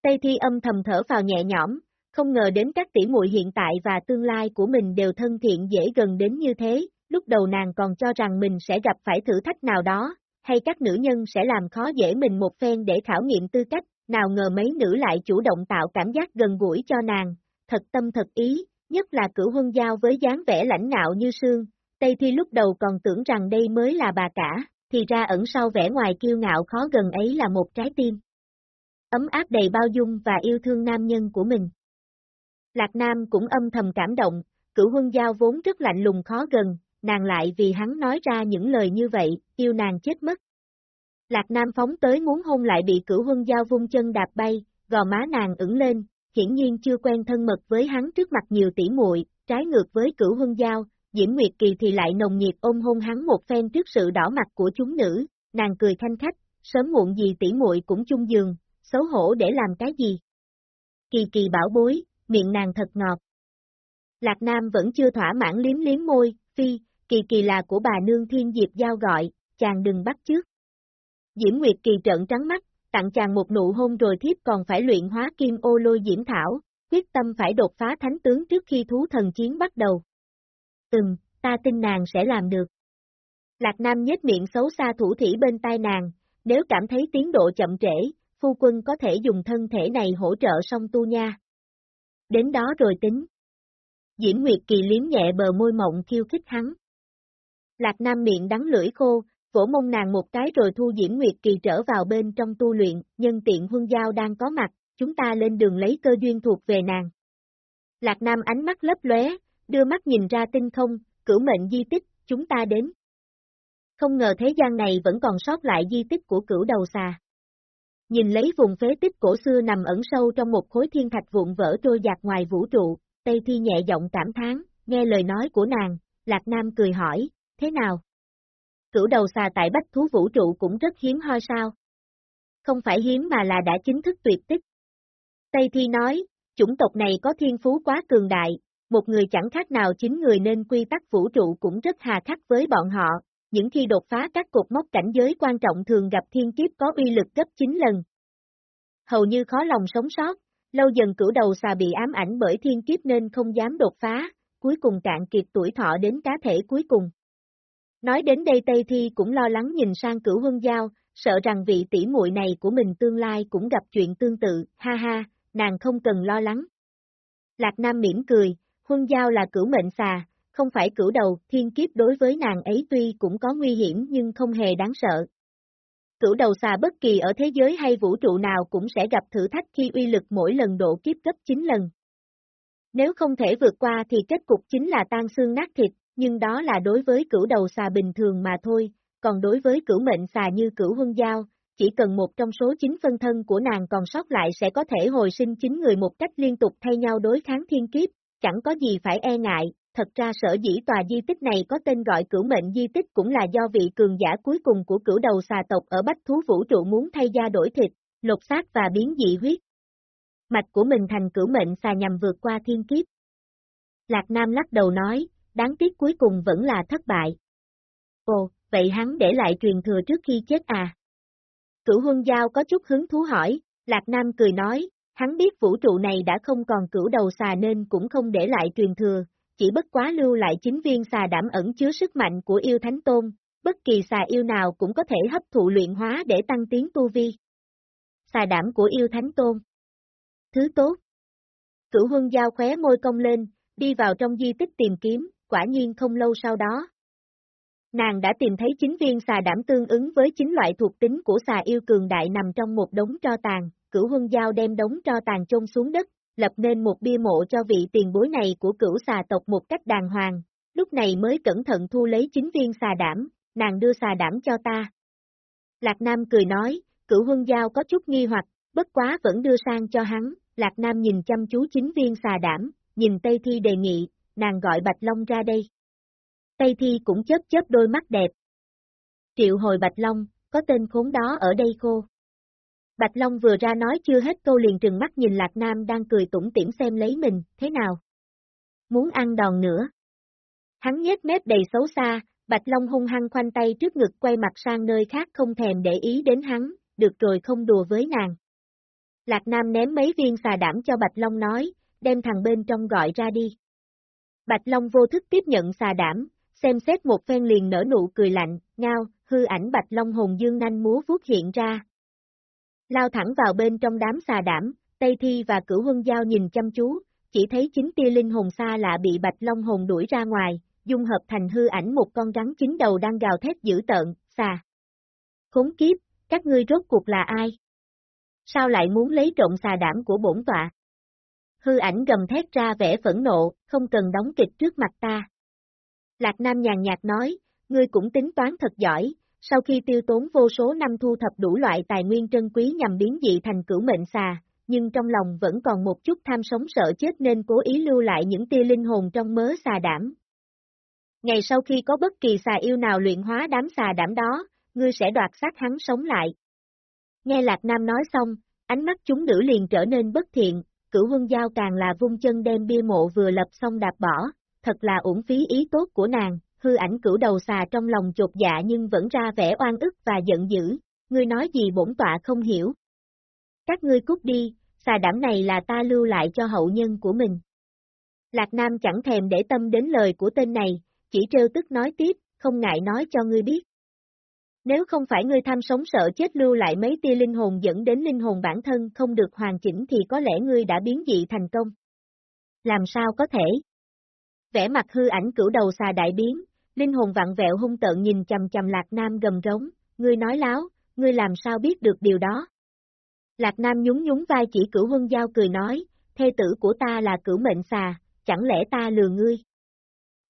Tây Thi âm thầm thở vào nhẹ nhõm, không ngờ đến các tỷ muội hiện tại và tương lai của mình đều thân thiện dễ gần đến như thế, lúc đầu nàng còn cho rằng mình sẽ gặp phải thử thách nào đó, hay các nữ nhân sẽ làm khó dễ mình một phen để khảo nghiệm tư cách, nào ngờ mấy nữ lại chủ động tạo cảm giác gần gũi cho nàng, thật tâm thật ý, nhất là cửu huân giao với dáng vẻ lãnh ngạo như sương, Tây Thi lúc đầu còn tưởng rằng đây mới là bà cả, thì ra ẩn sau vẻ ngoài kiêu ngạo khó gần ấy là một trái tim. Ấm áp đầy bao dung và yêu thương nam nhân của mình. Lạc Nam cũng âm thầm cảm động, cửu huân giao vốn rất lạnh lùng khó gần, nàng lại vì hắn nói ra những lời như vậy, yêu nàng chết mất. Lạc Nam phóng tới muốn hôn lại bị cửu huân giao vung chân đạp bay, gò má nàng ửng lên, hiển nhiên chưa quen thân mật với hắn trước mặt nhiều tỷ muội, trái ngược với cửu huân giao, Diễm Nguyệt Kỳ thì lại nồng nhiệt ôm hôn hắn một phen trước sự đỏ mặt của chúng nữ, nàng cười thanh khách, sớm muộn gì tỷ muội cũng chung giường, xấu hổ để làm cái gì. Kỳ kỳ bảo bối, miệng nàng thật ngọt. Lạc Nam vẫn chưa thỏa mãn liếm liếm môi, phi, kỳ kỳ là của bà nương thiên diệp giao gọi, chàng đừng bắt trước. Diễm Nguyệt Kỳ trợn trắng mắt, tặng chàng một nụ hôn rồi thiếp còn phải luyện hóa kim ô lôi diễm thảo, quyết tâm phải đột phá thánh tướng trước khi thú thần chiến bắt đầu. Từng, ta tin nàng sẽ làm được. Lạc Nam nhếch miệng xấu xa thủ thỉ bên tai nàng, nếu cảm thấy tiến độ chậm trễ, phu quân có thể dùng thân thể này hỗ trợ song tu nha. Đến đó rồi tính. Diễm Nguyệt Kỳ liếm nhẹ bờ môi mộng khiêu khích hắn. Lạc Nam miệng đắng lưỡi khô, vỗ mông nàng một cái rồi thu Diễm Nguyệt Kỳ trở vào bên trong tu luyện, nhân tiện huân giao đang có mặt, chúng ta lên đường lấy cơ duyên thuộc về nàng. Lạc Nam ánh mắt lấp lóe, đưa mắt nhìn ra tinh không, cửu mệnh di tích, chúng ta đến. Không ngờ thế gian này vẫn còn sót lại di tích của cửu đầu xà. Nhìn lấy vùng phế tích cổ xưa nằm ẩn sâu trong một khối thiên thạch vụn vỡ trôi dạt ngoài vũ trụ, Tây Thi nhẹ giọng cảm thán, nghe lời nói của nàng, Lạc Nam cười hỏi, thế nào? Cửu đầu xà tại bách thú vũ trụ cũng rất hiếm hoi sao? không phải hiếm mà là đã chính thức tuyệt tích. Tây Thi nói, chủng tộc này có thiên phú quá cường đại, một người chẳng khác nào chính người nên quy tắc vũ trụ cũng rất hà khắc với bọn họ, những khi đột phá các cột mốc cảnh giới quan trọng thường gặp thiên kiếp có uy lực gấp 9 lần. Hầu như khó lòng sống sót, lâu dần cửu đầu xà bị ám ảnh bởi thiên kiếp nên không dám đột phá, cuối cùng cạn kiệt tuổi thọ đến cá thể cuối cùng. Nói đến đây Tây Thi cũng lo lắng nhìn sang cửu hương giao, sợ rằng vị tỷ muội này của mình tương lai cũng gặp chuyện tương tự, ha ha, nàng không cần lo lắng. Lạc Nam mỉm cười, huân giao là cửu mệnh xà, không phải cửu đầu, thiên kiếp đối với nàng ấy tuy cũng có nguy hiểm nhưng không hề đáng sợ. Cửu đầu xà bất kỳ ở thế giới hay vũ trụ nào cũng sẽ gặp thử thách khi uy lực mỗi lần độ kiếp gấp 9 lần. Nếu không thể vượt qua thì kết cục chính là tan xương nát thịt, nhưng đó là đối với cửu đầu xà bình thường mà thôi, còn đối với cửu mệnh xà như cửu huân giao, chỉ cần một trong số 9 phân thân của nàng còn sót lại sẽ có thể hồi sinh 9 người một cách liên tục thay nhau đối kháng thiên kiếp, chẳng có gì phải e ngại, thật ra sở dĩ tòa di tích này có tên gọi cửu mệnh di tích cũng là do vị cường giả cuối cùng của cửu đầu xà tộc ở Bách Thú Vũ trụ muốn thay da đổi thịt, lột xác và biến dị huyết. Mạch của mình thành cửu mệnh xà nhằm vượt qua thiên kiếp. Lạc Nam lắc đầu nói, đáng tiếc cuối cùng vẫn là thất bại. Ồ, vậy hắn để lại truyền thừa trước khi chết à? Cửu huân giao có chút hứng thú hỏi, Lạc Nam cười nói, hắn biết vũ trụ này đã không còn cửu đầu xà nên cũng không để lại truyền thừa, chỉ bất quá lưu lại chính viên xà đảm ẩn chứa sức mạnh của yêu thánh tôn, bất kỳ xà yêu nào cũng có thể hấp thụ luyện hóa để tăng tiến tu vi. Xà đảm của yêu thánh tôn. Thứ tốt. Cửu huân giao khóe môi cong lên, đi vào trong di tích tìm kiếm, quả nhiên không lâu sau đó. Nàng đã tìm thấy chính viên xà đảm tương ứng với chính loại thuộc tính của xà yêu cường đại nằm trong một đống tro tàn, cửu huân giao đem đống tro tàn chôn xuống đất, lập nên một bia mộ cho vị tiền bối này của cửu xà tộc một cách đàng hoàng, lúc này mới cẩn thận thu lấy chính viên xà đảm, nàng đưa xà đảm cho ta. Lạc Nam cười nói, cửu huân giao có chút nghi hoặc, bất quá vẫn đưa sang cho hắn, Lạc Nam nhìn chăm chú chính viên xà đảm, nhìn Tây Thi đề nghị, nàng gọi Bạch Long ra đây. Tây Thi cũng chớp chớp đôi mắt đẹp. Triệu hồi Bạch Long, có tên khốn đó ở đây khô. Bạch Long vừa ra nói chưa hết câu liền trừng mắt nhìn Lạc Nam đang cười tủm tỉm xem lấy mình, thế nào? Muốn ăn đòn nữa. Hắn nhếch mép đầy xấu xa, Bạch Long hung hăng khoanh tay trước ngực quay mặt sang nơi khác không thèm để ý đến hắn, được rồi không đùa với nàng. Lạc Nam ném mấy viên xà đảm cho Bạch Long nói, đem thằng bên trong gọi ra đi. Bạch Long vô thức tiếp nhận xà đảm, xem xét một phen liền nở nụ cười lạnh, ngao, hư ảnh Bạch Long hồn dương nanh múa vuốt hiện ra. Lao thẳng vào bên trong đám xà đảm, Tây Thi và Cửu Huân Giao nhìn chăm chú, chỉ thấy chính tia linh hồn xa lạ bị Bạch Long hồn đuổi ra ngoài, dung hợp thành hư ảnh một con rắn chính đầu đang gào thét dữ tợn, xà. Khốn kiếp, các ngươi rốt cuộc là ai? Sao lại muốn lấy trộm xà đảm của bổn tọa? Hư ảnh gầm thét ra vẻ phẫn nộ, không cần đóng kịch trước mặt ta. Lạc Nam nhàn nhạt nói, ngươi cũng tính toán thật giỏi, sau khi tiêu tốn vô số năm thu thập đủ loại tài nguyên trân quý nhằm biến dị thành cửu mệnh xà, nhưng trong lòng vẫn còn một chút tham sống sợ chết nên cố ý lưu lại những tia linh hồn trong mớ xà đảm. Ngày sau khi có bất kỳ xà yêu nào luyện hóa đám xà đảm đó, ngươi sẽ đoạt xác hắn sống lại. Nghe Lạc Nam nói xong, ánh mắt chúng nữ liền trở nên bất thiện, cửu huân giao càng là vung chân đem bia mộ vừa lập xong đạp bỏ, thật là uổng phí ý tốt của nàng, hư ảnh cửu đầu xà trong lòng chột dạ nhưng vẫn ra vẻ oan ức và giận dữ, ngươi nói gì bổn tọa không hiểu. Các ngươi cút đi, xà đảm này là ta lưu lại cho hậu nhân của mình. Lạc Nam chẳng thèm để tâm đến lời của tên này, chỉ trêu tức nói tiếp, không ngại nói cho ngươi biết. Nếu không phải ngươi tham sống sợ chết lưu lại mấy tia linh hồn dẫn đến linh hồn bản thân không được hoàn chỉnh thì có lẽ ngươi đã biến dị thành công. Làm sao có thể? Vẽ mặt hư ảnh cửu đầu xà đại biến, linh hồn vặn vẹo hung tợn nhìn chầm chầm Lạc Nam gầm rống, ngươi nói láo, ngươi làm sao biết được điều đó? Lạc Nam nhún nhún vai chỉ cửu huân giao cười nói, thê tử của ta là cửu mệnh xà, chẳng lẽ ta lừa ngươi?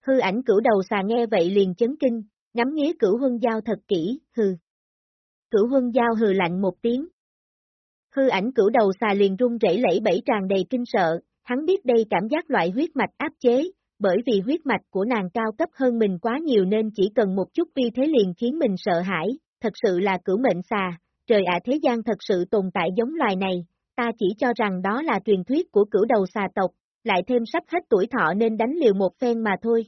Hư ảnh cửu đầu xà nghe vậy liền chấn kinh, ngắm nghía cửu huân giao thật kỹ, hừ. Cửu huân giao hừ lạnh một tiếng. Hư ảnh cửu đầu xà liền run rẩy lẫy bẫy tràn đầy kinh sợ, hắn biết đây cảm giác loại huyết mạch áp chế, bởi vì huyết mạch của nàng cao cấp hơn mình quá nhiều nên chỉ cần một chút vi thế liền khiến mình sợ hãi, thật sự là cửu mệnh xà, trời ạ thế gian thật sự tồn tại giống loài này, ta chỉ cho rằng đó là truyền thuyết của cửu đầu xà tộc, lại thêm sắp hết tuổi thọ nên đánh liều một phen mà thôi.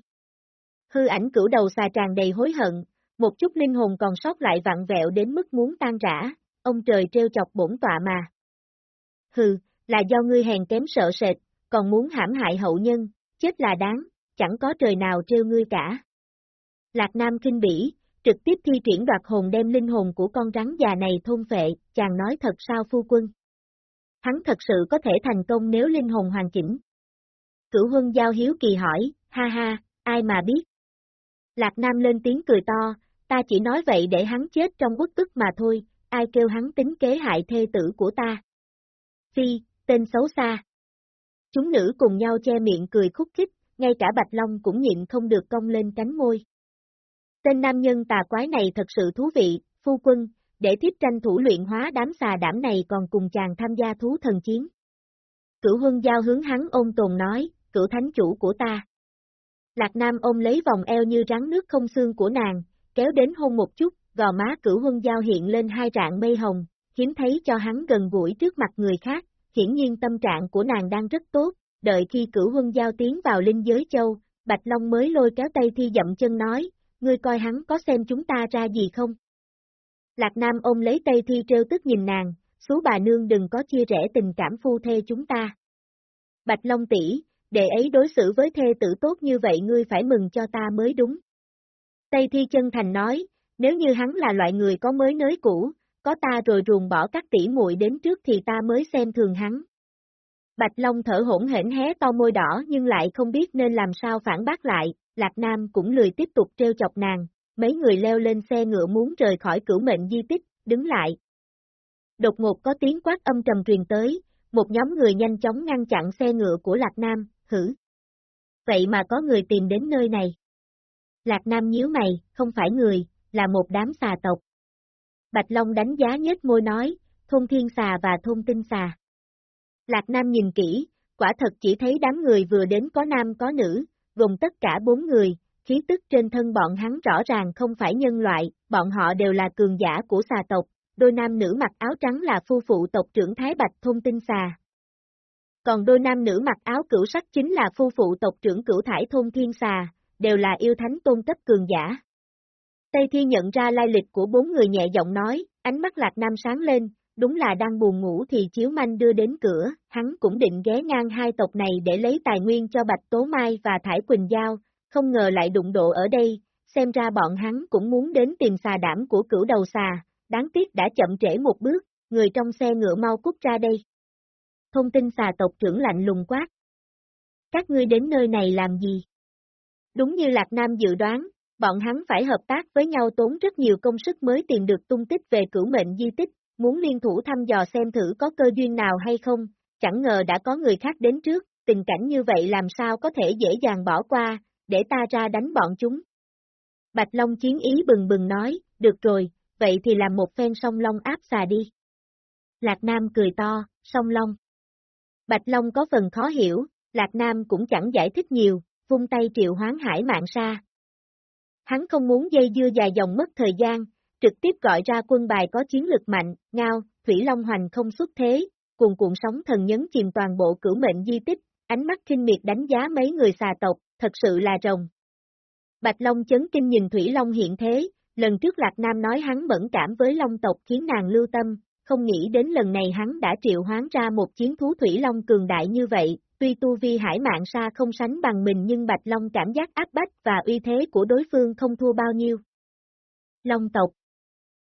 Hư ảnh cửu đầu xà tràn đầy hối hận, một chút linh hồn còn sót lại vặn vẹo đến mức muốn tan rã, ông trời trêu chọc bổn tọa mà. Hừ, là do ngươi hèn kém sợ sệt, còn muốn hãm hại hậu nhân, chết là đáng, chẳng có trời nào trêu ngươi cả. Lạc Nam kinh bỉ, trực tiếp thi triển đoạt hồn đem linh hồn của con rắn già này thôn phệ, chàng nói thật sao phu quân. Hắn thật sự có thể thành công nếu linh hồn hoàn chỉnh. Cửu huân giao hiếu kỳ hỏi, ha ha, ai mà biết. Lạc Nam lên tiếng cười to, ta chỉ nói vậy để hắn chết trong quốc tức mà thôi, ai kêu hắn tính kế hại thê tử của ta. Phi, tên xấu xa. Chúng nữ cùng nhau che miệng cười khúc khích, ngay cả Bạch Long cũng nhịn không được cong lên cánh môi. Tên nam nhân tà quái này thật sự thú vị, phu quân, để thiếp tranh thủ luyện hóa đám xà đảm này còn cùng chàng tham gia thú thần chiến. Cửu huân giao hướng hắn ôm tồn nói, cửu thánh chủ của ta. Lạc Nam ôm lấy vòng eo như rắn nước không xương của nàng, kéo đến hôn một chút, gò má cửu huân giao hiện lên hai trạng mây hồng, hiếm thấy cho hắn gần gũi trước mặt người khác, hiển nhiên tâm trạng của nàng đang rất tốt, đợi khi cửu huân giao tiến vào linh giới châu, Bạch Long mới lôi kéo tay thi dậm chân nói, ngươi coi hắn có xem chúng ta ra gì không? Lạc Nam ôm lấy tay thi trêu tức nhìn nàng, số bà nương đừng có chia rẽ tình cảm phu thê chúng ta. Bạch Long tỷ, đệ ấy đối xử với thê tử tốt như vậy ngươi phải mừng cho ta mới đúng. Tây Thi chân thành nói, nếu như hắn là loại người có mới nới cũ, có ta rồi ruồng bỏ các tỷ muội đến trước thì ta mới xem thường hắn. Bạch Long thở hỗn hển hé to môi đỏ nhưng lại không biết nên làm sao phản bác lại, Lạc Nam cũng lười tiếp tục trêu chọc nàng, mấy người leo lên xe ngựa muốn rời khỏi cửu mệnh di tích, đứng lại. Đột ngột có tiếng quát âm trầm truyền tới, một nhóm người nhanh chóng ngăn chặn xe ngựa của Lạc Nam, hử. Vậy mà có người tìm đến nơi này. Lạc Nam nhíu mày, không phải người, là một đám xà tộc. Bạch Long đánh giá nhếch môi nói, thôn thiên xà và thôn tinh xà. Lạc Nam nhìn kỹ, quả thật chỉ thấy đám người vừa đến có nam có nữ, gồm tất cả bốn người, khí tức trên thân bọn hắn rõ ràng không phải nhân loại, bọn họ đều là cường giả của xà tộc, đôi nam nữ mặc áo trắng là phu phụ tộc trưởng Thái Bạch Thôn Tinh Xà. Còn đôi nam nữ mặc áo cửu sắc chính là phu phụ tộc trưởng cửu thải Thôn Thiên Xà, đều là yêu thánh tôn cấp cường giả. Tây Thi nhận ra lai lịch của bốn người nhẹ giọng nói, ánh mắt Lạc Nam sáng lên, đúng là đang buồn ngủ thì Chiếu Manh đưa đến cửa, hắn cũng định ghé ngang hai tộc này để lấy tài nguyên cho Bạch Tố Mai và Thải Quỳnh Giao, không ngờ lại đụng độ ở đây, xem ra bọn hắn cũng muốn đến tìm xà đảm của cửu đầu xà, đáng tiếc đã chậm trễ một bước, người trong xe ngựa mau cút ra đây. Thông tin xà tộc trưởng lạnh lùng quát. Các ngươi đến nơi này làm gì? Đúng như Lạc Nam dự đoán, bọn hắn phải hợp tác với nhau tốn rất nhiều công sức mới tìm được tung tích về cửu mệnh di tích, muốn liên thủ thăm dò xem thử có cơ duyên nào hay không, chẳng ngờ đã có người khác đến trước, tình cảnh như vậy làm sao có thể dễ dàng bỏ qua, để ta ra đánh bọn chúng. Bạch Long chiến ý bừng bừng nói, được rồi, vậy thì làm một phen song long áp xà đi. Lạc Nam cười to, song long. Bạch Long có phần khó hiểu, Lạc Nam cũng chẳng giải thích nhiều, vung tay triệu hoán hải mạng ra, Hắn không muốn dây dưa dài dòng mất thời gian, trực tiếp gọi ra quân bài có chiến lực mạnh, ngao, Thủy Long Hoành không xuất thế, cùng cuộn sóng thần nhấn chìm toàn bộ cửu mệnh di tích, ánh mắt kinh miệt đánh giá mấy người xà tộc, thật sự là rồng. Bạch Long chấn kinh nhìn Thủy Long hiện thế, lần trước Lạc Nam nói hắn mẫn cảm với Long tộc khiến nàng lưu tâm, không nghĩ đến lần này hắn đã triệu hoán ra một chiến thú Thủy Long cường đại như vậy, tuy tu vi hải mạng sa không sánh bằng mình nhưng Bạch Long cảm giác áp bách và uy thế của đối phương không thua bao nhiêu. Long tộc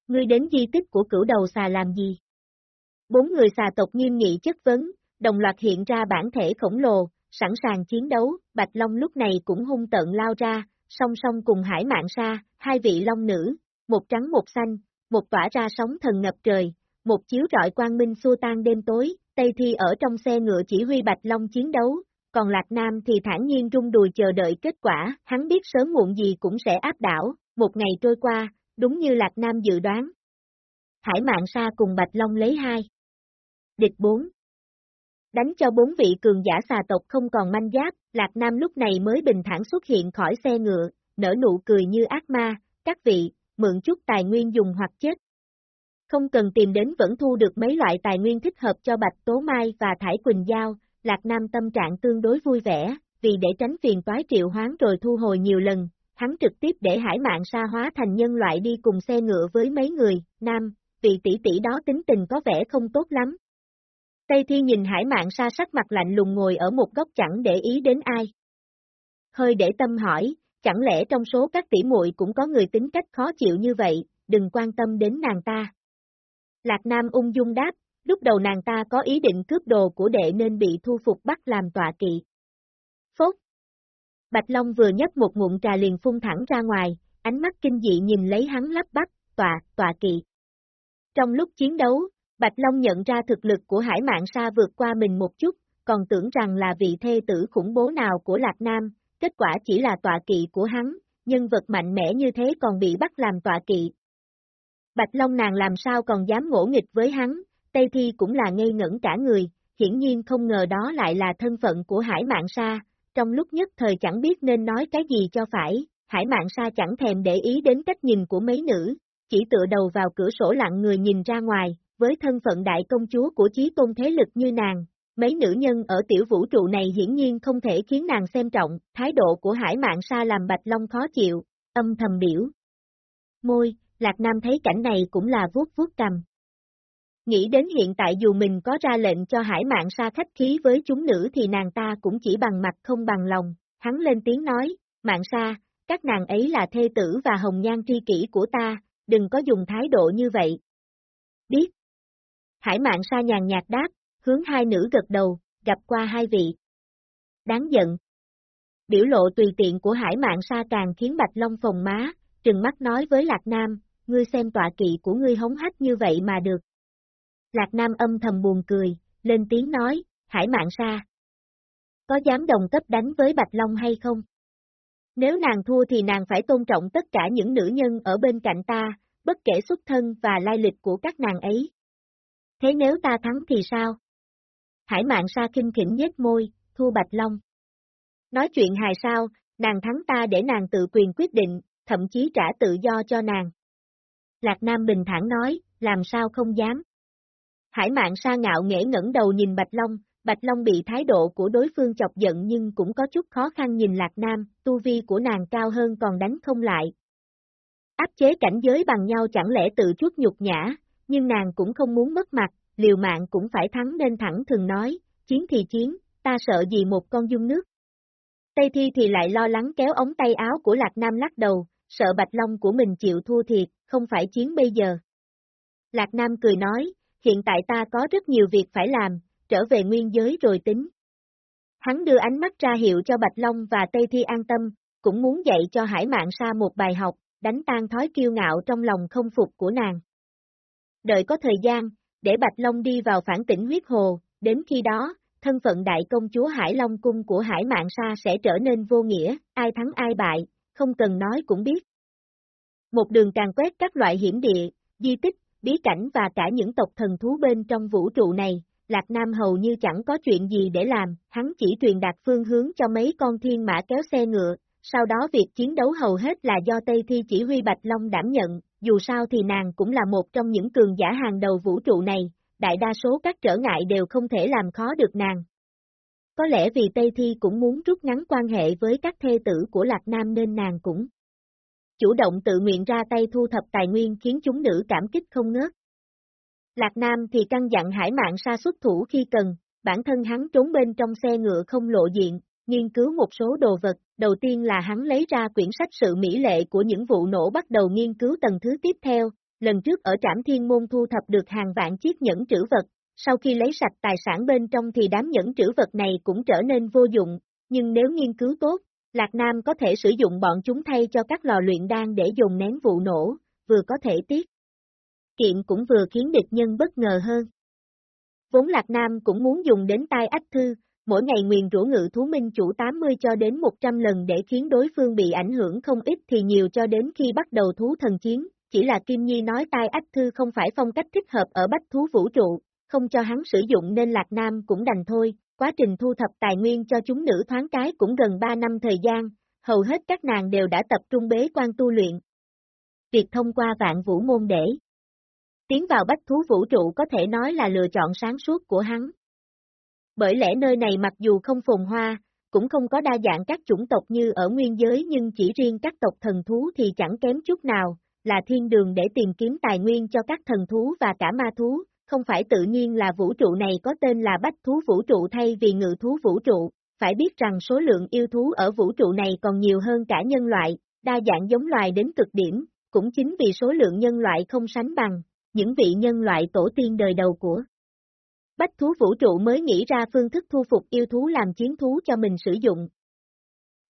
Ngươi đến di tích của cửu đầu xà làm gì? Bốn người xà tộc nghiêm nghị chất vấn, đồng loạt hiện ra bản thể khổng lồ, sẵn sàng chiến đấu, Bạch Long lúc này cũng hung tợn lao ra, song song cùng hải mạng sa, hai vị long nữ, một trắng một xanh, một tỏa ra sóng thần ngập trời, một chiếu rọi quang minh xua tan đêm tối, Tây Thi ở trong xe ngựa chỉ huy Bạch Long chiến đấu, còn Lạc Nam thì thản nhiên rung đùi chờ đợi kết quả, hắn biết sớm muộn gì cũng sẽ áp đảo, một ngày trôi qua, đúng như Lạc Nam dự đoán. Hải Mạng Sa cùng Bạch Long lấy hai. Địch bốn. Đánh cho bốn vị cường giả xà tộc không còn manh giáp, Lạc Nam lúc này mới bình thản xuất hiện khỏi xe ngựa, nở nụ cười như ác ma, các vị, mượn chút tài nguyên dùng hoặc chết. Không cần tìm đến vẫn thu được mấy loại tài nguyên thích hợp cho Bạch Tố Mai và Thải Quỳnh Giao, Lạc Nam tâm trạng tương đối vui vẻ, vì để tránh phiền toái triệu hoán rồi thu hồi nhiều lần, hắn trực tiếp để hải mạng sa hóa thành nhân loại đi cùng xe ngựa với mấy người, nam, vị tỷ tỷ đó tính tình có vẻ không tốt lắm. Tây Thi nhìn hải mạng sa sắc mặt lạnh lùng ngồi ở một góc chẳng để ý đến ai. Hơi để tâm hỏi, chẳng lẽ trong số các tỷ muội cũng có người tính cách khó chịu như vậy, đừng quan tâm đến nàng ta. Lạc Nam ung dung đáp, lúc đầu nàng ta có ý định cướp đồ của đệ nên bị thu phục bắt làm tọa kỵ. Phốt! Bạch Long vừa nhấp một ngụm trà liền phun thẳng ra ngoài, ánh mắt kinh dị nhìn lấy hắn lắp bắp, tọa, tọa kỵ. Trong lúc chiến đấu, Bạch Long nhận ra thực lực của hải mạng sa vượt qua mình một chút, còn tưởng rằng là vị thê tử khủng bố nào của Lạc Nam, kết quả chỉ là tọa kỵ của hắn, nhân vật mạnh mẽ như thế còn bị bắt làm tọa kỵ. Bạch Long nàng làm sao còn dám ngỗ nghịch với hắn, Tây Thi cũng là ngây ngẩn cả người, hiển nhiên không ngờ đó lại là thân phận của hải mạng sa, trong lúc nhất thời chẳng biết nên nói cái gì cho phải, hải mạng sa chẳng thèm để ý đến cách nhìn của mấy nữ, chỉ tựa đầu vào cửa sổ lặng người nhìn ra ngoài, với thân phận đại công chúa của chí tôn thế lực như nàng, mấy nữ nhân ở tiểu vũ trụ này hiển nhiên không thể khiến nàng xem trọng, thái độ của hải mạng sa làm bạch long khó chịu, âm thầm biểu. Môi, Lạc Nam thấy cảnh này cũng là vuốt vuốt cầm. Nghĩ đến hiện tại dù mình có ra lệnh cho hải mạng sa khách khí với chúng nữ thì nàng ta cũng chỉ bằng mặt không bằng lòng, hắn lên tiếng nói, mạng sa, các nàng ấy là thê tử và hồng nhan tri kỷ của ta, đừng có dùng thái độ như vậy. Biết. Hải mạng sa nhàn nhạt đáp, hướng hai nữ gật đầu, gặp qua hai vị. Đáng giận. Biểu lộ tùy tiện của hải mạng sa càng khiến Bạch Long phồng má, trừng mắt nói với Lạc Nam, ngươi xem tọa kỵ của ngươi hống hách như vậy mà được. Lạc Nam âm thầm buồn cười, lên tiếng nói, hải mạng sa. Có dám đồng cấp đánh với Bạch Long hay không? Nếu nàng thua thì nàng phải tôn trọng tất cả những nữ nhân ở bên cạnh ta, bất kể xuất thân và lai lịch của các nàng ấy. Thế nếu ta thắng thì sao? Hải mạng sa kinh khỉnh nhếch môi, thua Bạch Long. Nói chuyện hài sao, nàng thắng ta để nàng tự quyền quyết định, thậm chí trả tự do cho nàng. Lạc Nam bình thản nói, làm sao không dám. Hải mạng sa ngạo nghễ ngẩng đầu nhìn Bạch Long, Bạch Long bị thái độ của đối phương chọc giận nhưng cũng có chút khó khăn nhìn Lạc Nam, tu vi của nàng cao hơn còn đánh không lại. Áp chế cảnh giới bằng nhau chẳng lẽ tự chút nhục nhã, nhưng nàng cũng không muốn mất mặt, liều mạng cũng phải thắng nên thẳng thường nói, chiến thì chiến, ta sợ gì một con dung nước. Tây Thi thì lại lo lắng kéo ống tay áo của Lạc Nam lắc đầu, sợ Bạch Long của mình chịu thua thiệt, không phải chiến bây giờ. Lạc Nam cười nói, hiện tại ta có rất nhiều việc phải làm, trở về nguyên giới rồi tính. Hắn đưa ánh mắt ra hiệu cho Bạch Long và Tây Thi an tâm, cũng muốn dạy cho Hải Mạng Sa một bài học, đánh tan thói kiêu ngạo trong lòng không phục của nàng. Đợi có thời gian, để Bạch Long đi vào phản tỉnh huyết hồ, đến khi đó, thân phận đại công chúa Hải Long cung của Hải Mạng Sa sẽ trở nên vô nghĩa, ai thắng ai bại, không cần nói cũng biết. Một đường càng quét các loại hiểm địa, di tích, bí cảnh và cả những tộc thần thú bên trong vũ trụ này, Lạc Nam hầu như chẳng có chuyện gì để làm, hắn chỉ truyền đạt phương hướng cho mấy con thiên mã kéo xe ngựa, sau đó việc chiến đấu hầu hết là do Tây Thi chỉ huy Bạch Long đảm nhận, dù sao thì nàng cũng là một trong những cường giả hàng đầu vũ trụ này, đại đa số các trở ngại đều không thể làm khó được nàng. Có lẽ vì Tây Thi cũng muốn rút ngắn quan hệ với các thê tử của Lạc Nam nên nàng cũng chủ động tự nguyện ra tay thu thập tài nguyên khiến chúng nữ cảm kích không ngớt. Lạc Nam thì căng dặn hải mạng sa xuất thủ khi cần, bản thân hắn trốn bên trong xe ngựa không lộ diện, nghiên cứu một số đồ vật, đầu tiên là hắn lấy ra quyển sách sự mỹ lệ của những vụ nổ bắt đầu nghiên cứu tầng thứ tiếp theo, lần trước ở trảm thiên môn thu thập được hàng vạn chiếc nhẫn trữ vật, sau khi lấy sạch tài sản bên trong thì đám nhẫn trữ vật này cũng trở nên vô dụng, nhưng nếu nghiên cứu tốt, Lạc Nam có thể sử dụng bọn chúng thay cho các lò luyện đan để dùng nén vụ nổ, vừa có thể tiết. Kiệm cũng vừa khiến địch nhân bất ngờ hơn. Vốn Lạc Nam cũng muốn dùng đến tai ách thư, mỗi ngày nguyền rủa ngự thú minh chủ 80 cho đến 100 lần để khiến đối phương bị ảnh hưởng không ít thì nhiều cho đến khi bắt đầu thú thần chiến, chỉ là Kim Nhi nói tai ách thư không phải phong cách thích hợp ở bách thú vũ trụ, không cho hắn sử dụng nên Lạc Nam cũng đành thôi, quá trình thu thập tài nguyên cho chúng nữ thoáng cái cũng gần 3 năm thời gian, hầu hết các nàng đều đã tập trung bế quan tu luyện. Việc thông qua vạn vũ môn để Tiến vào bách thú vũ trụ có thể nói là lựa chọn sáng suốt của hắn. Bởi lẽ nơi này mặc dù không phồn hoa, cũng không có đa dạng các chủng tộc như ở nguyên giới nhưng chỉ riêng các tộc thần thú thì chẳng kém chút nào, là thiên đường để tìm kiếm tài nguyên cho các thần thú và cả ma thú, không phải tự nhiên là vũ trụ này có tên là bách thú vũ trụ thay vì ngự thú vũ trụ, phải biết rằng số lượng yêu thú ở vũ trụ này còn nhiều hơn cả nhân loại, đa dạng giống loài đến cực điểm, cũng chính vì số lượng nhân loại không sánh bằng, những vị nhân loại tổ tiên đời đầu của Bách thú vũ trụ mới nghĩ ra phương thức thu phục yêu thú làm chiến thú cho mình sử dụng.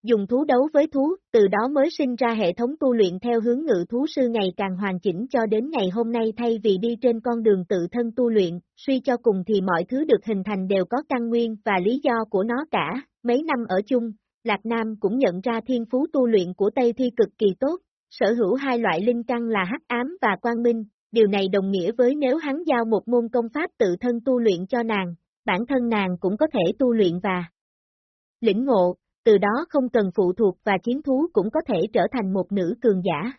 Dùng thú đấu với thú, từ đó mới sinh ra hệ thống tu luyện theo hướng ngự thú sư ngày càng hoàn chỉnh cho đến ngày hôm nay thay vì đi trên con đường tự thân tu luyện, suy cho cùng thì mọi thứ được hình thành đều có căn nguyên và lý do của nó cả, mấy năm ở chung, Lạc Nam cũng nhận ra thiên phú tu luyện của Tây Thi cực kỳ tốt, sở hữu hai loại linh căn là hắc ám và quang minh, điều này đồng nghĩa với nếu hắn giao một môn công pháp tự thân tu luyện cho nàng, bản thân nàng cũng có thể tu luyện và lĩnh ngộ, từ đó không cần phụ thuộc và chiến thú cũng có thể trở thành một nữ cường giả.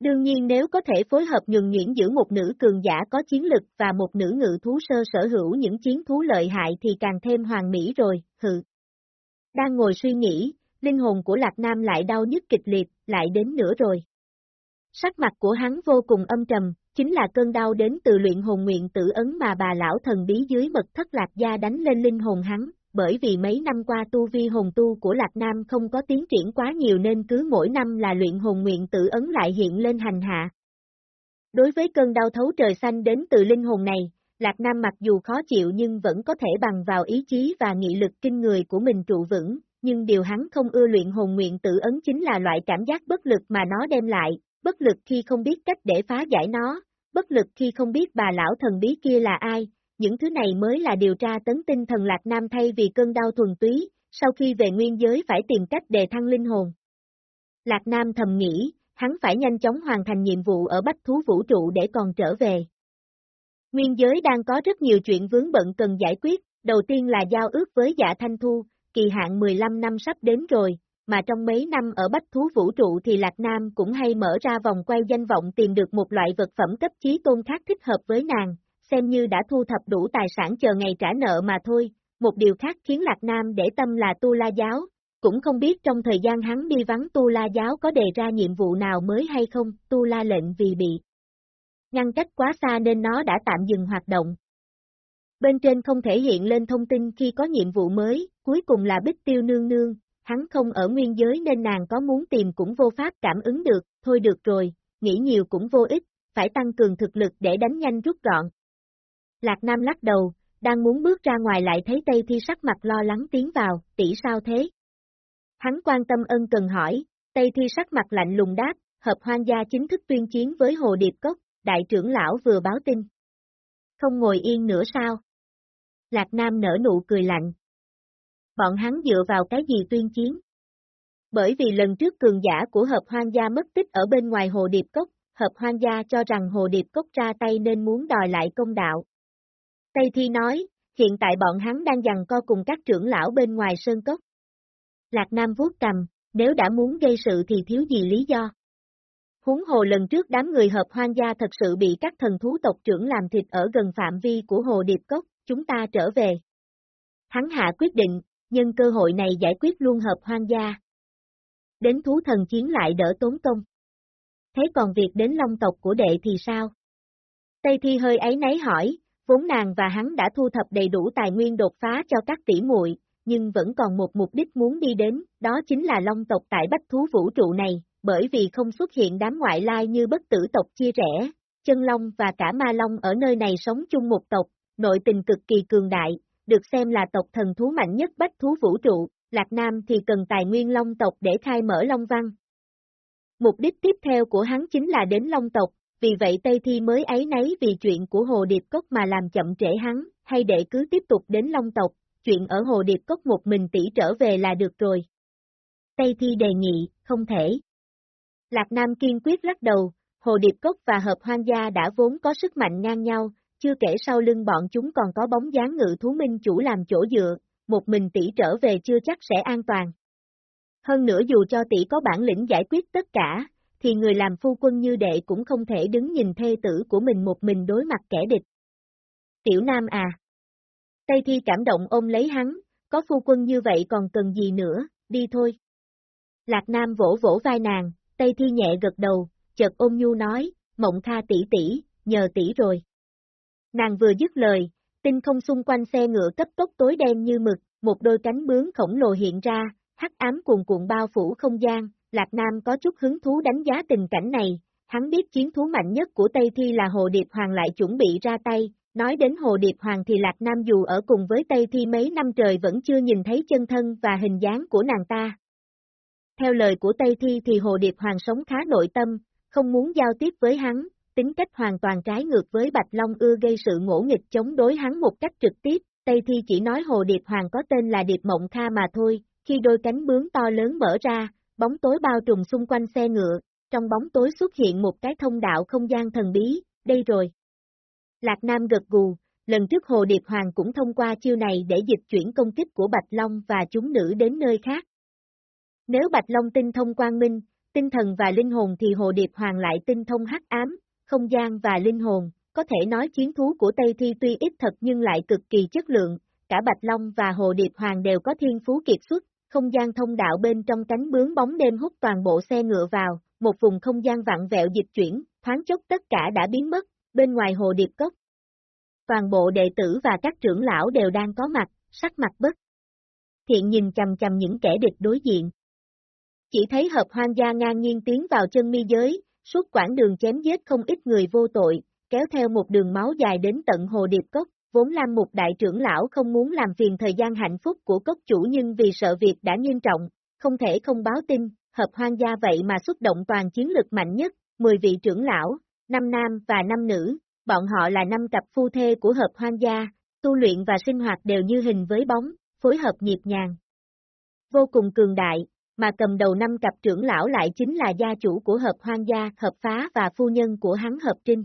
Đương nhiên nếu có thể phối hợp nhuần nhuyễn giữa một nữ cường giả có chiến lực và một nữ ngự thú sơ sở hữu những chiến thú lợi hại thì càng thêm hoàn mỹ rồi, hừ. Đang ngồi suy nghĩ, linh hồn của Lạc Nam lại đau nhức kịch liệt, lại đến nữa rồi. Sắc mặt của hắn vô cùng âm trầm, chính là cơn đau đến từ luyện hồn nguyện tử ấn mà bà lão thần bí dưới mật thất lạc gia đánh lên linh hồn hắn, bởi vì mấy năm qua tu vi hồn tu của Lạc Nam không có tiến triển quá nhiều nên cứ mỗi năm là luyện hồn nguyện tự ấn lại hiện lên hành hạ. Đối với cơn đau thấu trời xanh đến từ linh hồn này, Lạc Nam mặc dù khó chịu nhưng vẫn có thể bằng vào ý chí và nghị lực kinh người của mình trụ vững, nhưng điều hắn không ưa luyện hồn nguyện tự ấn chính là loại cảm giác bất lực mà nó đem lại, bất lực khi không biết cách để phá giải nó, bất lực khi không biết bà lão thần bí kia là ai, những thứ này mới là điều tra tấn tinh thần Lạc Nam thay vì cơn đau thuần túy, sau khi về nguyên giới phải tìm cách đề thăng linh hồn. Lạc Nam thầm nghĩ, hắn phải nhanh chóng hoàn thành nhiệm vụ ở Bách Thú Vũ trụ để còn trở về. Nguyên giới đang có rất nhiều chuyện vướng bận cần giải quyết, đầu tiên là giao ước với dạ Thanh Thu, kỳ hạn 15 năm sắp đến rồi, mà trong mấy năm ở Bách Thú Vũ trụ thì Lạc Nam cũng hay mở ra vòng quay danh vọng tìm được một loại vật phẩm cấp trí tôn khác thích hợp với nàng, xem như đã thu thập đủ tài sản chờ ngày trả nợ mà thôi. Một điều khác khiến Lạc Nam để tâm là Tu La Giáo, cũng không biết trong thời gian hắn đi vắng Tu La Giáo có đề ra nhiệm vụ nào mới hay không, Tu La lệnh vì bị ngăn cách quá xa nên nó đã tạm dừng hoạt động. Bên trên không thể hiện lên thông tin khi có nhiệm vụ mới, cuối cùng là Bích Tiêu Nương Nương, hắn không ở nguyên giới nên nàng có muốn tìm cũng vô pháp cảm ứng được, thôi được rồi, nghĩ nhiều cũng vô ích, phải tăng cường thực lực để đánh nhanh rút gọn. Lạc Nam lắc đầu, đang muốn bước ra ngoài lại thấy Tây Thi sắc mặt lo lắng tiến vào, tỷ sao thế? Hắn quan tâm ân cần hỏi, Tây Thi sắc mặt lạnh lùng đáp, hợp hoang gia chính thức tuyên chiến với Hồ Điệp Cốc, đại trưởng lão vừa báo tin. Không ngồi yên nữa sao? Lạc Nam nở nụ cười lạnh. Bọn hắn dựa vào cái gì tuyên chiến? Bởi vì lần trước cường giả của hợp hoang gia mất tích ở bên ngoài Hồ Điệp Cốc, hợp hoang gia cho rằng Hồ Điệp Cốc ra tay nên muốn đòi lại công đạo. Tây Thi nói, hiện tại bọn hắn đang dằn co cùng các trưởng lão bên ngoài Sơn Cốc. Lạc Nam vuốt cầm, nếu đã muốn gây sự thì thiếu gì lý do. Húng hồ lần trước đám người hợp hoang gia thật sự bị các thần thú tộc trưởng làm thịt ở gần phạm vi của hồ Điệp Cốc, chúng ta trở về. Hắn hạ quyết định, nhân cơ hội này giải quyết luôn hợp hoang gia. Đến thú thần chiến lại đỡ tốn công. Thế còn việc đến long tộc của đệ thì sao? Tây Thi hơi ấy nấy hỏi, vốn nàng và hắn đã thu thập đầy đủ tài nguyên đột phá cho các tỷ muội, nhưng vẫn còn một mục đích muốn đi đến, đó chính là long tộc tại bách thú vũ trụ này, bởi vì không xuất hiện đám ngoại lai như bất tử tộc chia rẽ, chân long và cả ma long ở nơi này sống chung một tộc, nội tình cực kỳ cường đại, được xem là tộc thần thú mạnh nhất bách thú vũ trụ, Lạc Nam thì cần tài nguyên long tộc để khai mở long văn. Mục đích tiếp theo của hắn chính là đến long tộc, vì vậy Tây Thi mới ấy nấy vì chuyện của Hồ Điệp Cốc mà làm chậm trễ hắn, hay để cứ tiếp tục đến long tộc, chuyện ở Hồ Điệp Cốc một mình tỷ trở về là được rồi. Tây Thi đề nghị, không thể. Lạc Nam kiên quyết lắc đầu, Hồ Điệp Cốc và Hợp Hoang Gia đã vốn có sức mạnh ngang nhau, chưa kể sau lưng bọn chúng còn có bóng dáng ngự thú minh chủ làm chỗ dựa, một mình tỷ trở về chưa chắc sẽ an toàn. Hơn nữa dù cho tỷ có bản lĩnh giải quyết tất cả, thì người làm phu quân như đệ cũng không thể đứng nhìn thê tử của mình một mình đối mặt kẻ địch. Tiểu Nam à! Tây Thi cảm động ôm lấy hắn, có phu quân như vậy còn cần gì nữa, đi thôi. Lạc Nam vỗ vỗ vai nàng, Tây Thi nhẹ gật đầu, chợt ôm nhu nói, mộng kha tỷ tỷ, nhờ tỷ rồi. Nàng vừa dứt lời, tinh không xung quanh xe ngựa cấp tốc tối đen như mực, một đôi cánh bướm khổng lồ hiện ra, hắc ám cuồn cuộn bao phủ không gian, Lạc Nam có chút hứng thú đánh giá tình cảnh này, hắn biết chiến thú mạnh nhất của Tây Thi là Hồ Điệp Hoàng lại chuẩn bị ra tay, nói đến Hồ Điệp Hoàng thì Lạc Nam dù ở cùng với Tây Thi mấy năm trời vẫn chưa nhìn thấy chân thân và hình dáng của nàng ta. Theo lời của Tây Thi thì Hồ Điệp Hoàng sống khá nội tâm, không muốn giao tiếp với hắn, tính cách hoàn toàn trái ngược với Bạch Long ưa gây sự ngỗ nghịch chống đối hắn một cách trực tiếp, Tây Thi chỉ nói Hồ Điệp Hoàng có tên là Điệp Mộng Kha mà thôi, khi đôi cánh bướm to lớn mở ra, bóng tối bao trùm xung quanh xe ngựa, trong bóng tối xuất hiện một cái thông đạo không gian thần bí, đây rồi. Lạc Nam gật gù, lần trước Hồ Điệp Hoàng cũng thông qua chiêu này để dịch chuyển công kích của Bạch Long và chúng nữ đến nơi khác. Nếu Bạch Long tinh thông quang minh, tinh thần và linh hồn thì Hồ Điệp Hoàng lại tinh thông hắc ám, không gian và linh hồn, có thể nói chiến thú của Tây Thi tuy ít thật nhưng lại cực kỳ chất lượng, cả Bạch Long và Hồ Điệp Hoàng đều có thiên phú kiệt xuất, không gian thông đạo bên trong cánh bướm bóng đêm hút toàn bộ xe ngựa vào, một vùng không gian vặn vẹo dịch chuyển, thoáng chốc tất cả đã biến mất, bên ngoài Hồ Điệp Cốc. Toàn bộ đệ tử và các trưởng lão đều đang có mặt, sắc mặt bất. Thiện nhìn chầm chầm những kẻ địch đối diện. Chỉ thấy hợp hoang gia ngang nhiên tiến vào chân mi giới, suốt quãng đường chém giết không ít người vô tội, kéo theo một đường máu dài đến tận hồ điệp cốc, vốn Lam Mục đại trưởng lão không muốn làm phiền thời gian hạnh phúc của cốc chủ nhưng vì sợ việc đã nghiêm trọng, không thể không báo tin, hợp hoang gia vậy mà xuất động toàn chiến lực mạnh nhất, 10 vị trưởng lão, 5 nam và 5 nữ, bọn họ là năm cặp phu thê của hợp hoang gia, tu luyện và sinh hoạt đều như hình với bóng, phối hợp nhịp nhàng. Vô cùng cường đại, mà cầm đầu năm cặp trưởng lão lại chính là gia chủ của hợp hoang gia, hợp phá và phu nhân của hắn hợp trinh.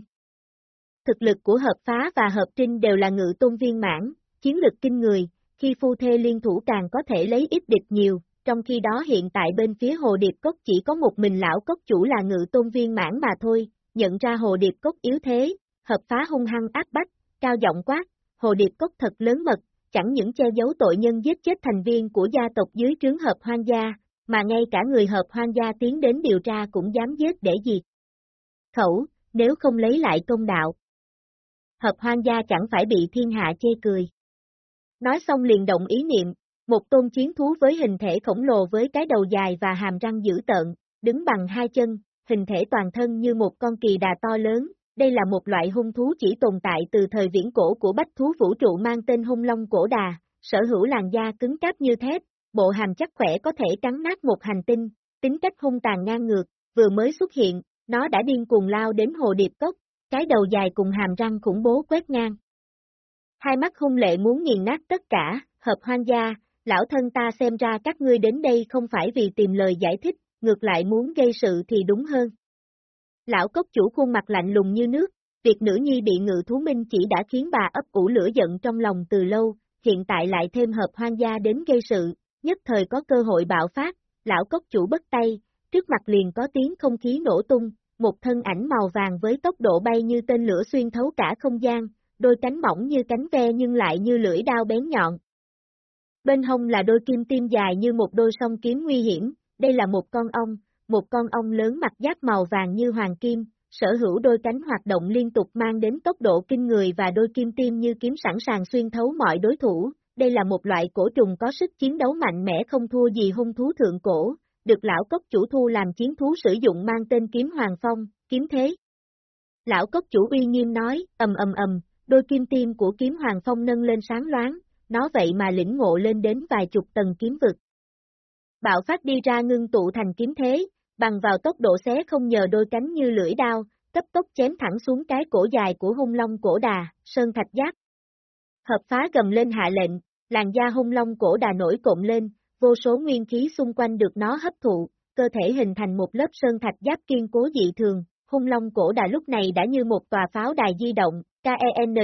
Thực lực của hợp phá và hợp trinh đều là ngự tôn viên mãn, chiến lực kinh người, khi phu thê liên thủ càng có thể lấy ít địch nhiều, trong khi đó hiện tại bên phía hồ điệp cốc chỉ có một mình lão cốc chủ là ngự tôn viên mãn mà thôi, nhận ra hồ điệp cốc yếu thế, hợp phá hung hăng áp bách, cao giọng quát, hồ điệp cốc thật lớn mật, chẳng những che giấu tội nhân giết chết thành viên của gia tộc dưới trướng hợp hoang gia, mà ngay cả người hợp hoang gia tiến đến điều tra cũng dám giết để diệt. Khẩu, nếu không lấy lại công đạo. Hợp hoang gia chẳng phải bị thiên hạ chê cười. Nói xong liền động ý niệm, một tôn chiến thú với hình thể khổng lồ với cái đầu dài và hàm răng dữ tợn, đứng bằng hai chân, hình thể toàn thân như một con kỳ đà to lớn, đây là một loại hung thú chỉ tồn tại từ thời viễn cổ của bách thú vũ trụ mang tên hung long cổ đà, sở hữu làn da cứng cáp như thép, bộ hàm chắc khỏe có thể cắn nát một hành tinh, tính cách hung tàn ngang ngược, vừa mới xuất hiện, nó đã điên cuồng lao đến hồ điệp cốc, cái đầu dài cùng hàm răng khủng bố quét ngang. Hai mắt hung lệ muốn nghiền nát tất cả, hợp hoang gia, lão thân ta xem ra các ngươi đến đây không phải vì tìm lời giải thích, ngược lại muốn gây sự thì đúng hơn. Lão cốc chủ khuôn mặt lạnh lùng như nước, việc nữ nhi bị ngự thú minh chỉ đã khiến bà ấp ủ lửa giận trong lòng từ lâu, hiện tại lại thêm hợp hoang gia đến gây sự, nhất thời có cơ hội bạo phát, lão cốc chủ bất tay, trước mặt liền có tiếng không khí nổ tung, một thân ảnh màu vàng với tốc độ bay như tên lửa xuyên thấu cả không gian, đôi cánh mỏng như cánh ve nhưng lại như lưỡi đao bén nhọn. Bên hông là đôi kim tim dài như một đôi song kiếm nguy hiểm, đây là một con ong, một con ong lớn mặt giáp màu vàng như hoàng kim, sở hữu đôi cánh hoạt động liên tục mang đến tốc độ kinh người và đôi kim tim như kiếm sẵn sàng xuyên thấu mọi đối thủ, đây là một loại cổ trùng có sức chiến đấu mạnh mẽ không thua gì hung thú thượng cổ, được lão cốc chủ thu làm chiến thú sử dụng mang tên kiếm hoàng phong, kiếm thế. Lão cốc chủ uy nghiêm nói, ầm ầm ầm, đôi kim tim của kiếm hoàng phong nâng lên sáng loáng, nó vậy mà lĩnh ngộ lên đến vài chục tầng kiếm vực. Bạo phát đi ra ngưng tụ thành kiếm thế, bằng vào tốc độ xé không nhờ đôi cánh như lưỡi đao, cấp tốc chém thẳng xuống cái cổ dài của hung long cổ đà, sơn thạch giáp. Hợp phá gầm lên hạ lệnh, làn da hung long cổ đà nổi cộm lên, vô số nguyên khí xung quanh được nó hấp thụ, cơ thể hình thành một lớp sơn thạch giáp kiên cố dị thường, hung long cổ đà lúc này đã như một tòa pháo đài di động, k e n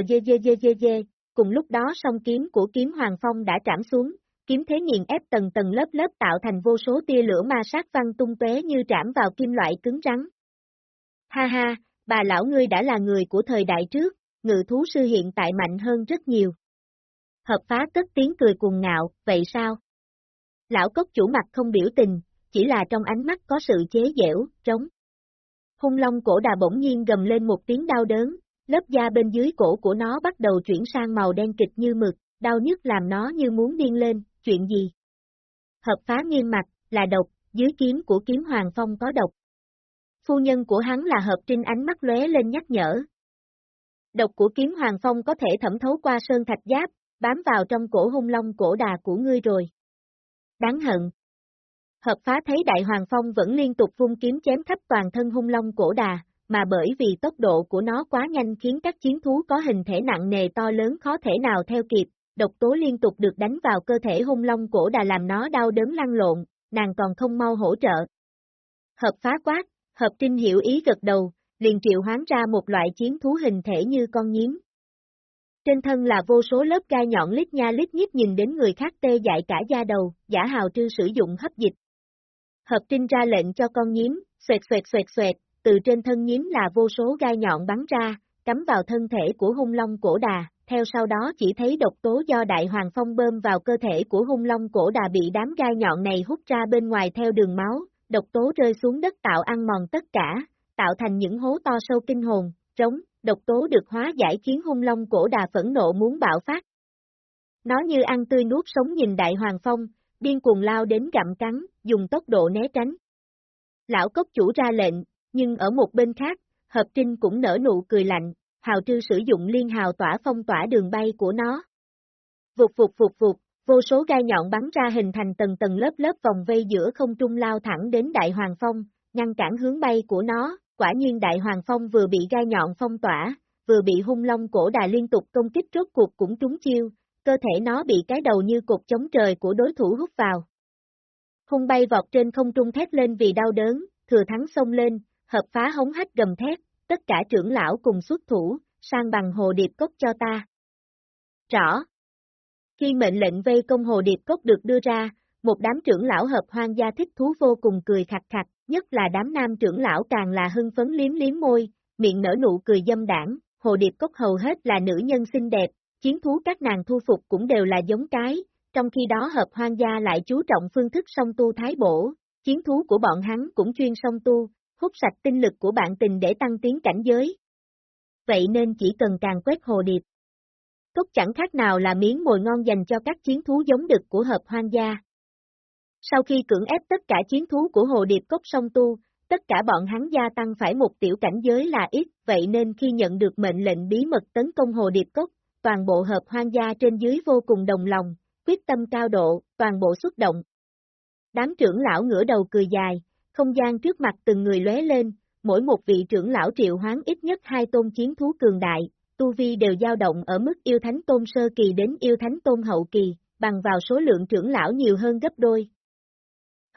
cùng lúc đó song kiếm của kiếm Hoàng Phong đã trảm xuống, kiếm thế nghiền ép tầng tầng lớp lớp tạo thành vô số tia lửa ma sát văng tung tóe như trảm vào kim loại cứng rắn. Ha ha, bà lão ngươi đã là người của thời đại trước, ngự thú sư hiện tại mạnh hơn rất nhiều. Hợp phá cất tiếng cười cuồng ngạo, vậy sao? Lão cốc chủ mặt không biểu tình, chỉ là trong ánh mắt có sự chế giễu, trống. Hung long cổ đà bỗng nhiên gầm lên một tiếng đau đớn, lớp da bên dưới cổ của nó bắt đầu chuyển sang màu đen kịch như mực, đau nhức làm nó như muốn điên lên, chuyện gì? Hợp phá nghiêm mặt, là độc, dưới kiếm của kiếm hoàng phong có độc. Phu nhân của hắn là hợp trinh ánh mắt lóe lên nhắc nhở. Độc của kiếm hoàng phong có thể thẩm thấu qua sơn thạch giáp, bám vào trong cổ hung long cổ đà của ngươi rồi. Đáng hận. Hợp phá thấy đại hoàng phong vẫn liên tục vung kiếm chém khắp toàn thân hung long cổ đà, mà bởi vì tốc độ của nó quá nhanh khiến các chiến thú có hình thể nặng nề to lớn khó thể nào theo kịp, độc tố liên tục được đánh vào cơ thể hung long cổ đà làm nó đau đớn lăn lộn, nàng còn không mau hỗ trợ. Hợp phá quát, hợp trinh hiểu ý gật đầu, liền triệu hoán ra một loại chiến thú hình thể như con nhím. Trên thân là vô số lớp gai nhọn lít nha lít nhít nhìn đến người khác tê dại cả da đầu, giả hào trư sử dụng hấp dịch. Hợp trinh ra lệnh cho con nhím, xoẹt xoẹt xoẹt xoẹt, từ trên thân nhím là vô số gai nhọn bắn ra, cắm vào thân thể của hung long cổ đà, theo sau đó chỉ thấy độc tố do đại hoàng phong bơm vào cơ thể của hung long cổ đà bị đám gai nhọn này hút ra bên ngoài theo đường máu, độc tố rơi xuống đất tạo ăn mòn tất cả, tạo thành những hố to sâu kinh hồn, trống, độc tố được hóa giải khiến hung long cổ đà phẫn nộ muốn bạo phát. Nó như ăn tươi nuốt sống nhìn đại hoàng phong, điên cuồng lao đến gặm cắn, dùng tốc độ né tránh. Lão cốc chủ ra lệnh, nhưng ở một bên khác, hợp trinh cũng nở nụ cười lạnh, hào trư sử dụng liên hào tỏa phong tỏa đường bay của nó. Vụt vụt vụt vụt, vô số gai nhọn bắn ra hình thành tầng tầng lớp lớp vòng vây giữa không trung lao thẳng đến đại hoàng phong, ngăn cản hướng bay của nó, quả nhiên đại hoàng phong vừa bị gai nhọn phong tỏa, vừa bị hung long cổ đà liên tục công kích rốt cuộc cũng trúng chiêu, cơ thể nó bị cái đầu như cột chống trời của đối thủ hút vào. Hung bay vọt trên không trung thét lên vì đau đớn, thừa thắng xông lên, hợp phá hống hách gầm thét, tất cả trưởng lão cùng xuất thủ, sang bằng hồ điệp cốc cho ta. Rõ. Khi mệnh lệnh vây công hồ điệp cốc được đưa ra, một đám trưởng lão hợp hoang gia thích thú vô cùng cười khặt khặt, nhất là đám nam trưởng lão càng là hưng phấn liếm liếm môi, miệng nở nụ cười dâm đảng, hồ điệp cốc hầu hết là nữ nhân xinh đẹp, chiến thú các nàng thu phục cũng đều là giống cái, trong khi đó hợp hoang gia lại chú trọng phương thức song tu thái bổ, chiến thú của bọn hắn cũng chuyên song tu, hút sạch tinh lực của bạn tình để tăng tiến cảnh giới. Vậy nên chỉ cần càng quét hồ điệp. Cốc chẳng khác nào là miếng mồi ngon dành cho các chiến thú giống đực của hợp hoang gia. Sau khi cưỡng ép tất cả chiến thú của hồ điệp cốc song tu, tất cả bọn hắn gia tăng phải một tiểu cảnh giới là ít, vậy nên khi nhận được mệnh lệnh bí mật tấn công hồ điệp cốc, toàn bộ hợp hoang gia trên dưới vô cùng đồng lòng, quyết tâm cao độ, toàn bộ xuất động. Đám trưởng lão ngửa đầu cười dài, không gian trước mặt từng người lóe lên, mỗi một vị trưởng lão triệu hoán ít nhất hai tôn chiến thú cường đại, tu vi đều dao động ở mức yêu thánh tôn sơ kỳ đến yêu thánh tôn hậu kỳ, bằng vào số lượng trưởng lão nhiều hơn gấp đôi.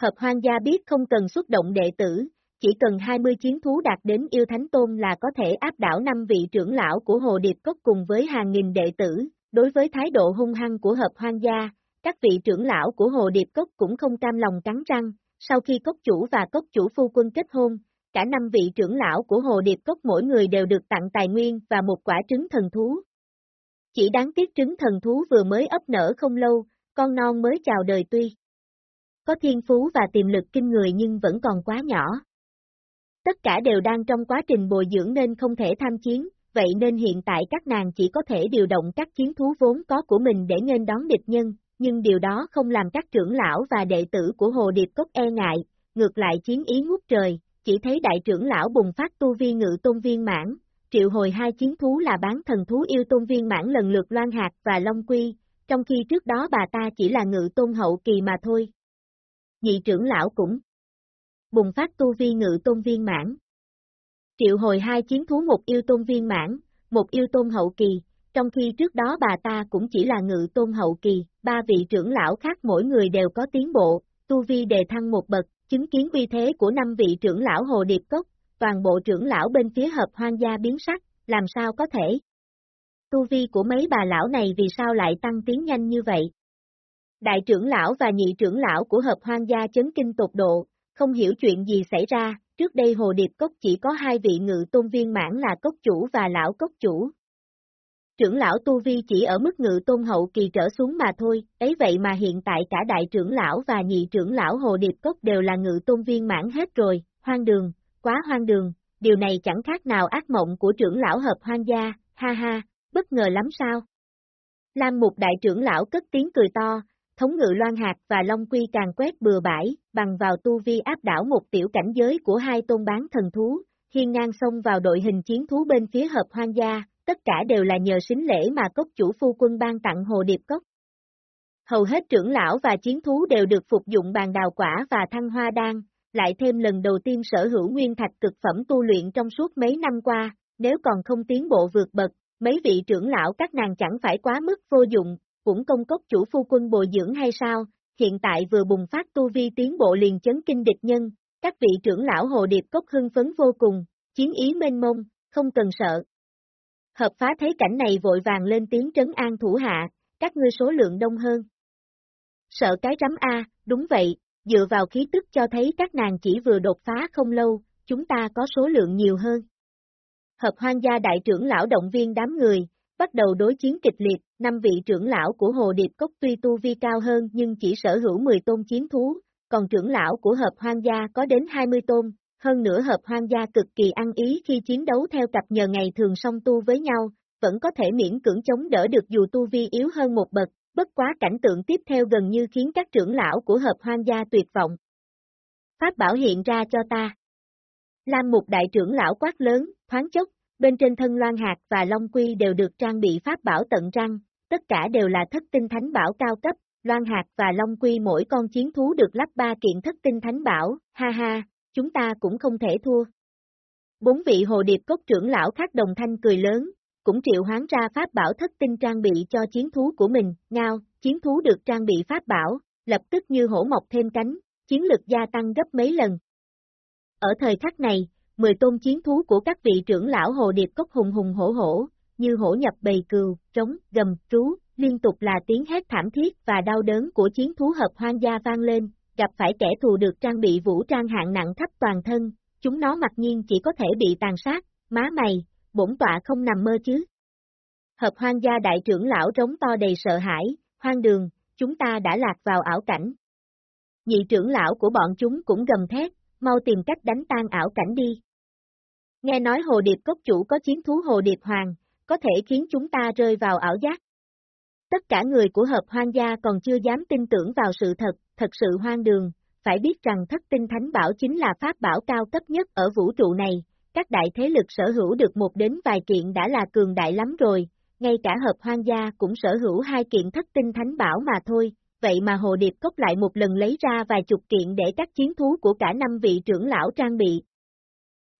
Hợp hoang gia biết không cần xuất động đệ tử, chỉ cần 20 chiến thú đạt đến yêu thánh tôn là có thể áp đảo năm vị trưởng lão của Hồ Điệp Cốc cùng với hàng nghìn đệ tử, đối với thái độ hung hăng của hợp hoang gia, các vị trưởng lão của Hồ Điệp Cốc cũng không cam lòng cắn răng, sau khi cốc chủ và cốc chủ phu quân kết hôn, cả năm vị trưởng lão của Hồ Điệp Cốc mỗi người đều được tặng tài nguyên và một quả trứng thần thú. Chỉ đáng tiếc trứng thần thú vừa mới ấp nở không lâu, con non mới chào đời tuy. Có thiên phú và tiềm lực kinh người nhưng vẫn còn quá nhỏ. Tất cả đều đang trong quá trình bồi dưỡng nên không thể tham chiến, vậy nên hiện tại các nàng chỉ có thể điều động các chiến thú vốn có của mình để nghênh đón địch nhân, nhưng điều đó không làm các trưởng lão và đệ tử của Hồ Điệp Cốc e ngại, ngược lại chiến ý ngút trời, chỉ thấy đại trưởng lão bùng phát tu vi ngự tôn viên mãn, triệu hồi hai chiến thú là bán thần thú yêu tôn viên mãn lần lượt loan hạt và long quy, trong khi trước đó bà ta chỉ là ngự tôn hậu kỳ mà thôi. Dị trưởng lão cũng bùng phát tu vi ngự tôn viên mãn. Triệu hồi hai chiến thú một yêu tôn viên mãn, một yêu tôn hậu kỳ, trong khi trước đó bà ta cũng chỉ là ngự tôn hậu kỳ, ba vị trưởng lão khác mỗi người đều có tiến bộ, tu vi đề thăng một bậc, chứng kiến uy thế của năm vị trưởng lão Hồ Điệp Cốc, toàn bộ trưởng lão bên phía hợp hoang gia biến sắc, làm sao có thể? Tu vi của mấy bà lão này vì sao lại tăng tiến nhanh như vậy? Đại trưởng lão và nhị trưởng lão của hợp hoang gia chấn kinh tột độ, không hiểu chuyện gì xảy ra, trước đây hồ điệp cốc chỉ có hai vị ngự tôn viên mãn là cốc chủ và lão cốc chủ. Trưởng lão Tu Vi chỉ ở mức ngự tôn hậu kỳ trở xuống mà thôi, ấy vậy mà hiện tại cả đại trưởng lão và nhị trưởng lão hồ điệp cốc đều là ngự tôn viên mãn hết rồi, hoang đường, quá hoang đường, điều này chẳng khác nào ác mộng của trưởng lão hợp hoang gia, ha ha, bất ngờ lắm sao? Lam Mục đại trưởng lão cất tiếng cười to, thống ngự loan hạt và long quy càng quét bừa bãi, bằng vào tu vi áp đảo một tiểu cảnh giới của hai tôn bán thần thú, hiên ngang xông vào đội hình chiến thú bên phía hợp hoang gia, tất cả đều là nhờ xính lễ mà cốc chủ phu quân ban tặng hồ điệp cốc. Hầu hết trưởng lão và chiến thú đều được phục dụng bàn đào quả và thăng hoa đan, lại thêm lần đầu tiên sở hữu nguyên thạch cực phẩm tu luyện trong suốt mấy năm qua, nếu còn không tiến bộ vượt bậc, mấy vị trưởng lão các nàng chẳng phải quá mức vô dụng, cũng công cốc chủ phu quân bồi dưỡng hay sao, hiện tại vừa bùng phát tu vi tiến bộ liền chấn kinh địch nhân, các vị trưởng lão hồ điệp cốc hưng phấn vô cùng, chiến ý mênh mông, không cần sợ. Hợp phá thấy cảnh này vội vàng lên tiếng trấn an thủ hạ, các ngươi số lượng đông hơn. Sợ cái rắm A, đúng vậy, dựa vào khí tức cho thấy các nàng chỉ vừa đột phá không lâu, chúng ta có số lượng nhiều hơn. Hợp hoang gia đại trưởng lão động viên đám người, bắt đầu đối chiến kịch liệt, năm vị trưởng lão của Hồ Điệp Cốc tuy tu vi cao hơn nhưng chỉ sở hữu 10 tôn chiến thú, còn trưởng lão của hợp hoang gia có đến 20 tôn, hơn nữa hợp hoang gia cực kỳ ăn ý khi chiến đấu theo cặp nhờ ngày thường song tu với nhau, vẫn có thể miễn cưỡng chống đỡ được dù tu vi yếu hơn một bậc, bất quá cảnh tượng tiếp theo gần như khiến các trưởng lão của hợp hoang gia tuyệt vọng. Pháp bảo hiện ra cho ta. Lam Mục đại trưởng lão quát lớn, thoáng chốc, bên trên thân loan hạt và long quy đều được trang bị pháp bảo tận răng, tất cả đều là thất tinh thánh bảo cao cấp, loan hạt và long quy mỗi con chiến thú được lắp ba kiện thất tinh thánh bảo, ha ha, chúng ta cũng không thể thua. Bốn vị hồ điệp cốc trưởng lão khác đồng thanh cười lớn, cũng triệu hoán ra pháp bảo thất tinh trang bị cho chiến thú của mình, ngao, chiến thú được trang bị pháp bảo, lập tức như hổ mọc thêm cánh, chiến lực gia tăng gấp mấy lần. Ở thời khắc này, 10 tôn chiến thú của các vị trưởng lão hồ điệp cốc hùng hùng hổ hổ, như hổ nhập bầy cừu, trống, gầm, trú, liên tục là tiếng hét thảm thiết và đau đớn của chiến thú hợp hoang gia vang lên, gặp phải kẻ thù được trang bị vũ trang hạng nặng khắp toàn thân, chúng nó mặc nhiên chỉ có thể bị tàn sát, má mày, bổn tọa không nằm mơ chứ. Hợp hoang gia đại trưởng lão trống to đầy sợ hãi, hoang đường, chúng ta đã lạc vào ảo cảnh. Nhị trưởng lão của bọn chúng cũng gầm thét, mau tìm cách đánh tan ảo cảnh đi. Nghe nói hồ điệp cốc chủ có chiến thú hồ điệp hoàng, có thể khiến chúng ta rơi vào ảo giác. Tất cả người của hợp hoang gia còn chưa dám tin tưởng vào sự thật, thật sự hoang đường, phải biết rằng thất tinh thánh bảo chính là pháp bảo cao cấp nhất ở vũ trụ này, các đại thế lực sở hữu được một đến vài kiện đã là cường đại lắm rồi, ngay cả hợp hoang gia cũng sở hữu hai kiện thất tinh thánh bảo mà thôi, vậy mà Hồ Điệp Cốc lại một lần lấy ra vài chục kiện để các chiến thú của cả năm vị trưởng lão trang bị.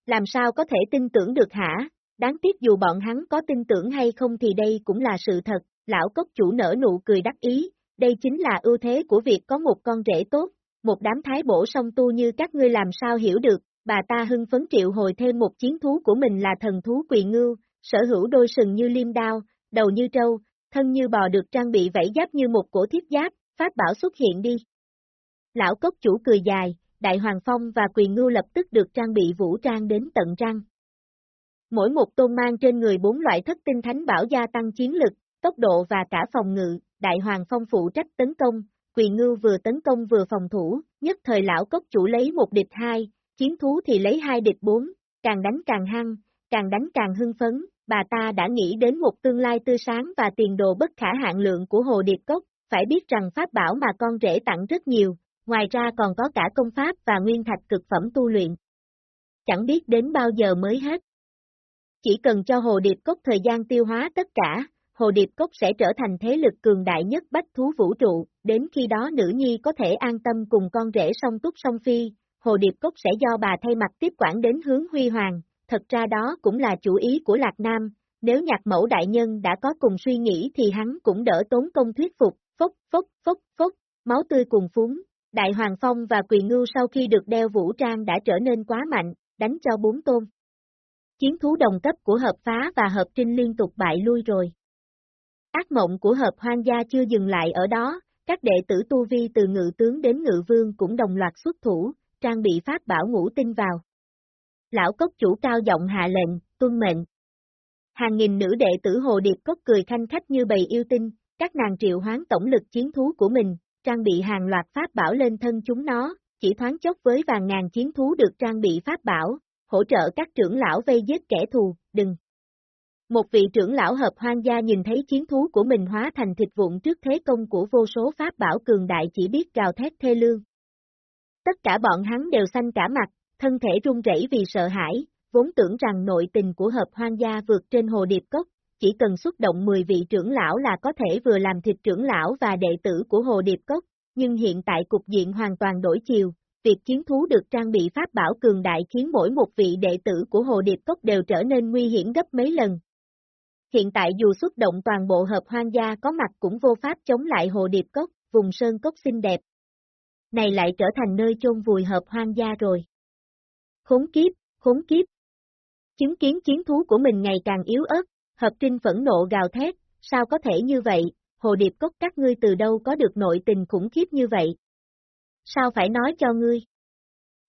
Làm sao có thể tin tưởng được hả? Đáng tiếc dù bọn hắn có tin tưởng hay không thì đây cũng là sự thật, lão cốc chủ nở nụ cười đắc ý, đây chính là ưu thế của việc có một con rể tốt, một đám thái bổ song tu như các ngươi làm sao hiểu được, bà ta hưng phấn triệu hồi thêm một chiến thú của mình là thần thú quỳ ngưu, sở hữu đôi sừng như liêm đao, đầu như trâu, thân như bò được trang bị vảy giáp như một cổ thiết giáp, pháp bảo xuất hiện đi. Lão cốc chủ cười dài, Đại Hoàng Phong và Quyền Ngưu lập tức được trang bị vũ trang đến tận răng. Mỗi một tôn mang trên người bốn loại thất tinh thánh bảo gia tăng chiến lực, tốc độ và cả phòng ngự, Đại Hoàng Phong phụ trách tấn công, Quyền Ngưu vừa tấn công vừa phòng thủ, nhất thời lão cốc chủ lấy một địch hai, chiến thú thì lấy hai địch bốn, càng đánh càng hăng, càng đánh càng hưng phấn, bà ta đã nghĩ đến một tương lai tươi sáng và tiền đồ bất khả hạn lượng của Hồ Điệp Cốc, phải biết rằng pháp bảo mà con rể tặng rất nhiều, ngoài ra còn có cả công pháp và nguyên thạch cực phẩm tu luyện. Chẳng biết đến bao giờ mới hết. Chỉ cần cho Hồ Điệp Cốc thời gian tiêu hóa tất cả, Hồ Điệp Cốc sẽ trở thành thế lực cường đại nhất bách thú vũ trụ, đến khi đó nữ nhi có thể an tâm cùng con rể song túc song phi, Hồ Điệp Cốc sẽ do bà thay mặt tiếp quản đến hướng huy hoàng, thật ra đó cũng là chủ ý của Lạc Nam, nếu nhạc mẫu đại nhân đã có cùng suy nghĩ thì hắn cũng đỡ tốn công thuyết phục, phốc, phốc, phốc, phốc, máu tươi cùng phúng. Đại Hoàng Phong và Quỳ Ngưu sau khi được đeo vũ trang đã trở nên quá mạnh, đánh cho bốn tôn. Chiến thú đồng cấp của hợp phá và hợp trinh liên tục bại lui rồi. Ác mộng của hợp hoang gia chưa dừng lại ở đó, các đệ tử tu vi từ ngự tướng đến ngự vương cũng đồng loạt xuất thủ, trang bị pháp bảo ngũ tinh vào. Lão cốc chủ cao giọng hạ lệnh, tuân mệnh. Hàng nghìn nữ đệ tử hồ điệp cốc cười khanh khách như bầy yêu tinh, các nàng triệu hoán tổng lực chiến thú của mình, trang bị hàng loạt pháp bảo lên thân chúng nó, chỉ thoáng chốc với vàng ngàn chiến thú được trang bị pháp bảo, hỗ trợ các trưởng lão vây giết kẻ thù, đừng. Một vị trưởng lão hợp hoang gia nhìn thấy chiến thú của mình hóa thành thịt vụn trước thế công của vô số pháp bảo cường đại chỉ biết gào thét thê lương. Tất cả bọn hắn đều xanh cả mặt, thân thể run rẩy vì sợ hãi, vốn tưởng rằng nội tình của hợp hoang gia vượt trên hồ điệp cốc, chỉ cần xuất động 10 vị trưởng lão là có thể vừa làm thịt trưởng lão và đệ tử của hồ điệp cốc, nhưng hiện tại cục diện hoàn toàn đổi chiều, việc chiến thú được trang bị pháp bảo cường đại khiến mỗi một vị đệ tử của hồ điệp cốc đều trở nên nguy hiểm gấp mấy lần. Hiện tại dù xuất động toàn bộ hợp hoang gia có mặt cũng vô pháp chống lại hồ điệp cốc, vùng sơn cốc xinh đẹp. Này lại trở thành nơi chôn vùi hợp hoang gia rồi. Khốn kiếp, khốn kiếp. Chứng kiến chiến thú của mình ngày càng yếu ớt, hợp trinh phẫn nộ gào thét, sao có thể như vậy, hồ điệp cốc các ngươi từ đâu có được nội tình khủng khiếp như vậy? Sao phải nói cho ngươi?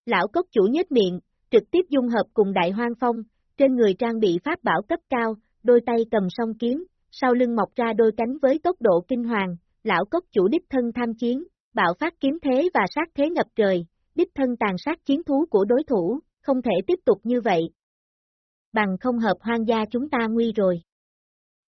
Lão cốc chủ nhếch miệng, trực tiếp dung hợp cùng đại hoang phong, trên người trang bị pháp bảo cấp cao, đôi tay cầm song kiếm, sau lưng mọc ra đôi cánh với tốc độ kinh hoàng, lão cốc chủ đích thân tham chiến, bạo phát kiếm thế và sát thế ngập trời, đích thân tàn sát chiến thú của đối thủ, không thể tiếp tục như vậy. Bằng không hợp hoang gia chúng ta nguy rồi.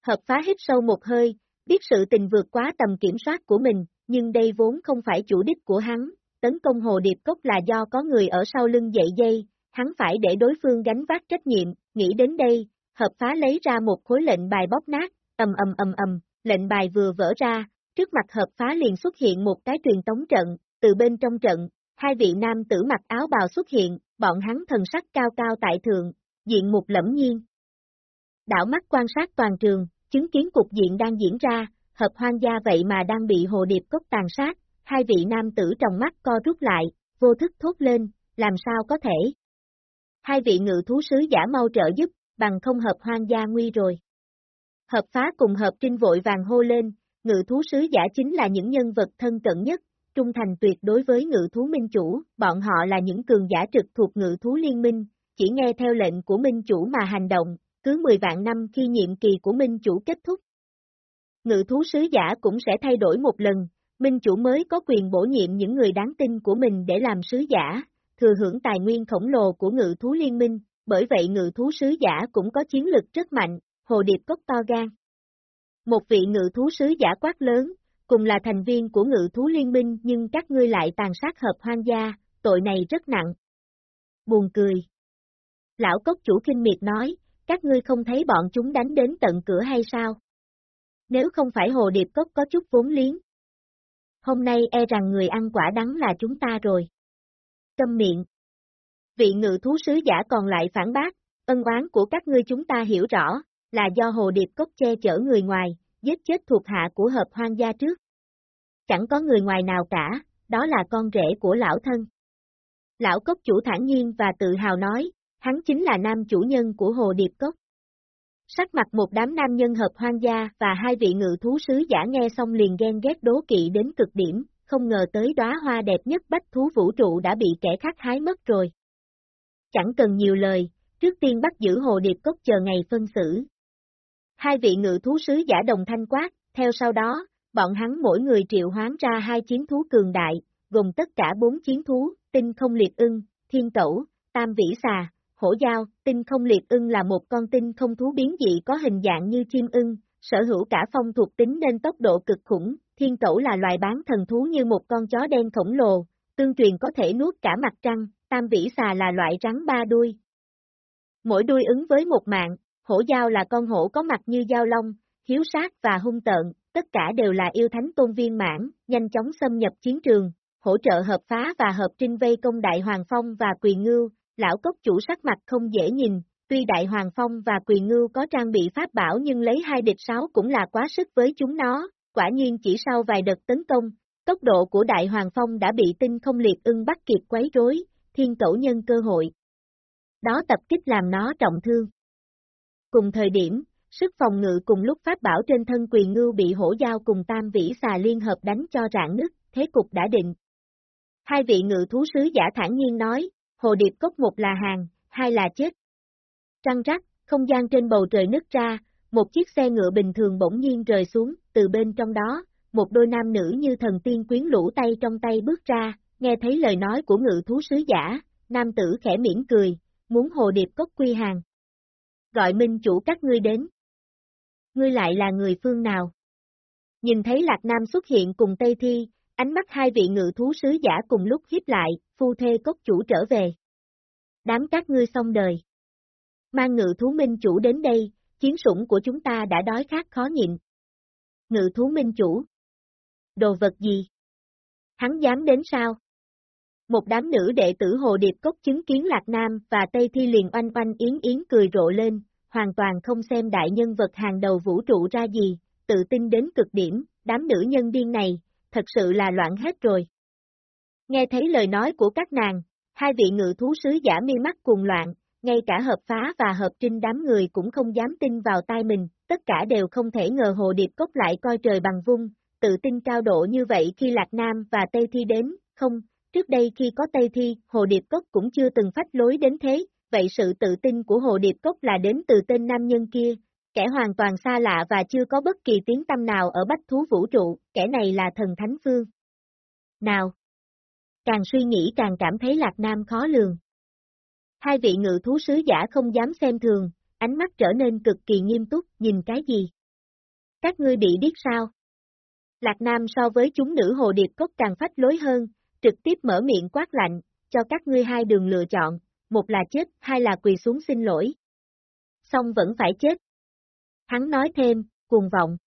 Hợp phá hít sâu một hơi, biết sự tình vượt quá tầm kiểm soát của mình, nhưng đây vốn không phải chủ đích của hắn, tấn công hồ điệp cốc là do có người ở sau lưng dậy dây, hắn phải để đối phương gánh vác trách nhiệm, nghĩ đến đây, hợp phá lấy ra một khối lệnh bài bóp nát, ầm ầm ầm ầm, lệnh bài vừa vỡ ra, trước mặt hợp phá liền xuất hiện một cái truyền tống trận, từ bên trong trận, hai vị nam tử mặc áo bào xuất hiện, bọn hắn thần sắc cao cao tại thượng, diện mục lẫm nhiên. Đảo mắt quan sát toàn trường, chứng kiến cục diện đang diễn ra, hợp hoang gia vậy mà đang bị hồ điệp cốc tàn sát, hai vị nam tử trong mắt co rút lại, vô thức thốt lên, làm sao có thể. Hai vị ngự thú sứ giả mau trợ giúp, bằng không hợp hoang gia nguy rồi. Hợp phá cùng hợp trinh vội vàng hô lên, ngự thú sứ giả chính là những nhân vật thân cận nhất, trung thành tuyệt đối với ngự thú minh chủ, bọn họ là những cường giả trực thuộc ngự thú liên minh, chỉ nghe theo lệnh của minh chủ mà hành động, cứ 10 vạn năm khi nhiệm kỳ của minh chủ kết thúc. Ngự thú sứ giả cũng sẽ thay đổi một lần, minh chủ mới có quyền bổ nhiệm những người đáng tin của mình để làm sứ giả, thừa hưởng tài nguyên khổng lồ của ngự thú liên minh, bởi vậy ngự thú sứ giả cũng có chiến lực rất mạnh, hồ điệp cốc to gan. Một vị ngự thú sứ giả quát lớn, cùng là thành viên của ngự thú liên minh nhưng các ngươi lại tàn sát hợp hoang gia, tội này rất nặng. Buồn cười. Lão cốc chủ kinh miệt nói, các ngươi không thấy bọn chúng đánh đến tận cửa hay sao? Nếu không phải hồ điệp cốc có chút vốn liếng. Hôm nay e rằng người ăn quả đắng là chúng ta rồi. Câm miệng. Vị ngự thú sứ giả còn lại phản bác, ân oán của các ngươi chúng ta hiểu rõ, là do hồ điệp cốc che chở người ngoài, giết chết thuộc hạ của hợp hoang gia trước. Chẳng có người ngoài nào cả, đó là con rể của lão thân. Lão cốc chủ thản nhiên và tự hào nói, hắn chính là nam chủ nhân của hồ điệp cốc. Sắc mặt một đám nam nhân hợp hoang gia và hai vị ngự thú sứ giả nghe xong liền ghen ghét đố kỵ đến cực điểm, không ngờ tới đóa hoa đẹp nhất bách thú vũ trụ đã bị kẻ khác hái mất rồi. Chẳng cần nhiều lời, trước tiên bắt giữ hồ điệp cốc chờ ngày phân xử. Hai vị ngự thú sứ giả đồng thanh quát, theo sau đó, bọn hắn mỗi người triệu hoán ra hai chiến thú cường đại, gồm tất cả bốn chiến thú, tinh không liệt ưng, thiên tẩu, tam vĩ xà, hổ giao, tinh không liệt ưng là một con tinh không thú biến dị có hình dạng như chim ưng, sở hữu cả phong thuộc tính nên tốc độ cực khủng, thiên cẩu là loài bán thần thú như một con chó đen khổng lồ, tương truyền có thể nuốt cả mặt trăng, tam vĩ xà là loại rắn ba đuôi. Mỗi đuôi ứng với một mạng, hổ giao là con hổ có mặt như dao long, hiếu sát và hung tợn, tất cả đều là yêu thánh tôn viên mãn, nhanh chóng xâm nhập chiến trường, hỗ trợ hợp phá và hợp trinh vây công đại hoàng phong và quyền ngưu, lão cốc chủ sắc mặt không dễ nhìn, tuy đại hoàng phong và quyền ngưu có trang bị pháp bảo nhưng lấy hai địch sáu cũng là quá sức với chúng nó, quả nhiên chỉ sau vài đợt tấn công, tốc độ của đại hoàng phong đã bị tinh không liệt ưng bắt kịp quấy rối, thiên cẩu nhân cơ hội. Đó tập kích làm nó trọng thương. Cùng thời điểm, sức phòng ngự cùng lúc pháp bảo trên thân quyền ngưu bị hổ giao cùng tam vĩ xà liên hợp đánh cho rạn nứt, thế cục đã định. Hai vị ngự thú sứ giả thản nhiên nói, hồ điệp cốc một là hàng, hai là chết. Trăng rắc, không gian trên bầu trời nứt ra, một chiếc xe ngựa bình thường bỗng nhiên rời xuống, từ bên trong đó, một đôi nam nữ như thần tiên quyến lũ tay trong tay bước ra, nghe thấy lời nói của ngự thú sứ giả, nam tử khẽ mỉm cười, muốn hồ điệp cốc quy hàng. Gọi minh chủ các ngươi đến. Ngươi lại là người phương nào? Nhìn thấy Lạc Nam xuất hiện cùng Tây Thi, ánh mắt hai vị ngự thú sứ giả cùng lúc hiếp lại, phu thê cốc chủ trở về. Đám các ngươi xong đời. Mang ngự thú minh chủ đến đây, chiến sủng của chúng ta đã đói khát khó nhịn. Ngự thú minh chủ. Đồ vật gì? Hắn dám đến sao? Một đám nữ đệ tử Hồ Điệp Cốc chứng kiến Lạc Nam và Tây Thi liền oanh oanh yến yến cười rộ lên, hoàn toàn không xem đại nhân vật hàng đầu vũ trụ ra gì, tự tin đến cực điểm, đám nữ nhân điên này, thật sự là loạn hết rồi. Nghe thấy lời nói của các nàng, hai vị ngự thú sứ giả mi mắt cuồng loạn, ngay cả hợp phá và hợp trinh đám người cũng không dám tin vào tai mình, tất cả đều không thể ngờ Hồ Điệp Cốc lại coi trời bằng vung, tự tin cao độ như vậy khi Lạc Nam và Tây Thi đến, không, trước đây khi có Tây Thi, Hồ Điệp Cốc cũng chưa từng phách lối đến thế, vậy sự tự tin của Hồ Điệp Cốc là đến từ tên nam nhân kia, kẻ hoàn toàn xa lạ và chưa có bất kỳ tiếng tâm nào ở bách thú vũ trụ, kẻ này là thần Thánh Phương. Nào! Càng suy nghĩ càng cảm thấy Lạc Nam khó lường. Hai vị ngự thú sứ giả không dám xem thường, ánh mắt trở nên cực kỳ nghiêm túc, nhìn cái gì? Các ngươi bị điếc sao? Lạc Nam so với chúng nữ hồ điệp cốc càng phách lối hơn, trực tiếp mở miệng quát lạnh, cho các ngươi hai đường lựa chọn, một là chết, hai là quỳ xuống xin lỗi. Xong vẫn phải chết. Hắn nói thêm, cuồng vọng.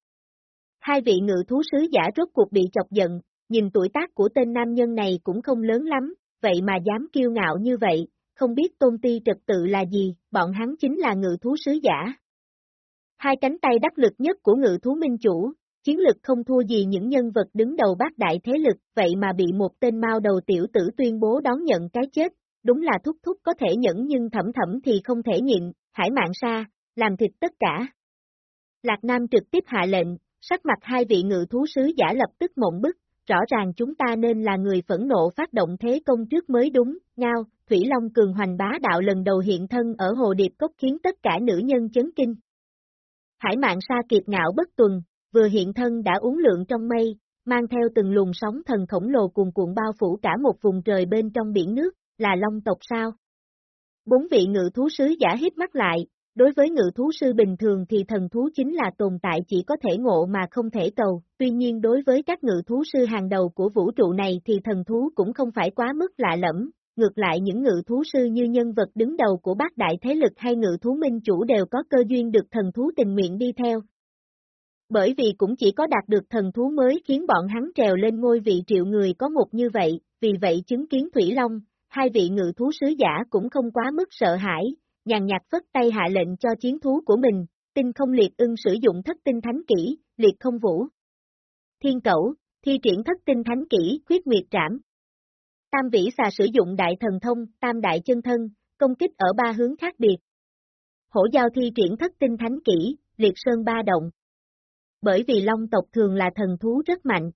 Hai vị ngự thú sứ giả rốt cuộc bị chọc giận, nhìn tuổi tác của tên nam nhân này cũng không lớn lắm, vậy mà dám kiêu ngạo như vậy, không biết tôn ti trật tự là gì, bọn hắn chính là ngự thú sứ giả. Hai cánh tay đắc lực nhất của ngự thú minh chủ, chiến lực không thua gì những nhân vật đứng đầu bát đại thế lực, vậy mà bị một tên mao đầu tiểu tử tuyên bố đón nhận cái chết, đúng là thúc thúc có thể nhẫn nhưng thẩm thẩm thì không thể nhịn, hải mạng xa làm thịt tất cả. Lạc Nam trực tiếp hạ lệnh, sắc mặt hai vị ngự thú sứ giả lập tức mộng bức, rõ ràng chúng ta nên là người phẫn nộ phát động thế công trước mới đúng, ngao, Thủy Long cường hoành bá đạo lần đầu hiện thân ở Hồ Điệp Cốc khiến tất cả nữ nhân chấn kinh. Hải mạng sa kiệt ngạo bất tuần, vừa hiện thân đã uống lượng trong mây, mang theo từng luồng sóng thần khổng lồ cuồn cuộn bao phủ cả một vùng trời bên trong biển nước, là long tộc sao? Bốn vị ngự thú sứ giả hít mắt lại, đối với ngự thú sư bình thường thì thần thú chính là tồn tại chỉ có thể ngộ mà không thể cầu, tuy nhiên đối với các ngự thú sư hàng đầu của vũ trụ này thì thần thú cũng không phải quá mức lạ lẫm, ngược lại những ngự thú sư như nhân vật đứng đầu của bác đại thế lực hay ngự thú minh chủ đều có cơ duyên được thần thú tình nguyện đi theo, bởi vì cũng chỉ có đạt được thần thú mới khiến bọn hắn trèo lên ngôi vị triệu người có một như vậy, vì vậy chứng kiến Thủy Long, hai vị ngự thú sứ giả cũng không quá mức sợ hãi, nhàn nhạt phất tay hạ lệnh cho chiến thú của mình, tinh không liệt ưng sử dụng thất tinh thánh kỹ, liệt không vũ. Thiên cẩu, thi triển thất tinh thánh kỹ, khuyết nguyệt trảm. Tam vĩ xà sử dụng đại thần thông, tam đại chân thân, công kích ở ba hướng khác biệt. Hổ giao thi triển thất tinh thánh kỹ, liệt sơn ba động, bởi vì long tộc thường là thần thú rất mạnh.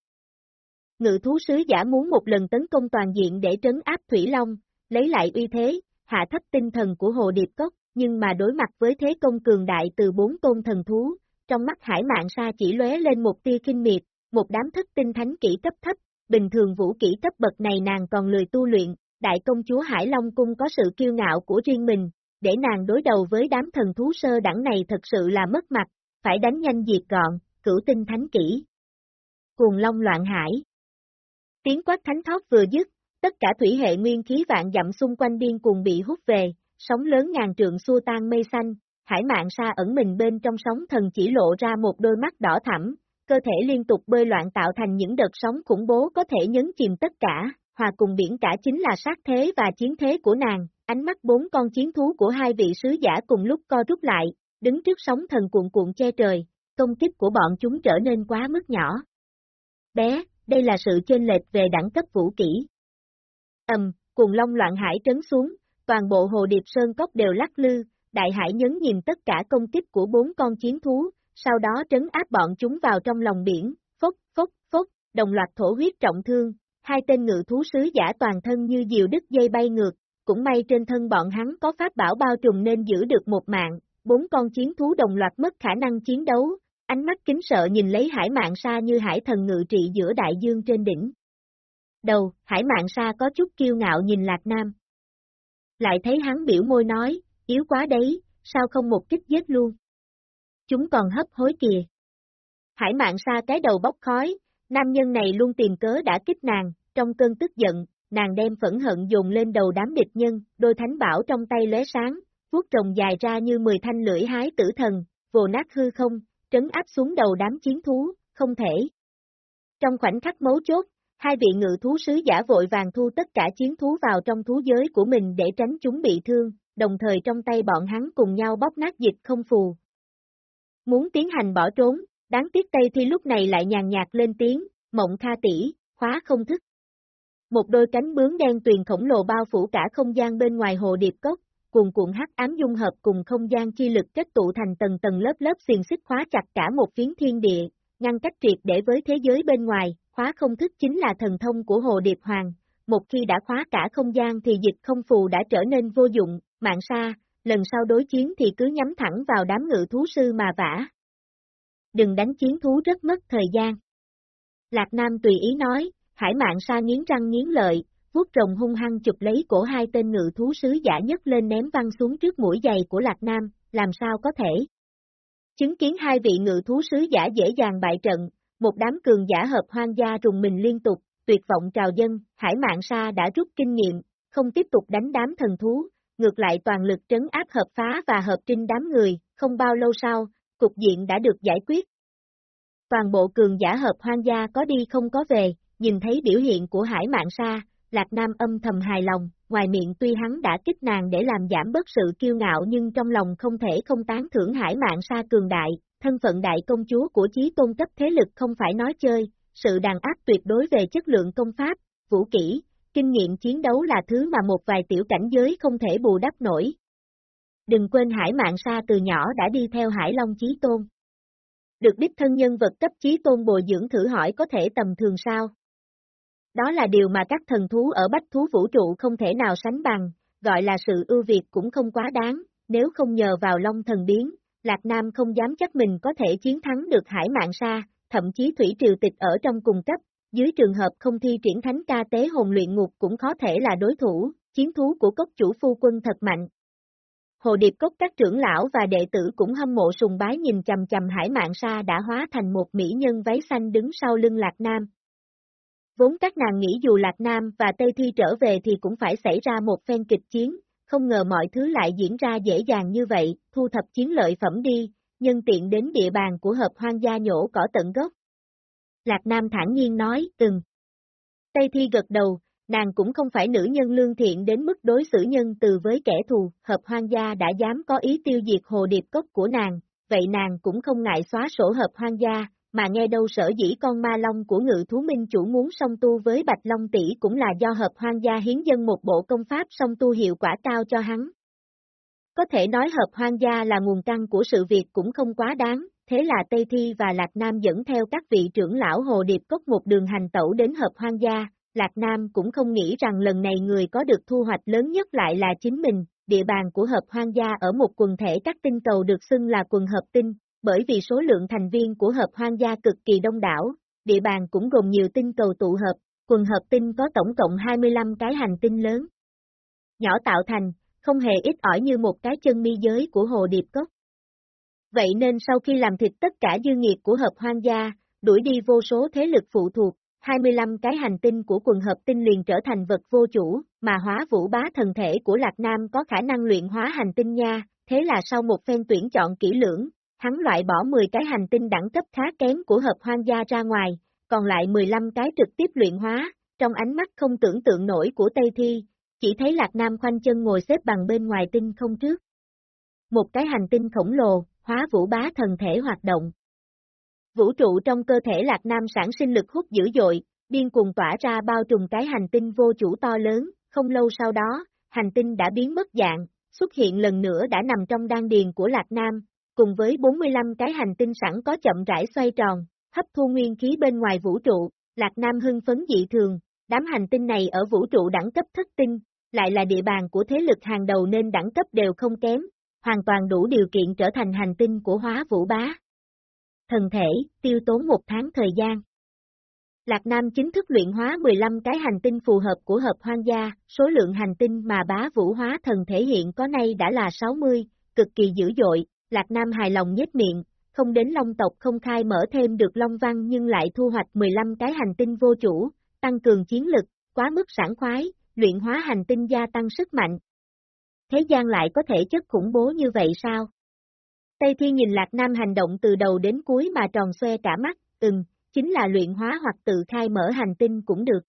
Ngự thú sứ giả muốn một lần tấn công toàn diện để trấn áp Thủy Long, lấy lại uy thế, hạ thấp tinh thần của Hồ Điệp Cốc, nhưng mà đối mặt với thế công cường đại từ bốn tôn thần thú, trong mắt hải mạng sa chỉ lóe lên một tia kinh miệt, một đám thất tinh thánh kỹ cấp thấp, bình thường vũ kỹ cấp bậc này nàng còn lười tu luyện, đại công chúa Hải Long Cung có sự kiêu ngạo của riêng mình, để nàng đối đầu với đám thần thú sơ đẳng này thật sự là mất mặt, phải đánh nhanh diệt gọn, cửu tinh thánh kỹ. Cuồng long loạn hải. Tiếng quát thánh thót vừa dứt, tất cả thủy hệ nguyên khí vạn dặm xung quanh điên cuồng bị hút về, sóng lớn ngàn trượng xua tan mây xanh, hải mạng sa ẩn mình bên trong sóng thần chỉ lộ ra một đôi mắt đỏ thẳm, cơ thể liên tục bơi loạn tạo thành những đợt sóng khủng bố có thể nhấn chìm tất cả, hòa cùng biển cả chính là sát thế và chiến thế của nàng, ánh mắt bốn con chiến thú của hai vị sứ giả cùng lúc co rút lại, đứng trước sóng thần cuộn cuộn che trời, công kích của bọn chúng trở nên quá mức nhỏ. Bé, đây là sự chênh lệch về đẳng cấp vũ kỹ. Ầm, cùng long loạn hải trấn xuống, toàn bộ hồ điệp sơn cốc đều lắc lư, đại hải nhấn nhìn tất cả công kích của bốn con chiến thú, sau đó trấn áp bọn chúng vào trong lòng biển, phốc, phốc, phốc, đồng loạt thổ huyết trọng thương, hai tên ngự thú sứ giả toàn thân như diều đứt dây bay ngược, cũng may trên thân bọn hắn có pháp bảo bao trùm nên giữ được một mạng, bốn con chiến thú đồng loạt mất khả năng chiến đấu, ánh mắt kính sợ nhìn lấy hải mạng xa như hải thần ngự trị giữa đại dương trên đỉnh. Đầu, hải mạng sa có chút kiêu ngạo nhìn Lạc Nam. Lại thấy hắn biểu môi nói, yếu quá đấy, sao không một kích giết luôn. Chúng còn hấp hối kìa. Hải mạng sa cái đầu bốc khói, nam nhân này luôn tìm cớ đã kích nàng, trong cơn tức giận, nàng đem phẫn hận dồn lên đầu đám địch nhân, đôi thánh bảo trong tay lóe sáng, vuốt rồng dài ra như 10 thanh lưỡi hái tử thần, vồ nát hư không, trấn áp xuống đầu đám chiến thú, không thể. Trong khoảnh khắc mấu chốt, hai vị ngự thú sứ giả vội vàng thu tất cả chiến thú vào trong thú giới của mình để tránh chúng bị thương, đồng thời trong tay bọn hắn cùng nhau bóp nát dịch không phù. Muốn tiến hành bỏ trốn, đáng tiếc Tây Thi lúc này lại nhàn nhạt lên tiếng, mộng kha tỷ, khóa không thức. Một đôi cánh bướm đen tuyền khổng lồ bao phủ cả không gian bên ngoài hồ điệp cốc, cuồn cuộn hắc ám dung hợp cùng không gian chi lực kết tụ thành tầng tầng lớp lớp xiềng xích khóa chặt cả một phiến thiên địa, ngăn cách triệt để với thế giới bên ngoài, khóa không thức chính là thần thông của Hồ Điệp Hoàng, một khi đã khóa cả không gian thì dịch không phù đã trở nên vô dụng, mạng xa, lần sau đối chiến thì cứ nhắm thẳng vào đám ngự thú sư mà vả. Đừng đánh chiến thú rất mất thời gian. Lạc Nam tùy ý nói, hải mạng xa nghiến răng nghiến lợi, vuốt rồng hung hăng chụp lấy cổ hai tên ngự thú sứ giả nhất lên ném văng xuống trước mũi giày của Lạc Nam, làm sao có thể. Chứng kiến hai vị ngự thú sứ giả dễ dàng bại trận, một đám cường giả hợp hoang gia trùng mình liên tục, tuyệt vọng trào dân, hải mạng sa đã rút kinh nghiệm, không tiếp tục đánh đám thần thú, ngược lại toàn lực trấn áp hợp phá và hợp trinh đám người, không bao lâu sau, cục diện đã được giải quyết. Toàn bộ cường giả hợp hoang gia có đi không có về, nhìn thấy biểu hiện của hải mạng sa, Lạc Nam âm thầm hài lòng, ngoài miệng tuy hắn đã kích nàng để làm giảm bớt sự kiêu ngạo nhưng trong lòng không thể không tán thưởng hải mạng sa cường đại, thân phận đại công chúa của chí tôn cấp thế lực không phải nói chơi, sự đàn áp tuyệt đối về chất lượng công pháp, vũ kỹ, kinh nghiệm chiến đấu là thứ mà một vài tiểu cảnh giới không thể bù đắp nổi. Đừng quên hải mạng sa từ nhỏ đã đi theo hải long chí tôn. Được đích thân nhân vật cấp chí tôn bồi dưỡng thử hỏi có thể tầm thường sao? Đó là điều mà các thần thú ở bách thú vũ trụ không thể nào sánh bằng, gọi là sự ưu việt cũng không quá đáng, nếu không nhờ vào long thần biến, Lạc Nam không dám chắc mình có thể chiến thắng được hải mạng sa, thậm chí thủy triều tịch ở trong cùng cấp, dưới trường hợp không thi triển thánh ca tế hồn luyện ngục cũng có thể là đối thủ, chiến thú của cốc chủ phu quân thật mạnh. Hồ Điệp Cốc các trưởng lão và đệ tử cũng hâm mộ sùng bái nhìn chầm chầm hải mạng sa đã hóa thành một mỹ nhân váy xanh đứng sau lưng Lạc Nam, Vốn các nàng nghĩ dù Lạc Nam và Tây Thi trở về thì cũng phải xảy ra một phen kịch chiến, không ngờ mọi thứ lại diễn ra dễ dàng như vậy, thu thập chiến lợi phẩm đi, nhân tiện đến địa bàn của hợp hoang gia nhổ cỏ tận gốc. Lạc Nam thản nhiên nói, từng. Tây Thi gật đầu, nàng cũng không phải nữ nhân lương thiện đến mức đối xử nhân từ với kẻ thù, hợp hoang gia đã dám có ý tiêu diệt hồ điệp cốc của nàng, vậy nàng cũng không ngại xóa sổ hợp hoang gia, mà nghe đâu sở dĩ con ma long của ngự thú minh chủ muốn song tu với bạch long tỷ cũng là do hợp hoang gia hiến dân một bộ công pháp song tu hiệu quả cao cho hắn. Có thể nói hợp hoang gia là nguồn căn của sự việc cũng không quá đáng, thế là Tây Thi và Lạc Nam dẫn theo các vị trưởng lão Hồ Điệp Cốc một đường hành tẩu đến hợp hoang gia, Lạc Nam cũng không nghĩ rằng lần này người có được thu hoạch lớn nhất lại là chính mình, địa bàn của hợp hoang gia ở một quần thể các tinh cầu được xưng là quần hợp tinh, bởi vì số lượng thành viên của hợp hoang gia cực kỳ đông đảo, địa bàn cũng gồm nhiều tinh cầu tụ hợp, quần hợp tinh có tổng cộng 25 cái hành tinh lớn. Nhỏ tạo thành, không hề ít ỏi như một cái chân mi giới của hồ điệp cốc. Vậy nên sau khi làm thịt tất cả dư nghiệt của hợp hoang gia, đuổi đi vô số thế lực phụ thuộc, 25 cái hành tinh của quần hợp tinh liền trở thành vật vô chủ, mà hóa vũ bá thần thể của Lạc Nam có khả năng luyện hóa hành tinh nha, thế là sau một phen tuyển chọn kỹ lưỡng, hắn loại bỏ 10 cái hành tinh đẳng cấp khá kém của hợp hoang gia ra ngoài, còn lại 15 cái trực tiếp luyện hóa, trong ánh mắt không tưởng tượng nổi của Tây Thi, chỉ thấy Lạc Nam khoanh chân ngồi xếp bằng bên ngoài tinh không trước. Một cái hành tinh khổng lồ, hóa vũ bá thần thể hoạt động. Vũ trụ trong cơ thể Lạc Nam sản sinh lực hút dữ dội, điên cuồng tỏa ra bao trùm cái hành tinh vô chủ to lớn, không lâu sau đó, hành tinh đã biến mất dạng, xuất hiện lần nữa đã nằm trong đan điền của Lạc Nam, cùng với 45 cái hành tinh sẵn có chậm rãi xoay tròn, hấp thu nguyên khí bên ngoài vũ trụ, Lạc Nam hưng phấn dị thường, đám hành tinh này ở vũ trụ đẳng cấp thất tinh, lại là địa bàn của thế lực hàng đầu nên đẳng cấp đều không kém, hoàn toàn đủ điều kiện trở thành hành tinh của hóa vũ bá. Thần thể, tiêu tốn một tháng thời gian. Lạc Nam chính thức luyện hóa 15 cái hành tinh phù hợp của hợp hoang gia, số lượng hành tinh mà bá vũ hóa thần thể hiện có nay đã là 60, cực kỳ dữ dội, Lạc Nam hài lòng nhếch miệng, không đến Long tộc không khai mở thêm được Long Văn nhưng lại thu hoạch 15 cái hành tinh vô chủ, tăng cường chiến lực, quá mức sảng khoái, luyện hóa hành tinh gia tăng sức mạnh. Thế gian lại có thể chất khủng bố như vậy sao? Tây Thi nhìn Lạc Nam hành động từ đầu đến cuối mà tròn xoe cả mắt, ừm, chính là luyện hóa hoặc tự khai mở hành tinh cũng được.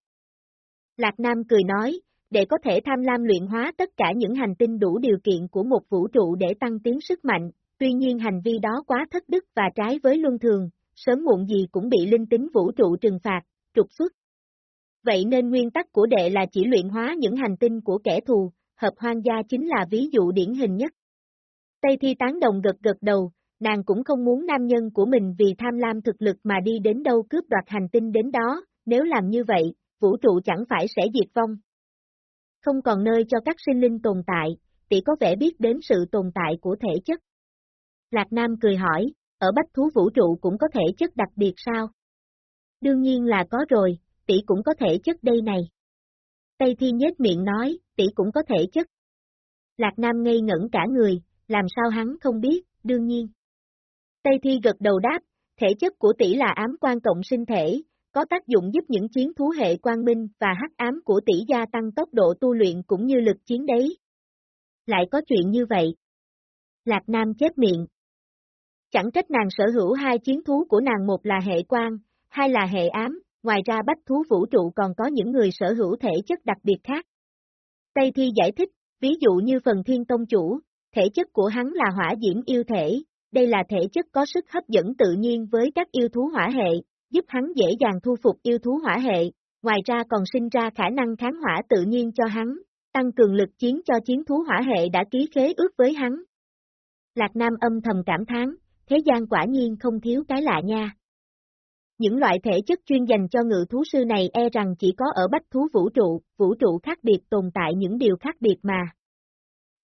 Lạc Nam cười nói, để có thể tham lam luyện hóa tất cả những hành tinh đủ điều kiện của một vũ trụ để tăng tiến sức mạnh, tuy nhiên hành vi đó quá thất đức và trái với luân thường, sớm muộn gì cũng bị linh tính vũ trụ trừng phạt, trục xuất. Vậy nên nguyên tắc của đệ là chỉ luyện hóa những hành tinh của kẻ thù, hợp hoang gia chính là ví dụ điển hình nhất. Tây Thi tán đồng gật gật đầu, nàng cũng không muốn nam nhân của mình vì tham lam thực lực mà đi đến đâu cướp đoạt hành tinh đến đó, nếu làm như vậy, vũ trụ chẳng phải sẽ diệt vong. Không còn nơi cho các sinh linh tồn tại, tỷ có vẻ biết đến sự tồn tại của thể chất. Lạc Nam cười hỏi, ở bách thú vũ trụ cũng có thể chất đặc biệt sao? Đương nhiên là có rồi, tỷ cũng có thể chất đây này. Tây Thi nhếch miệng nói, tỷ cũng có thể chất. Lạc Nam ngây ngẩn cả người, làm sao hắn không biết, đương nhiên. Tây Thi gật đầu đáp, thể chất của tỷ là ám quan cộng sinh thể, có tác dụng giúp những chiến thú hệ quang minh và hắc ám của tỷ gia tăng tốc độ tu luyện cũng như lực chiến đấy. Lại có chuyện như vậy. Lạc Nam chết miệng. Chẳng trách nàng sở hữu hai chiến thú của nàng một là hệ quang, hai là hệ ám, ngoài ra bách thú vũ trụ còn có những người sở hữu thể chất đặc biệt khác. Tây Thi giải thích, ví dụ như phần thiên tông chủ, thể chất của hắn là hỏa diễm yêu thể, đây là thể chất có sức hấp dẫn tự nhiên với các yêu thú hỏa hệ, giúp hắn dễ dàng thu phục yêu thú hỏa hệ, ngoài ra còn sinh ra khả năng kháng hỏa tự nhiên cho hắn, tăng cường lực chiến cho chiến thú hỏa hệ đã ký khế ước với hắn. Lạc Nam âm thầm cảm thán, thế gian quả nhiên không thiếu cái lạ nha. Những loại thể chất chuyên dành cho ngự thú sư này e rằng chỉ có ở bách thú vũ trụ, vũ trụ khác biệt tồn tại những điều khác biệt mà.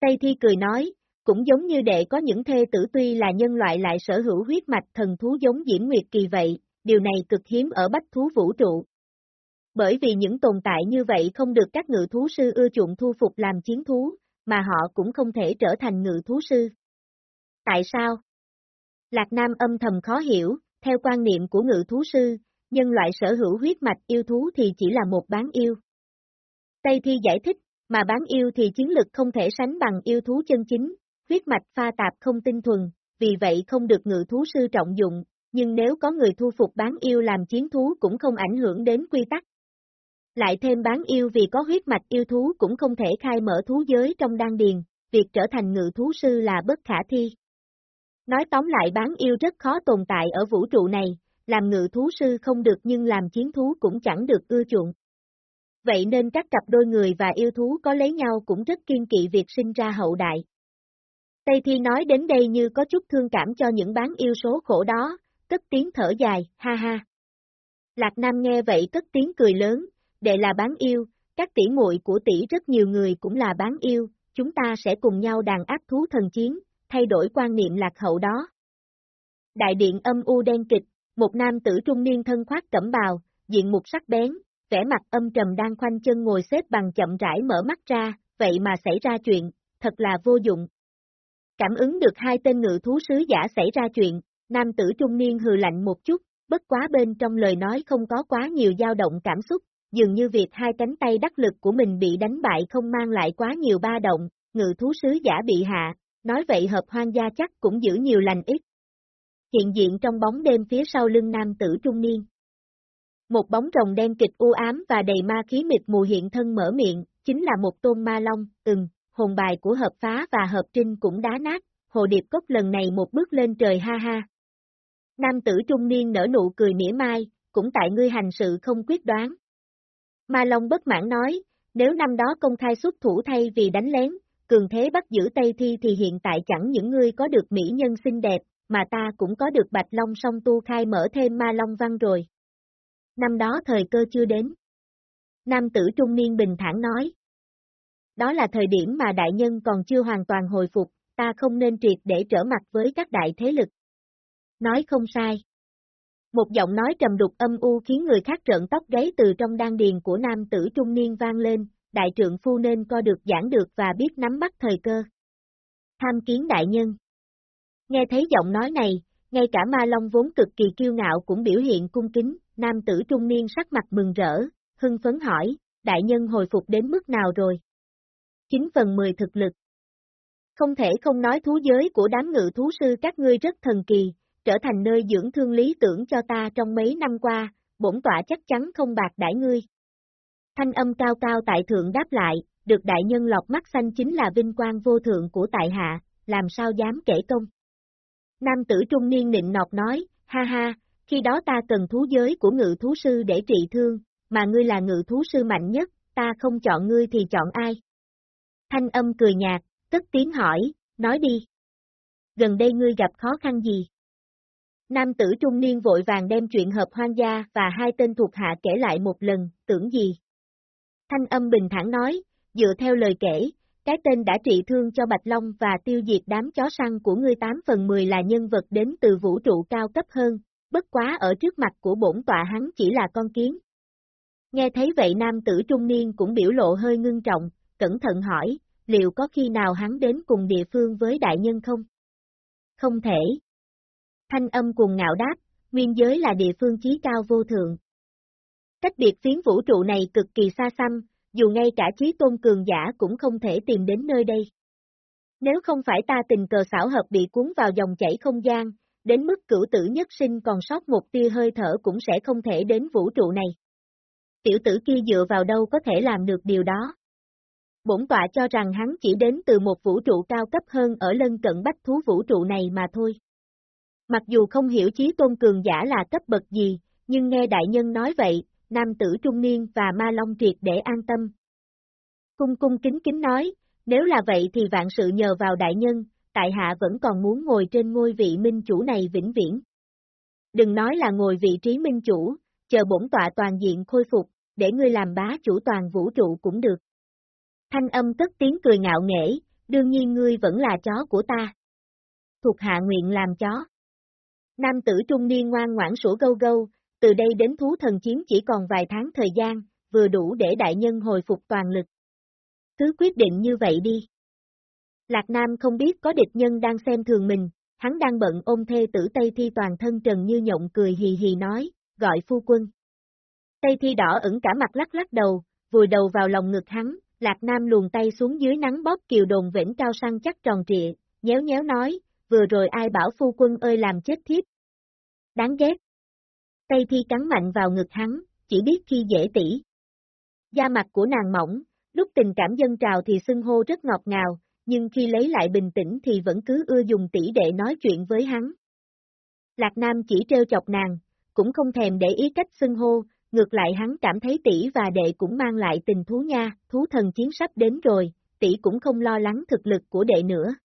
Tây Thi cười nói, cũng giống như đệ có những thê tử tuy là nhân loại lại sở hữu huyết mạch thần thú giống Diễm Nguyệt Kỳ vậy, điều này cực hiếm ở bách thú vũ trụ. Bởi vì những tồn tại như vậy không được các ngự thú sư ưa chuộng thu phục làm chiến thú, mà họ cũng không thể trở thành ngự thú sư. Tại sao? Lạc Nam âm thầm khó hiểu, theo quan niệm của ngự thú sư, nhân loại sở hữu huyết mạch yêu thú thì chỉ là một bán yêu. Tây Thi giải thích, mà bán yêu thì chiến lực không thể sánh bằng yêu thú chân chính, huyết mạch pha tạp không tinh thuần, vì vậy không được ngự thú sư trọng dụng, nhưng nếu có người thu phục bán yêu làm chiến thú cũng không ảnh hưởng đến quy tắc. Lại thêm bán yêu vì có huyết mạch yêu thú cũng không thể khai mở thú giới trong đan điền, việc trở thành ngự thú sư là bất khả thi. Nói tóm lại bán yêu rất khó tồn tại ở vũ trụ này, làm ngự thú sư không được nhưng làm chiến thú cũng chẳng được ưa chuộng. Vậy nên các cặp đôi người và yêu thú có lấy nhau cũng rất kiên kỵ việc sinh ra hậu đại. Tây Thi nói đến đây như có chút thương cảm cho những bán yêu số khổ đó, cất tiếng thở dài, ha ha. Lạc Nam nghe vậy cất tiếng cười lớn, đệ là bán yêu, các tỷ muội của tỷ rất nhiều người cũng là bán yêu, chúng ta sẽ cùng nhau đàn áp thú thần chiến, thay đổi quan niệm lạc hậu đó. Đại điện âm u đen kịch, một nam tử trung niên thân khoác cẩm bào, diện mục sắc bén, vẻ mặt âm trầm đang khoanh chân ngồi xếp bằng chậm rãi mở mắt ra, vậy mà xảy ra chuyện, thật là vô dụng. Cảm ứng được hai tên ngự thú sứ giả xảy ra chuyện, nam tử trung niên hừ lạnh một chút, bất quá bên trong lời nói không có quá nhiều dao động cảm xúc, dường như việc hai cánh tay đắc lực của mình bị đánh bại không mang lại quá nhiều ba động, ngự thú sứ giả bị hạ, nói vậy hợp hoang gia chắc cũng giữ nhiều lành ít. Hiện diện trong bóng đêm phía sau lưng nam tử trung niên. Một bóng rồng đen kịch u ám và đầy ma khí mịt mù hiện thân mở miệng, chính là một tôn ma long, ừm, hồn bài của hợp phá và hợp trinh cũng đá nát, hồ điệp cốc lần này một bước lên trời ha ha. Nam tử trung niên nở nụ cười mỉa mai, cũng tại ngươi hành sự không quyết đoán. Ma Long bất mãn nói, nếu năm đó công khai xuất thủ thay vì đánh lén, cường thế bắt giữ Tây Thi thì hiện tại chẳng những ngươi có được mỹ nhân xinh đẹp, mà ta cũng có được Bạch Long song tu khai mở thêm ma long văn rồi. Năm đó thời cơ chưa đến. Nam tử trung niên bình thản nói. Đó là thời điểm mà đại nhân còn chưa hoàn toàn hồi phục, ta không nên triệt để trở mặt với các đại thế lực. Nói không sai. Một giọng nói trầm đục âm u khiến người khác trợn tóc gáy từ trong đan điền của nam tử trung niên vang lên, đại trượng phu nên co được giảng được và biết nắm bắt thời cơ. Tham kiến đại nhân. Nghe thấy giọng nói này, ngay cả ma long vốn cực kỳ kiêu ngạo cũng biểu hiện cung kính, nam tử trung niên sắc mặt mừng rỡ, hưng phấn hỏi, đại nhân hồi phục đến mức nào rồi? 9 phần 10 thực lực. Không thể không nói thú giới của đám ngự thú sư các ngươi rất thần kỳ, trở thành nơi dưỡng thương lý tưởng cho ta trong mấy năm qua, bổn tọa chắc chắn không bạc đãi ngươi. Thanh âm cao cao tại thượng đáp lại, được đại nhân lọc mắt xanh chính là vinh quang vô thượng của tại hạ, làm sao dám kể công. Nam tử trung niên nịnh nọt nói, ha ha, khi đó ta cần thú giới của ngự thú sư để trị thương, mà ngươi là ngự thú sư mạnh nhất, ta không chọn ngươi thì chọn ai? Thanh âm cười nhạt, tức tiếng hỏi, nói đi. Gần đây ngươi gặp khó khăn gì? Nam tử trung niên vội vàng đem chuyện hợp hoang gia và hai tên thuộc hạ kể lại một lần, tưởng gì? Thanh âm bình thản nói, dựa theo lời kể, cái tên đã trị thương cho Bạch Long và tiêu diệt đám chó săn của ngươi 8 phần 10 là nhân vật đến từ vũ trụ cao cấp hơn, bất quá ở trước mặt của bổn tọa hắn chỉ là con kiến. Nghe thấy vậy nam tử trung niên cũng biểu lộ hơi ngưng trọng, cẩn thận hỏi, liệu có khi nào hắn đến cùng địa phương với đại nhân không? Không thể. Thanh âm cùng ngạo đáp, nguyên giới là địa phương chí cao vô thượng. Cách biệt phiến vũ trụ này cực kỳ xa xăm, dù ngay cả trí tôn cường giả cũng không thể tìm đến nơi đây. Nếu không phải ta tình cờ xảo hợp bị cuốn vào dòng chảy không gian, đến mức cửu tử nhất sinh còn sót một tia hơi thở cũng sẽ không thể đến vũ trụ này. Tiểu tử kia dựa vào đâu có thể làm được điều đó. Bổn tọa cho rằng hắn chỉ đến từ một vũ trụ cao cấp hơn ở lân cận bách thú vũ trụ này mà thôi. Mặc dù không hiểu chí tôn cường giả là cấp bậc gì, nhưng nghe đại nhân nói vậy, nam tử trung niên và ma long triệt để an tâm. Cung cung kính kính nói, nếu là vậy thì vạn sự nhờ vào đại nhân, tại hạ vẫn còn muốn ngồi trên ngôi vị minh chủ này vĩnh viễn. Đừng nói là ngồi vị trí minh chủ, chờ bổn tọa toàn diện khôi phục, để ngươi làm bá chủ toàn vũ trụ cũng được. Thanh âm tất tiếng cười ngạo nghễ, đương nhiên ngươi vẫn là chó của ta. Thuộc hạ nguyện làm chó. Nam tử trung niên ngoan ngoãn sủa gâu gâu, từ đây đến thú thần chiến chỉ còn vài tháng thời gian, vừa đủ để đại nhân hồi phục toàn lực. Cứ quyết định như vậy đi. Lạc Nam không biết có địch nhân đang xem thường mình, hắn đang bận ôm thê tử Tây Thi toàn thân trần như nhộng cười hì hì nói, gọi phu quân. Tây Thi đỏ ửng cả mặt lắc lắc đầu, vùi đầu vào lòng ngực hắn, Lạc Nam luồn tay xuống dưới nắng bóp kiều đồn vĩnh cao săn chắc tròn trịa, nhéo nhéo nói, vừa rồi ai bảo phu quân ơi làm chết thiếp. Đáng ghét. Tây Thi cắn mạnh vào ngực hắn, chỉ biết khi dễ tỉ. Da mặt của nàng mỏng, lúc tình cảm dân trào thì xưng hô rất ngọt ngào, nhưng khi lấy lại bình tĩnh thì vẫn cứ ưa dùng tỷ để nói chuyện với hắn. Lạc Nam chỉ trêu chọc nàng, cũng không thèm để ý cách xưng hô, ngược lại hắn cảm thấy tỷ và đệ cũng mang lại tình thú nha, thú thần chiến sắp đến rồi, tỷ cũng không lo lắng thực lực của đệ nữa.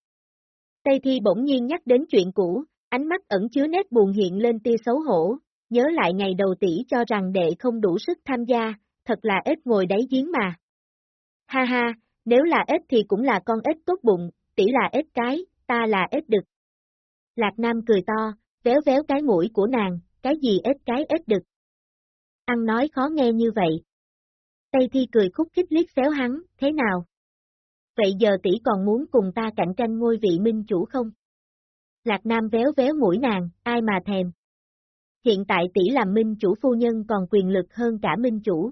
Tây Thi bỗng nhiên nhắc đến chuyện cũ, ánh mắt ẩn chứa nét buồn hiện lên tia xấu hổ, nhớ lại ngày đầu tỷ cho rằng đệ không đủ sức tham gia, thật là ếch ngồi đáy giếng mà. Ha ha, nếu là ếch thì cũng là con ếch tốt bụng, tỷ là ếch cái, ta là ếch đực. Lạc Nam cười to, véo véo cái mũi của nàng, cái gì ếch cái ếch đực. Ăn nói khó nghe như vậy. Tây Thi cười khúc khích liếc xéo hắn, thế nào? Vậy giờ tỷ còn muốn cùng ta cạnh tranh ngôi vị minh chủ không? Lạc Nam véo véo mũi nàng, ai mà thèm. Hiện tại tỷ làm minh chủ phu nhân còn quyền lực hơn cả minh chủ.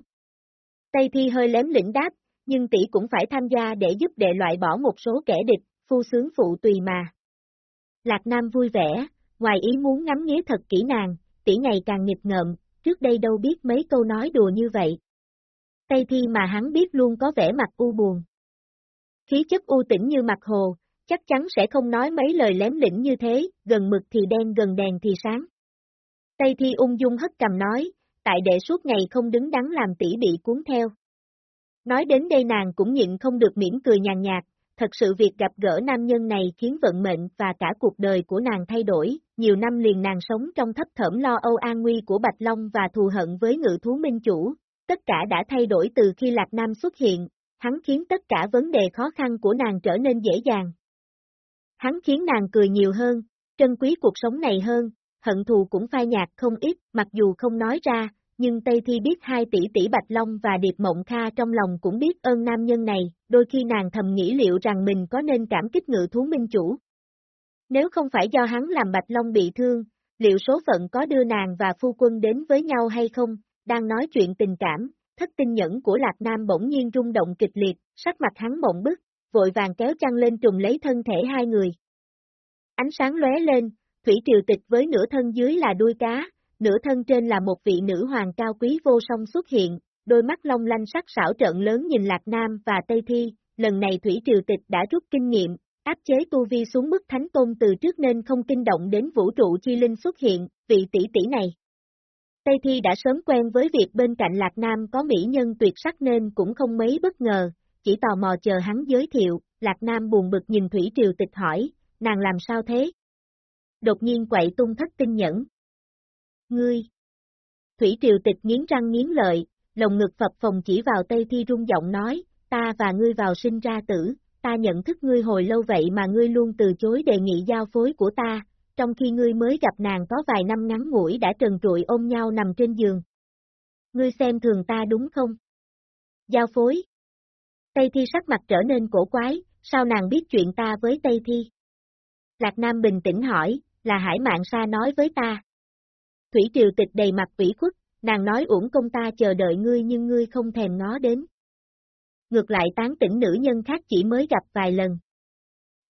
Tây Thi hơi lém lĩnh đáp, nhưng tỷ cũng phải tham gia để giúp đệ loại bỏ một số kẻ địch, phu sướng phụ tùy mà. Lạc Nam vui vẻ, ngoài ý muốn ngắm nghía thật kỹ nàng, tỷ ngày càng nghịch ngợm, trước đây đâu biết mấy câu nói đùa như vậy. Tây thi mà hắn biết luôn có vẻ mặt u buồn. Khí chất u tĩnh như mặt hồ, chắc chắn sẽ không nói mấy lời lém lĩnh như thế, gần mực thì đen gần đèn thì sáng. Tây thi ung dung hất cầm nói, tại đệ suốt ngày không đứng đắn làm tỷ bị cuốn theo. Nói đến đây nàng cũng nhịn không được miễn cười nhàn nhạt, thật sự việc gặp gỡ nam nhân này khiến vận mệnh và cả cuộc đời của nàng thay đổi, nhiều năm liền nàng sống trong thấp thẩm lo âu an nguy của Bạch Long và thù hận với ngự thú minh chủ, tất cả đã thay đổi từ khi Lạc Nam xuất hiện, hắn khiến tất cả vấn đề khó khăn của nàng trở nên dễ dàng. Hắn khiến nàng cười nhiều hơn, trân quý cuộc sống này hơn, hận thù cũng phai nhạt không ít, mặc dù không nói ra, nhưng Tây Thi biết hai tỷ tỷ Bạch Long và Điệp Mộng Kha trong lòng cũng biết ơn nam nhân này, đôi khi nàng thầm nghĩ liệu rằng mình có nên cảm kích ngự thú minh chủ. Nếu không phải do hắn làm Bạch Long bị thương, liệu số phận có đưa nàng và phu quân đến với nhau hay không, đang nói chuyện tình cảm, thất tinh nhẫn của Lạc Nam bỗng nhiên rung động kịch liệt, sắc mặt hắn mộng bức, vội vàng kéo chăn lên trùng lấy thân thể hai người. Ánh sáng lóe lên, Thủy Triều Tịch với nửa thân dưới là đuôi cá, nửa thân trên là một vị nữ hoàng cao quý vô song xuất hiện, đôi mắt long lanh sắc sảo trận lớn nhìn Lạc Nam và Tây Thi, lần này Thủy Triều Tịch đã rút kinh nghiệm, áp chế tu vi xuống mức thánh tôn từ trước nên không kinh động đến vũ trụ chi linh xuất hiện, vị tỷ tỷ này. Tây Thi đã sớm quen với việc bên cạnh Lạc Nam có mỹ nhân tuyệt sắc nên cũng không mấy bất ngờ, chỉ tò mò chờ hắn giới thiệu, Lạc Nam buồn bực nhìn Thủy Triều Tịch hỏi, nàng làm sao thế? Đột nhiên quậy tung thất tinh nhẫn. Ngươi! Thủy Triều Tịch nghiến răng nghiến lợi, lồng ngực phập phòng chỉ vào Tây Thi rung giọng nói, ta và ngươi vào sinh ra tử, ta nhận thức ngươi hồi lâu vậy mà ngươi luôn từ chối đề nghị giao phối của ta, trong khi ngươi mới gặp nàng có vài năm ngắn ngủi đã trần trụi ôm nhau nằm trên giường. Ngươi xem thường ta đúng không? Giao phối. Tây Thi sắc mặt trở nên cổ quái, sao nàng biết chuyện ta với Tây Thi? Lạc Nam bình tĩnh hỏi, là Hải Mạng Sa nói với ta. Thủy Triều Tịch đầy mặt ủy khuất, nàng nói uổng công ta chờ đợi ngươi nhưng ngươi không thèm ngó đến. Ngược lại tán tỉnh nữ nhân khác chỉ mới gặp vài lần.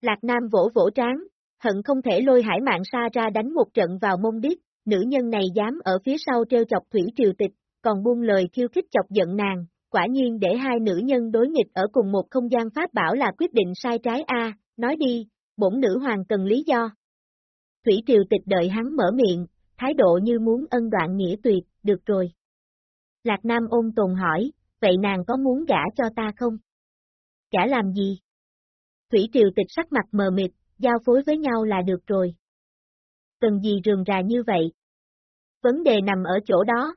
Lạc Nam vỗ vỗ tráng, hận không thể lôi hải mạng sa ra đánh một trận vào mông điếc, nữ nhân này dám ở phía sau treo chọc Thủy Triều Tịch, còn buông lời khiêu khích chọc giận nàng, quả nhiên để hai nữ nhân đối nghịch ở cùng một không gian pháp bảo là quyết định sai trái a, nói đi, bổn nữ hoàng cần lý do. Thủy Triều Tịch đợi hắn mở miệng, thái độ như muốn ân đoạn nghĩa tuyệt, được rồi. Lạc Nam ôn tồn hỏi, vậy nàng có muốn gả cho ta không? Gả làm gì? Thủy Triều Tịch sắc mặt mờ mịt, giao phối với nhau là được rồi. Cần gì rườm rà như vậy? Vấn đề nằm ở chỗ đó.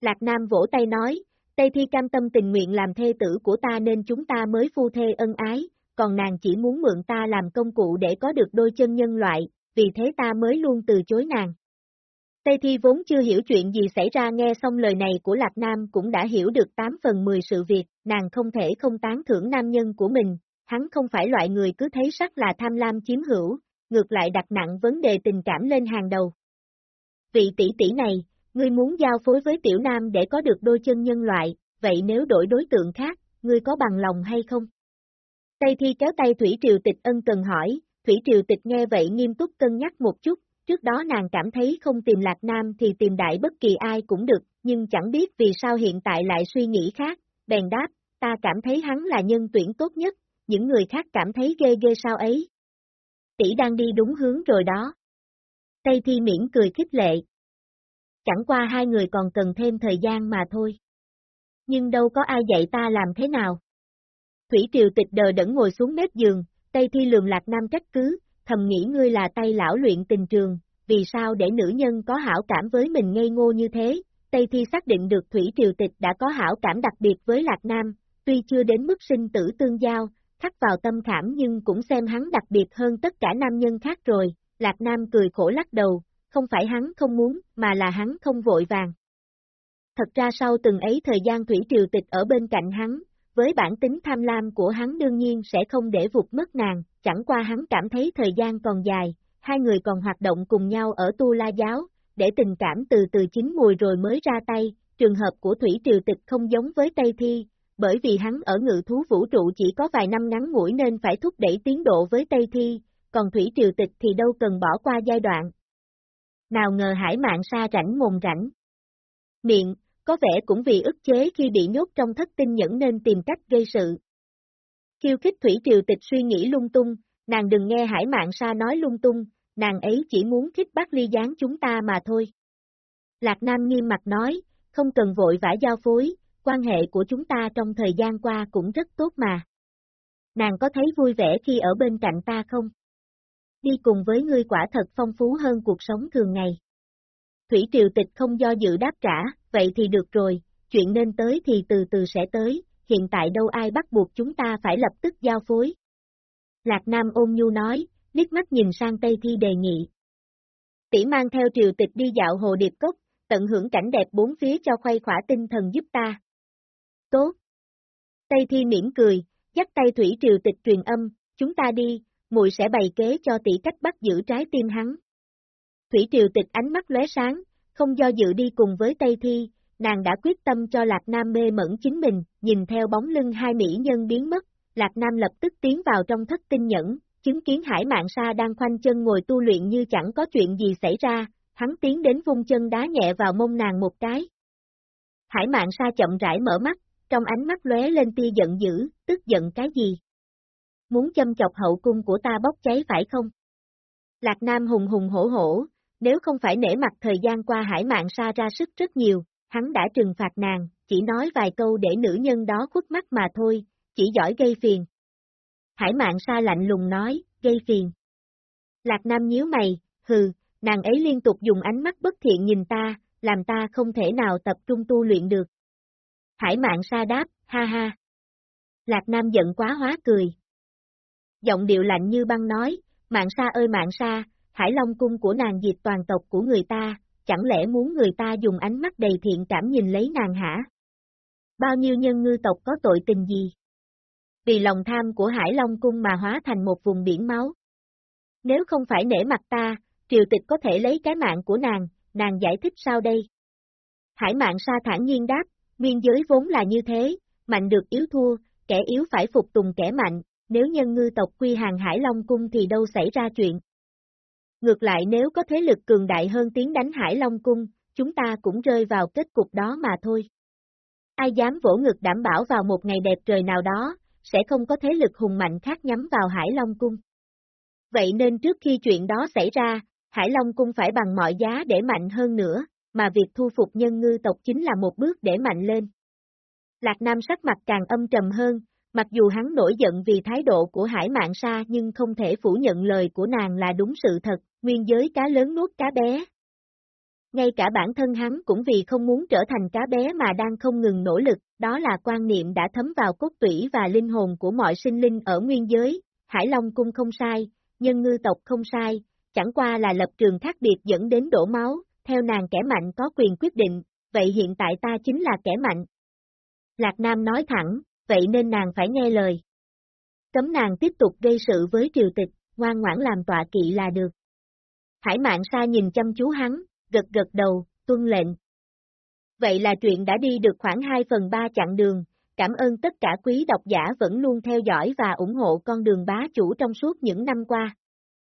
Lạc Nam vỗ tay nói, Tây Thi cam tâm tình nguyện làm thê tử của ta nên chúng ta mới phu thê ân ái, còn nàng chỉ muốn mượn ta làm công cụ để có được đôi chân nhân loại, vì thế ta mới luôn từ chối nàng. Tây Thi vốn chưa hiểu chuyện gì xảy ra nghe xong lời này của Lạc Nam cũng đã hiểu được 8 phần 10 sự việc, nàng không thể không tán thưởng nam nhân của mình, hắn không phải loại người cứ thấy sắc là tham lam chiếm hữu, ngược lại đặt nặng vấn đề tình cảm lên hàng đầu. Vị tỷ tỷ này, ngươi muốn giao phối với tiểu nam để có được đôi chân nhân loại, vậy nếu đổi đối tượng khác, ngươi có bằng lòng hay không? Tây Thi kéo tay Thủy Triều Tịch ân cần hỏi, Thủy Triều Tịch nghe vậy nghiêm túc cân nhắc một chút, trước đó nàng cảm thấy không tìm Lạc Nam thì tìm đại bất kỳ ai cũng được, nhưng chẳng biết vì sao hiện tại lại suy nghĩ khác, bèn đáp, ta cảm thấy hắn là nhân tuyển tốt nhất, những người khác cảm thấy ghê ghê sao ấy. Tỷ đang đi đúng hướng rồi đó. Tây Thi miễn cười khích lệ. Chẳng qua hai người còn cần thêm thời gian mà thôi. Nhưng đâu có ai dạy ta làm thế nào. Thủy Triều Tịch đờ đẫn ngồi xuống mép giường, Tây Thi lường Lạc Nam trách cứ, thầm nghĩ ngươi là tay lão luyện tình trường, vì sao để nữ nhân có hảo cảm với mình ngây ngô như thế, Tây Thi xác định được Thủy Triều Tịch đã có hảo cảm đặc biệt với Lạc Nam, tuy chưa đến mức sinh tử tương giao, khắc vào tâm khảm nhưng cũng xem hắn đặc biệt hơn tất cả nam nhân khác rồi, Lạc Nam cười khổ lắc đầu, không phải hắn không muốn, mà là hắn không vội vàng. Thật ra sau từng ấy thời gian Thủy Triều Tịch ở bên cạnh hắn, với bản tính tham lam của hắn đương nhiên sẽ không để vụt mất nàng, chẳng qua hắn cảm thấy thời gian còn dài, hai người còn hoạt động cùng nhau ở tu la giáo, để tình cảm từ từ chín mùi rồi mới ra tay, trường hợp của Thủy Triều Tịch không giống với Tây Thi, bởi vì hắn ở ngự thú vũ trụ chỉ có vài năm ngắn ngủi nên phải thúc đẩy tiến độ với Tây Thi, còn Thủy Triều Tịch thì đâu cần bỏ qua giai đoạn. Nào ngờ hải mạng xa rảnh mồm rảnh. Miệng, có vẻ cũng vì ức chế khi bị nhốt trong thất tinh nhẫn nên tìm cách gây sự. Khiêu khích Thủy Triều Tịch suy nghĩ lung tung, nàng đừng nghe Hải mạng Sa nói lung tung, nàng ấy chỉ muốn khích bác ly gián chúng ta mà thôi. Lạc Nam nghiêm mặt nói, không cần vội vã giao phối, quan hệ của chúng ta trong thời gian qua cũng rất tốt mà. nàng có thấy vui vẻ khi ở bên cạnh ta không? Đi cùng với ngươi quả thật phong phú hơn cuộc sống thường ngày. Thủy Triều Tịch không do dự đáp trả, vậy thì được rồi, chuyện nên tới thì từ từ sẽ tới, hiện tại đâu ai bắt buộc chúng ta phải lập tức giao phối. Lạc Nam ôn nhu nói, liếc mắt nhìn sang Tây Thi đề nghị. Tỷ mang theo triều tịch đi dạo hồ điệp cốc, tận hưởng cảnh đẹp bốn phía cho khuây khỏa tinh thần giúp ta. Tốt. Tây Thi mỉm cười, dắt tay Thủy triều tịch truyền âm, chúng ta đi, muội sẽ bày kế cho tỷ cách bắt giữ trái tim hắn. Thủy triều tịch ánh mắt lóe sáng, không do dự đi cùng với Tây Thi, nàng đã quyết tâm cho Lạc Nam mê mẫn chính mình, nhìn theo bóng lưng hai mỹ nhân biến mất, Lạc Nam lập tức tiến vào trong thất tinh nhẫn, chứng kiến hải mạng sa đang khoanh chân ngồi tu luyện như chẳng có chuyện gì xảy ra, hắn tiến đến vung chân đá nhẹ vào mông nàng một cái. Hải mạng sa chậm rãi mở mắt, trong ánh mắt lóe lên tia giận dữ, tức giận cái gì? Muốn châm chọc hậu cung của ta bốc cháy phải không? Lạc Nam hùng hùng hổ hổ, nếu không phải nể mặt thời gian qua hải mạng sa ra sức rất nhiều, hắn đã trừng phạt nàng, chỉ nói vài câu để nữ nhân đó khuất mắt mà thôi, chỉ giỏi gây phiền. Hải mạng sa lạnh lùng nói, gây phiền. Lạc Nam nhíu mày, hừ, nàng ấy liên tục dùng ánh mắt bất thiện nhìn ta, làm ta không thể nào tập trung tu luyện được. Hải mạng sa đáp, ha ha. Lạc Nam giận quá hóa cười. Giọng điệu lạnh như băng nói, mạng sa ơi mạng sa, Hải Long cung của nàng diệt toàn tộc của người ta, chẳng lẽ muốn người ta dùng ánh mắt đầy thiện cảm nhìn lấy nàng hả? Bao nhiêu nhân ngư tộc có tội tình gì? Vì lòng tham của Hải Long cung mà hóa thành một vùng biển máu. Nếu không phải nể mặt ta, triều tịch có thể lấy cái mạng của nàng, nàng giải thích sao đây? Hải mạng sa thản nhiên đáp, nguyên giới vốn là như thế, mạnh được yếu thua, kẻ yếu phải phục tùng kẻ mạnh, nếu nhân ngư tộc quy hàng Hải Long cung thì đâu xảy ra chuyện. Ngược lại nếu có thế lực cường đại hơn tiến đánh Hải Long Cung, chúng ta cũng rơi vào kết cục đó mà thôi. Ai dám vỗ ngực đảm bảo vào một ngày đẹp trời nào đó, sẽ không có thế lực hùng mạnh khác nhắm vào Hải Long Cung. Vậy nên trước khi chuyện đó xảy ra, Hải Long Cung phải bằng mọi giá để mạnh hơn nữa, mà việc thu phục nhân ngư tộc chính là một bước để mạnh lên. Lạc Nam sắc mặt càng âm trầm hơn, Mặc dù hắn nổi giận vì thái độ của hải mạng sa nhưng không thể phủ nhận lời của nàng là đúng sự thật, nguyên giới cá lớn nuốt cá bé. Ngay cả bản thân hắn cũng vì không muốn trở thành cá bé mà đang không ngừng nỗ lực, đó là quan niệm đã thấm vào cốt tủy và linh hồn của mọi sinh linh ở nguyên giới, Hải Long cung không sai, nhân ngư tộc không sai, chẳng qua là lập trường khác biệt dẫn đến đổ máu, theo nàng kẻ mạnh có quyền quyết định, vậy hiện tại ta chính là kẻ mạnh. Lạc Nam nói thẳng, vậy nên nàng phải nghe lời. Cấm nàng tiếp tục gây sự với triều tịch, ngoan ngoãn làm tọa kỵ là được. Hải mạng xa nhìn chăm chú hắn, gật gật đầu, tuân lệnh. Vậy là chuyện đã đi được khoảng 2 phần 3 chặng đường, cảm ơn tất cả quý độc giả vẫn luôn theo dõi và ủng hộ con đường bá chủ trong suốt những năm qua.